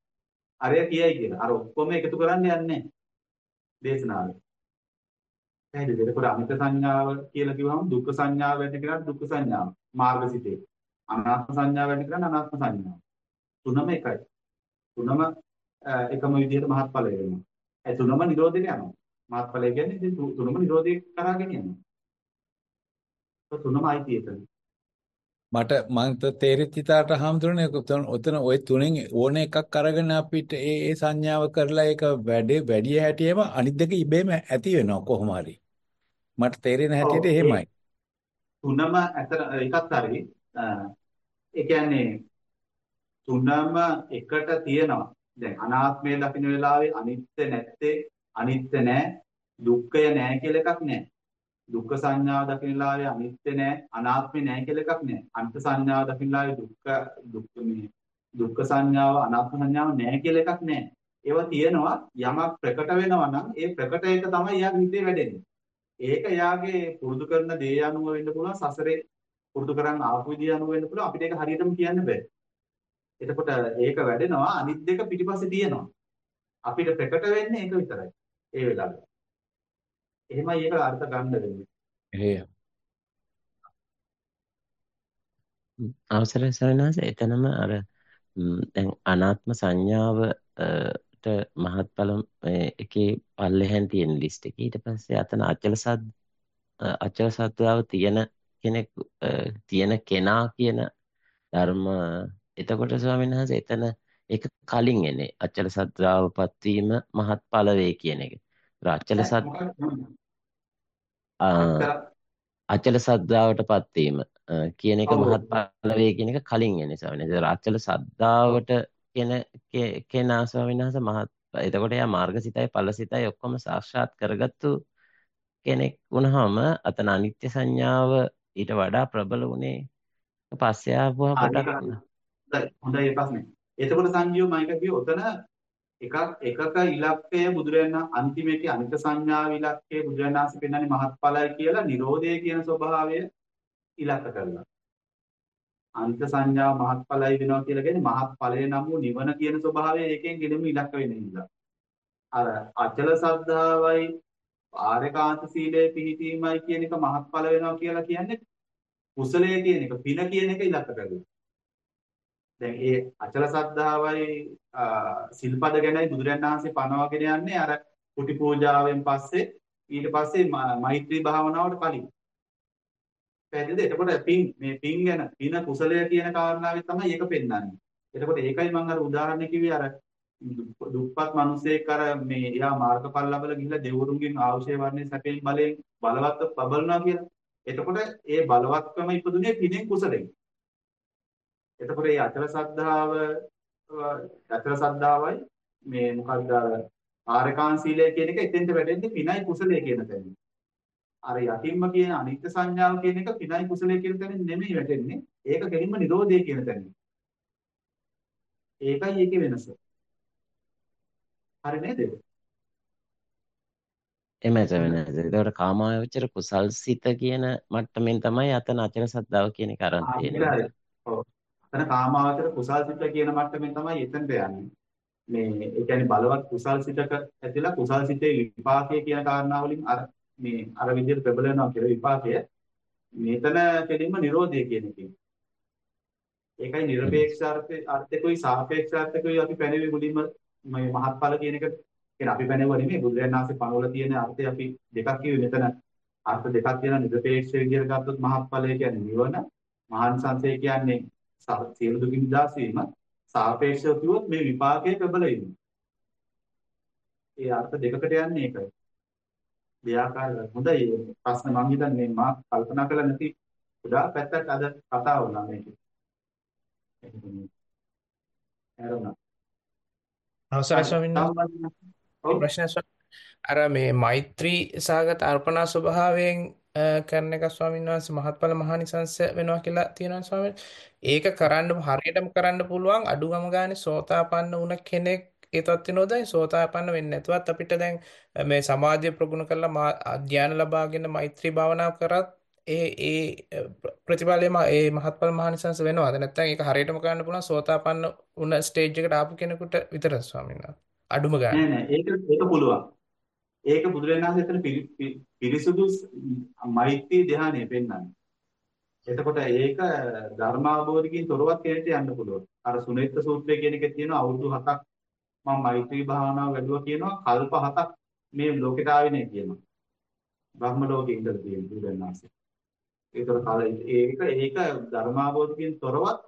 අරය කියයි කියලා. අර ඔක්කොම එකතු කරන්න යන්නේ දේශනාවේ. පැහැදිලිද? ඒකට අනිත්‍ය සංඥාව කියලා කිව්වම දුක්ඛ සංඥාව වැඩි කරලා දුක්ඛ සංඥාව මාර්ගසිතේ. අනාත්ම සංඥාව වැඩි කරලා අනාත්ම සංඥාව. තුනම එකයි. තුනම එකම විදිහට මහත්ඵල වෙනවා. ඒ තුනම නිරෝධයට යනවා. මහත්ඵලය කියන්නේ ඉතින් තුනම නිරෝධය කරාගෙන යනවා. ඒ තුනම අයිති එතන.
මට මම තේරිච්ච තාට හාමුදුරනේ ඔතන ওই තුනෙන් ඕන එකක් අරගෙන අපිට ඒ ඒ සංඥාව කරලා ඒක වැඩි වැඩි හැටියෙම අනිත් දෙක ඉබේම ඇති වෙනවා කොහොම හරි මට තේරෙන හැටියට එහෙමයි.
තුනම ඇතර එකත් හරි. ඒ කියන්නේ තුනම එකට තියෙනවා. දැන් අනාත්මය දකින්න වෙලාවේ අනිත්‍ය නැත්තේ අනිත්‍ය නැහැ දුක්ඛය නැහැ කියලා එකක් නැහැ. දුක්ඛ සංඥාව දකින්න වෙලාවේ අනිත්‍ය නැහැ අනාත්මය නැහැ කියලා එකක් නැහැ. අනිත්‍ය සංඥාව දකින්න වෙලාවේ දුක්ඛ දුක්ඛ මේ දුක්ඛ සංඥාව අනාත්ම සංඥාව නැහැ කියලා එකක් නැහැ. ඒවා තියෙනවා යමක් ප්‍රකට වෙනවා නම් ඒ ප්‍රකට එක තමයි යාගේ හිතේ වැඩෙන්නේ. ඒක එයාගේ පුරුදු කරන දේ අනුව වෙන්න පුළුවන් සසරේ පුරුදු කරන් ආපු විදිය අනුව වෙන්න පුළුවන් අපිට ඒක හරියටම කියන්න බෑ. එතකොට ඒක වැඩෙනවා අනිත් දෙක පිටිපස්සේ තියෙනවා. අපිට ප්‍රකට වෙන්නේ ඒක විතරයි. ඒ වෙලාවේ. එහෙමයි ඒක අර්ථ ගන්න වෙන්නේ.
එහෙම.
අවසරයි සරණාස එතනම අර දැන් අනාත්ම සංඥාවට මහත්ඵල එකේ පල්ලෙහෙන් තියෙන ලිස්ට් එකේ. ඊට පස්සේ අතන අචල සද් අචල සත්‍යාව තියෙන කෙනෙක් තියෙන කෙනා කියන ධර්ම. එතකොට ස්වාමීන් වහන්සේ එතන ඒක කලින් එන්නේ. අචල සත්‍යාවපත් වීම මහත්ඵල වේ කියන එක. අචල සත් අචල සද්ධාවටපත් වීම කියන එක මහත්ඵල වේ කියන එක කලින් එන්නේ ස්වාමීන් වහන්සේ. අචල සද්ධාවට කියන කෙනා ස්වාමීන් වහන්සේ මහත් එතකොට එයා මාර්ගසිතයි ඵලසිතයි ඔක්කොම සාක්ෂාත් කරගත්තු කෙනෙක් වුණාම අතන අනිත්‍ය සංඥාව ඊට වඩා ප්‍රබල වුණේ පස්සේ ආපුවා පොඩක්.
හොඳයි. ඒ ප්‍රශ්නේ. එතකොට සංජීව මම කිව්වේ ඔතන එකක් එකක ඉලක්කය බුදුරජාණන් අන්තිමේදී අනිත්‍ය සංඥාව ඉලක්කය බුදුරජාණන් වහන්සේ පෙන්වන්නේ මහත්ඵලයි කියලා Nirodhe කියන ස්වභාවය ඉලක්ක කරලා. අනිත්‍ය සංඥාව මහත්ඵලයි වෙනවා කියලා කියන්නේ මහත්ඵලය නම් වූ නිවන කියන ස්වභාවය ඒකෙන් ගෙනෙම ඉලක්ක වෙන නිසා. අර අචල සද්ධාවයි ආරේකාන්ත සීලය පිහිටීමයි කියන එක මහත්ඵල වෙනවා කියලා කියන්නේ කුසලයේ කියන එක පින කියන එක ඉලක්ක කරගන්න. දැන් ඒ අචල සද්ධාවයි සිල්පද ගැනයි බුදුරජාණන් වහන්සේ පනවගෙන යන්නේ අර කුටි පූජාවෙන් පස්සේ ඊට පස්සේ මෛත්‍රී භාවනාවට කලින්. පැහැදිලිද? එතකොට පින් මේ පින් ගැන පින කුසලය කියන කාරණාවෙන් තමයි ඒක පෙන්වන්නේ. එතකොට ඒකයි මම අර උදාහරණ කිව්වේ අර දුප්පත් මිනිසෙක් අර මේ එයා මාර්ගඵල ලැබලා ගිහිල්ලා දෙවරුන්ගෙන් ආශය වර්ණේ සැපෙන් බලෙන් බලවත් බබලනවා කියලා. එතකොට ඒ බලවත්කම ඉපදුනේ පිනෙන් කුසලෙන්. එතකොට මේ අචල සද්ධාව අචල සද්ධාවයි මේ මොකක්ද ආරකාන් සීලය කියන එක එතෙන්ට වැටෙන්නේ පිනයි කුසලයේ කියන තැන. අර යටින්ම කියන අනිත්‍ය සංඥාව කියන එක පිනයි කුසලයේ කියන තැනින් නෙමෙයි වැටෙන්නේ. ඒක කෙලින්ම නිරෝධය කියන තැනින්. ඒකයි ඒකේ වෙනස. හරි නේද?
එමෙ වෙනස. ඒකට කාමාවචර කුසල් සිත කියන මට්ටමින් තමයි අතන අචල සද්ධාව කියන එක අරන් තියෙන්නේ.
ඔව්. අතන කාමාවචර කුසල් සිත කියන මට්ටමින් තමයි එතනට යන්නේ. මේ ඒ කියන්නේ බලවත් කුසල් සිතක ඇතිලා කුසල් සිතේ විපාකයේ කියන කාරණා වලින් අර මේ අර විදිහට ප්‍රබල වෙනවා කියලා විපාකය මෙතන කෙලින්ම Nirodhe කියන එකේ. ඒකයි නිර්පේක්ෂ අර්ථකුයි සාපේක්ෂ අර්ථකුයි අපි පැනෙවි මුලින්ම මේ මහත්ඵල කියන එක කියන්නේ අපි පැනෙව නෙමෙයි බුදුරජාණන් වහන්සේ පනවල තියෙන අර්ථය අපි දෙකක් කිව්වේ මෙතන අර්ථ දෙකක් තියෙනවා නිර්පේක්ෂ විදිහට ගත්තොත් මහත්ඵලය කියන්නේ නිවන මහාන්සංසය කියන්නේ සියලු දුකින් නිදහස් වීම සාපේක්ෂව කිව්වොත් මේ විපාකයේ ප්‍රබල වීම. ඒ අර්ථ දෙකකට යන්නේ ඒකයි. දෙයාකාර හොඳයි. ප්‍රශ්න මම හිතන්නේ මා කල්පනා කළ නැති ගොඩාක් පැත්තක් අද කතා වුණා මේකේ. එහෙනම්
අවසරයි ස්වාමීන් වහන්සේ. ප්‍රශ්න අර මේ මෛත්‍රී සාගත අර්පණා ස්වභාවයෙන් කරන එක ස්වාමීන් වහන්සේ මහත්ඵල මහානිසංස වෙනවා කියලා තියෙනවා ස්වාමීන් ඒක කරන්න හරියටම කරන්න පුළුවන්. අඩුගම ගානේ සෝතාපන්න වුණ කෙනෙක් ඒ තත්ත්වෙනෝදයි සෝතාපන්න වෙන්නේ නැතුවත් අපිට දැන් මේ සමාධිය ප්‍රගුණ කරලා ධ්‍යාන ලබාගෙන මෛත්‍රී භාවනාව කරත් ඒ ඒ ප්‍රතිඵලයම ඒ මහත්ඵල මහානිසංස වෙනවද නැත්නම් ඒක හරියටම කරන්න පුළුවන් සෝතාපන්න වුණ ස්ටේජ් එකට ආපු කෙනෙකුට විතරද ස්වාමීන් වහන්සේ. අඩුම ගානේ.
නෑ නෑ. ඒක ඒක පුළුවන්. ඒක බුදුරජාණන් වහන්සේ එතන පිරිසුදු මෛත්‍රී ධ්‍යානය පෙන්වන්නේ. එතකොට ඒක ධර්මාභෝධිකින් තොරවත් කෙනෙක්ට යන්න පුළුවන්. අර සුනෙත්ත සූත්‍රය කියන එකේ තියෙනවා අවුරුදු 7ක් මම මෛත්‍රී භාවනාව වැඩුවා කියනවා කල්ප 7ක් මේ ලෝකෙට ආවේ නේ කියනවා. බ්‍රහ්ම ලෝකෙ ඉඳලා තියෙන බුදුරජාණන් වහන්සේ. ඒතර කාල ඒක ඒක ධර්මාභෝධිකින් තොරවත්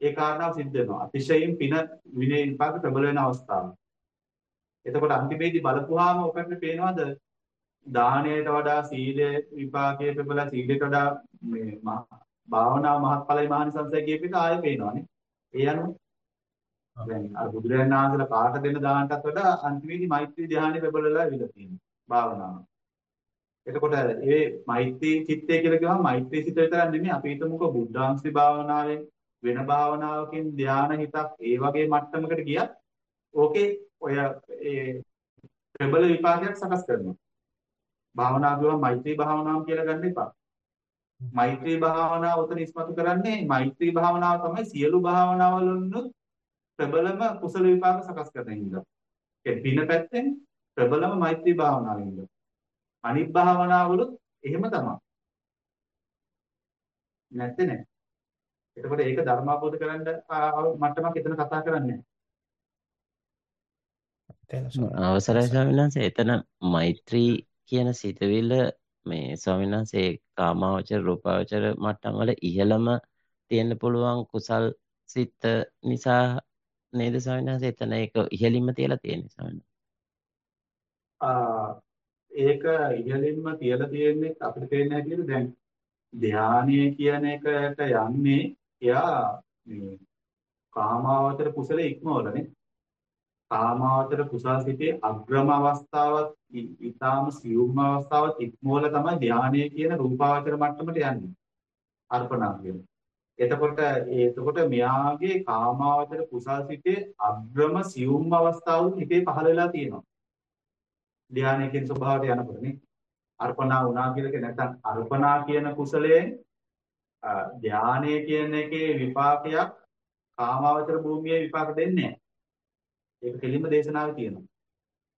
ඒ කාරණාව සිද්ධ වෙනවා. අතිශයින් පින විනය විපාක ප්‍රබල වෙන අවස්ථාවක්. එතකොට අන්තිමේදී බලපුවාම ඔකට පේනවද දානයට වඩා සීලය විපාකයේ පෙබලා සීලයට වඩා මේ භාවනා මහත්ඵලයි මහානිසංසය කියප එක ආයෙ පේනවනේ. ඒ අනුව දැන් අර බුදුරජාණන් වහන්සේලා කාට දෙන දානටත් වඩා අන්තිමේදී මෛත්‍රී ධ්‍යානෙ පෙබලලා ඉවිලා තියෙනවා. භාවනාව. එතකොට ඒ මෛත්‍රී චිත්තය කියලා කියවම මෛත්‍රී සිත විතරක් නෙමෙයි අපි හිතමුකෝ බුද්ධාංශි භාවනාවෙන් වෙන භාවනාවකින් ධ්‍යාන හිතක් ඒ වගේ මට්ටමකට ගියත් ඕකේ ඔය ඒ ප්‍රබල විපාකයක් සකස් කරනවා. භාවනා කියවම මෛත්‍රී භාවනාව කියලා ගන්න එපා. මෛත්‍රී භාවනාව උතන ඉස්මතු කරන්නේ මෛත්‍රී භාවනාව තමයි සියලු භාවනාවලුත් ප්‍රබලම කුසල විපාක සකස් කරන හින්දා. ඒ පින පැත්තෙන් ප්‍රබලම මෛත්‍රී භාවනාවෙන්ද. අනිත් භාවනාවලුත් එහෙම තමයි. නැත්තේ නෑ. එතකොට ඒක ධර්මාබෝධ කරන්න මට්ටමක් එතන කතා කරන්නේ
අවසරයි ස්වාමීන් වහන්සේ එතන මෛත්‍රී කියන සිතවිල්ල මේ ස්වාමීන් වහන්සේ කාමාවචර රූපාවචර මට්ටම් වල ඉහළම තියෙන්න පුළුවන් කුසල් සිත නිසා නේද ස්වාමීන් වහන්සේ එතන ඒක ඉහළින්ම තියලා තියෙන්නේ ස්වාමීන්
ඒක ඉහළින්ම තියලා තියෙන්නේ අපිට තේරෙන හැටියට දැන් ධානය කියන එකට යන්නේ එයා මේ කාමාවචර කුසල ඉක්මවලනේ කාමාවචර කුසල් සිතේ අග්‍රම අවස්ථාවත් ඊටාම සියුම් අවස්ථාවත් ඉක්මවල තමයි ධානය කියන රූපාවචර මට්ටමට යන්නේ. අර්පණා කියන. එතකොට එතකොට මෙයාගේ කාමාවචර කුසල් සිතේ අග්‍රම සියුම් අවස්ථාවුත් හිතේ පහළ වෙලා තියෙනවා. ධානය කියන ස්වභාවයට යනකොට නේ. අර්පණා වුණා කියලා නැත්නම් අර්පණා කියන කුසලයෙන් ධානය කියන එකේ විපාකයක් කාමාවචර භූමියේ විපාක දෙන්නේ නැහැ. ඒක කෙලින්ම දේශනාවේ තියෙනවා.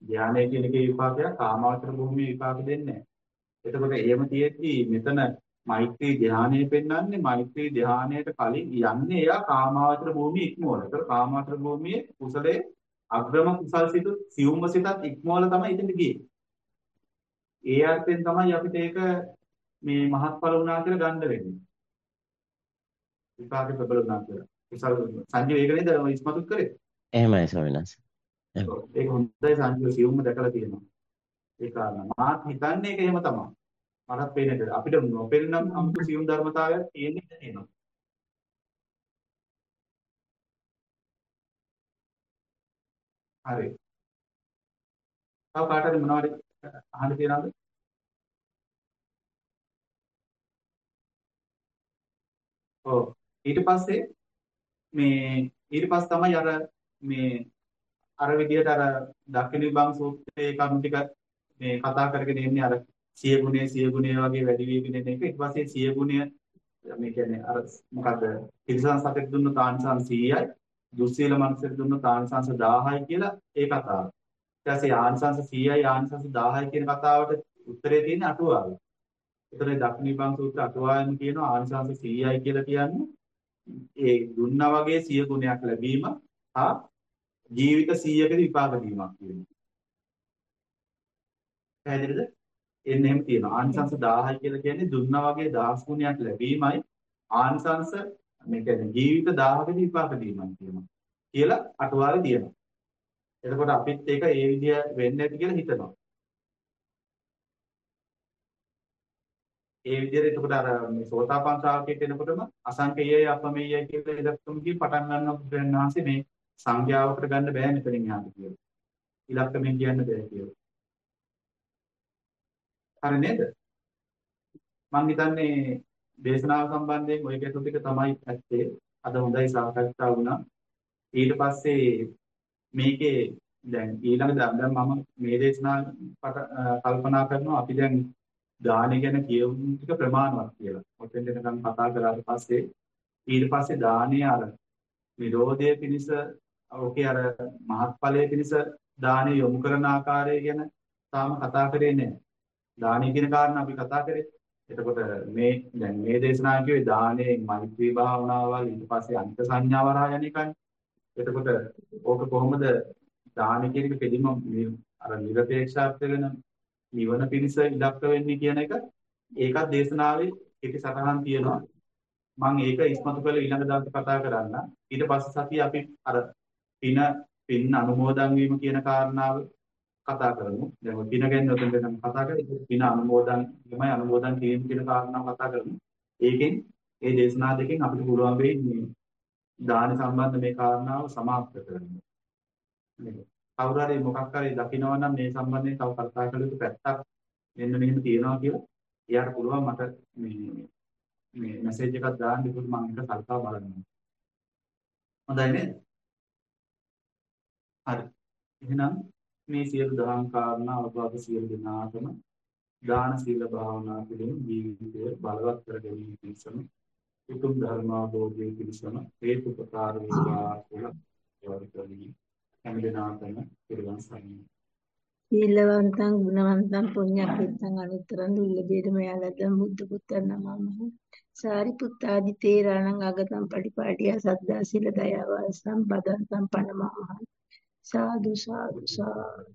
ධානය කියන එකේ විපාකයක් කාමාවචර භූමියේ විපාක දෙන්නේ නැහැ. එතකොට එහෙම තියෙද්දි මෙතන මෛත්‍රී ධානය පෙන්වන්නේ මෛත්‍රී ධානයට කලින් යන්නේ එයා කාමාවචර භූමිය ඉක්මවල. ඒක කාමාවචර භූමියේ කුසලයේ අග්‍රම කුසල් සිත සියුම්ව සිතත් ඉක්මවල තමයි ඉතින් ගියේ. ඒ අර්ථයෙන් තමයි අපිට ඒක මේ මහත්ඵල වුණා කියලා ගන්න වෙන්නේ. විපාකෙ ප්‍රබල වුණා කියලා. කුසල සංජීව ඒක නේද ඉස්මතු කරේ?
එහෙමයි ස්වාමීන් වහන්සේ.
ඒක හොඳයි සංජීව සියුම්ම දැකලා තියෙනවා. ඒ කාරණා. මාත් හිතන්නේ ඒක එහෙම තමයි. මටත් පේන්නේ අපිට නොපෙනෙනම් අමුතු සියුම් ධර්මතාවයක් තියෙන්නේ තියෙනවා. හරි. තව කාටද මොනවද අහන්න තියනවද? ඔව්. ඊට පස්සේ මේ ඊට පස්සේ තමයි අර මේ අර විදිහට අර දක්ෂිණ විභංග සූත්‍රයේ කරුණු ටික මේ කතා කරගෙන ඉන්නේ අර සිය ගුණය සිය ගුණය වගේ වැඩි වීගෙන එන එක ඊට පස්සේ සිය ගුණය මේ කියන්නේ අර මොකද තිරසන් සතෙක් දුන්න තාන්සන් 100යි දුස්සීල මනුස්සයෙක් දුන්න තාන්සන්ස 1000යි කියලා ඒ කතාව. ඊට පස්සේ ආන්සන්ස 100යි ආන්සන්ස 1000යි කියන කතාවට උත්තරේ තියෙන අටුවාවේ. ඒතරේ දක්ෂිණ විභංග සූත්‍ර අටුවාවෙන් කියනවා ආන්සන්ස 100යි කියලා කියන්නේ ඒ දුන්නා වගේ සිය ගුණයක් ලැබීම හා ජීවිත 100ක විපාක දීමක් කියනවා. පැහැදිලිද? එන්න එහෙම තියෙනවා. ආනිසංස 1000යි කියලා කියන්නේ දුන්නා වගේ දහස් ගුණයක් ලැබීමයි ආනිසංස මේ කියන්නේ ජීවිත 1000ක විපාක දීමයි කියනවා. කියලා අටුවාවේ තියෙනවා. එතකොට අපිත් ඒක ඒ විදිය වෙන්නේ නැති කියලා හිතනවා. ඒ විදිහට එතකොට අර මේ සෝතාපන්න ශ්‍රාවකයෙක් එනකොටම අසංකේයය අපමෙයය කියලා ඉලක්කමකින් පටන් ගන්නවා බුදුරජාණන් වහන්සේ මේ සංඛ්‍යාවකට ගන්න බෑ මෙතනින් එහාට කියලා. ඉලක්කමෙන් කියන්න බෑ කියලා. හරි නේද? මම හිතන්නේ දේශනාව සම්බන්ධයෙන් ওই ගැටලු ටික තමයි ඇත්තේ. අද හොඳයි සාකච්ඡා වුණා. ඊට පස්සේ මේකේ දැන් ඊළඟ දැන් මම මේ දේශනා කල්පනා කරනවා අපි දැන් දාන ගැන කියවුම් ටික ප්‍රමාණවත් කියලා. ඔතෙන් දෙනකම් කතා කරාට පස්සේ ඊට පස්සේ දානීය අර නිරෝධය පිණිස ඔකේ අර මහත්ඵලයේ පිණිස දානීය යොමු කරන ආකාරය ගැන තාම කතා කරේ නැහැ. දානීය කියන කාරණා අපි කතා කරේ. එතකොට මේ දැන් මේ දේශනාව කිව්වේ දානයේ මෛත්‍රී භාවනාවල් ඊට පස්සේ අනිත් සංඥා වරහා යන එකනේ. එතකොට ඕක කොහොමද දාන කියන එක කෙලින්ම අර නිරපේක්ෂාර්ථ වෙන නිවන පිණිස ඉලක්ක වෙන්නේ කියන එක ඒකත් දේශනාවේ කෙටි සටහන් තියෙනවා. මම ඒක ඉස්මතු කරලා ඊළඟ දවසේ කතා කරන්න. ඊට පස්සේ සතිය අපි අර පින පින් අනුමෝදන් වීම කියන කාරණාව කතා කරමු. දැන් ඔය පින ගැන උදේ ඉඳන් කතා කරේ. ඒක පින අනුමෝදන් ළමයි අනුමෝදන් කිරීම කියන කාරණාව කතා කරමු. ඒකෙන් මේ දේශනා දෙකෙන් අපිට පුළුවන් වෙයි මේ දාන සම්බන්ධ මේ කාරණාව સમાප්ත කරන්න. කවුරු හරි මොකක් හරි දකිනවා නම් මේ සම්බන්ධයෙන් තව කතා කළ යුතු පැත්තක් මෙන්න මෙහෙම තියෙනවා කියලා එයාට පුළුවන් මට මේ මේ මැසේජ් එකක් දාන්න ඉතින් මම ඒක කල්පනා බලන්නම්. හොඳයි නේද? හරි. එහෙනම් මේ සියලු දහම් කාරණා අවබෝධ සියලු දෙනාටම දාන සීල භාවනා පිළිම ජීවිතය බලවත් කර ගැනීම පිණිසම උතුම් ධර්මාභෝධය පිණිසම හේතුපකාර වේවා කියලා වර්තනී හැම දිනාටම පිළිවන් සරණයි.
සීලවන්තං ගුණවන්තං පුඤ්ඤක්ඛිතං අනුත්තරං දුල්ලභේද මයාලද්දං බුද්ධ පුත්තං නමමහ සාරිපුත්තාදි තේරණං අගතං පටිපාටිය සද්දා සීල දයාව සම්පදන්තං පනමමහ sa Sado, sado, sado.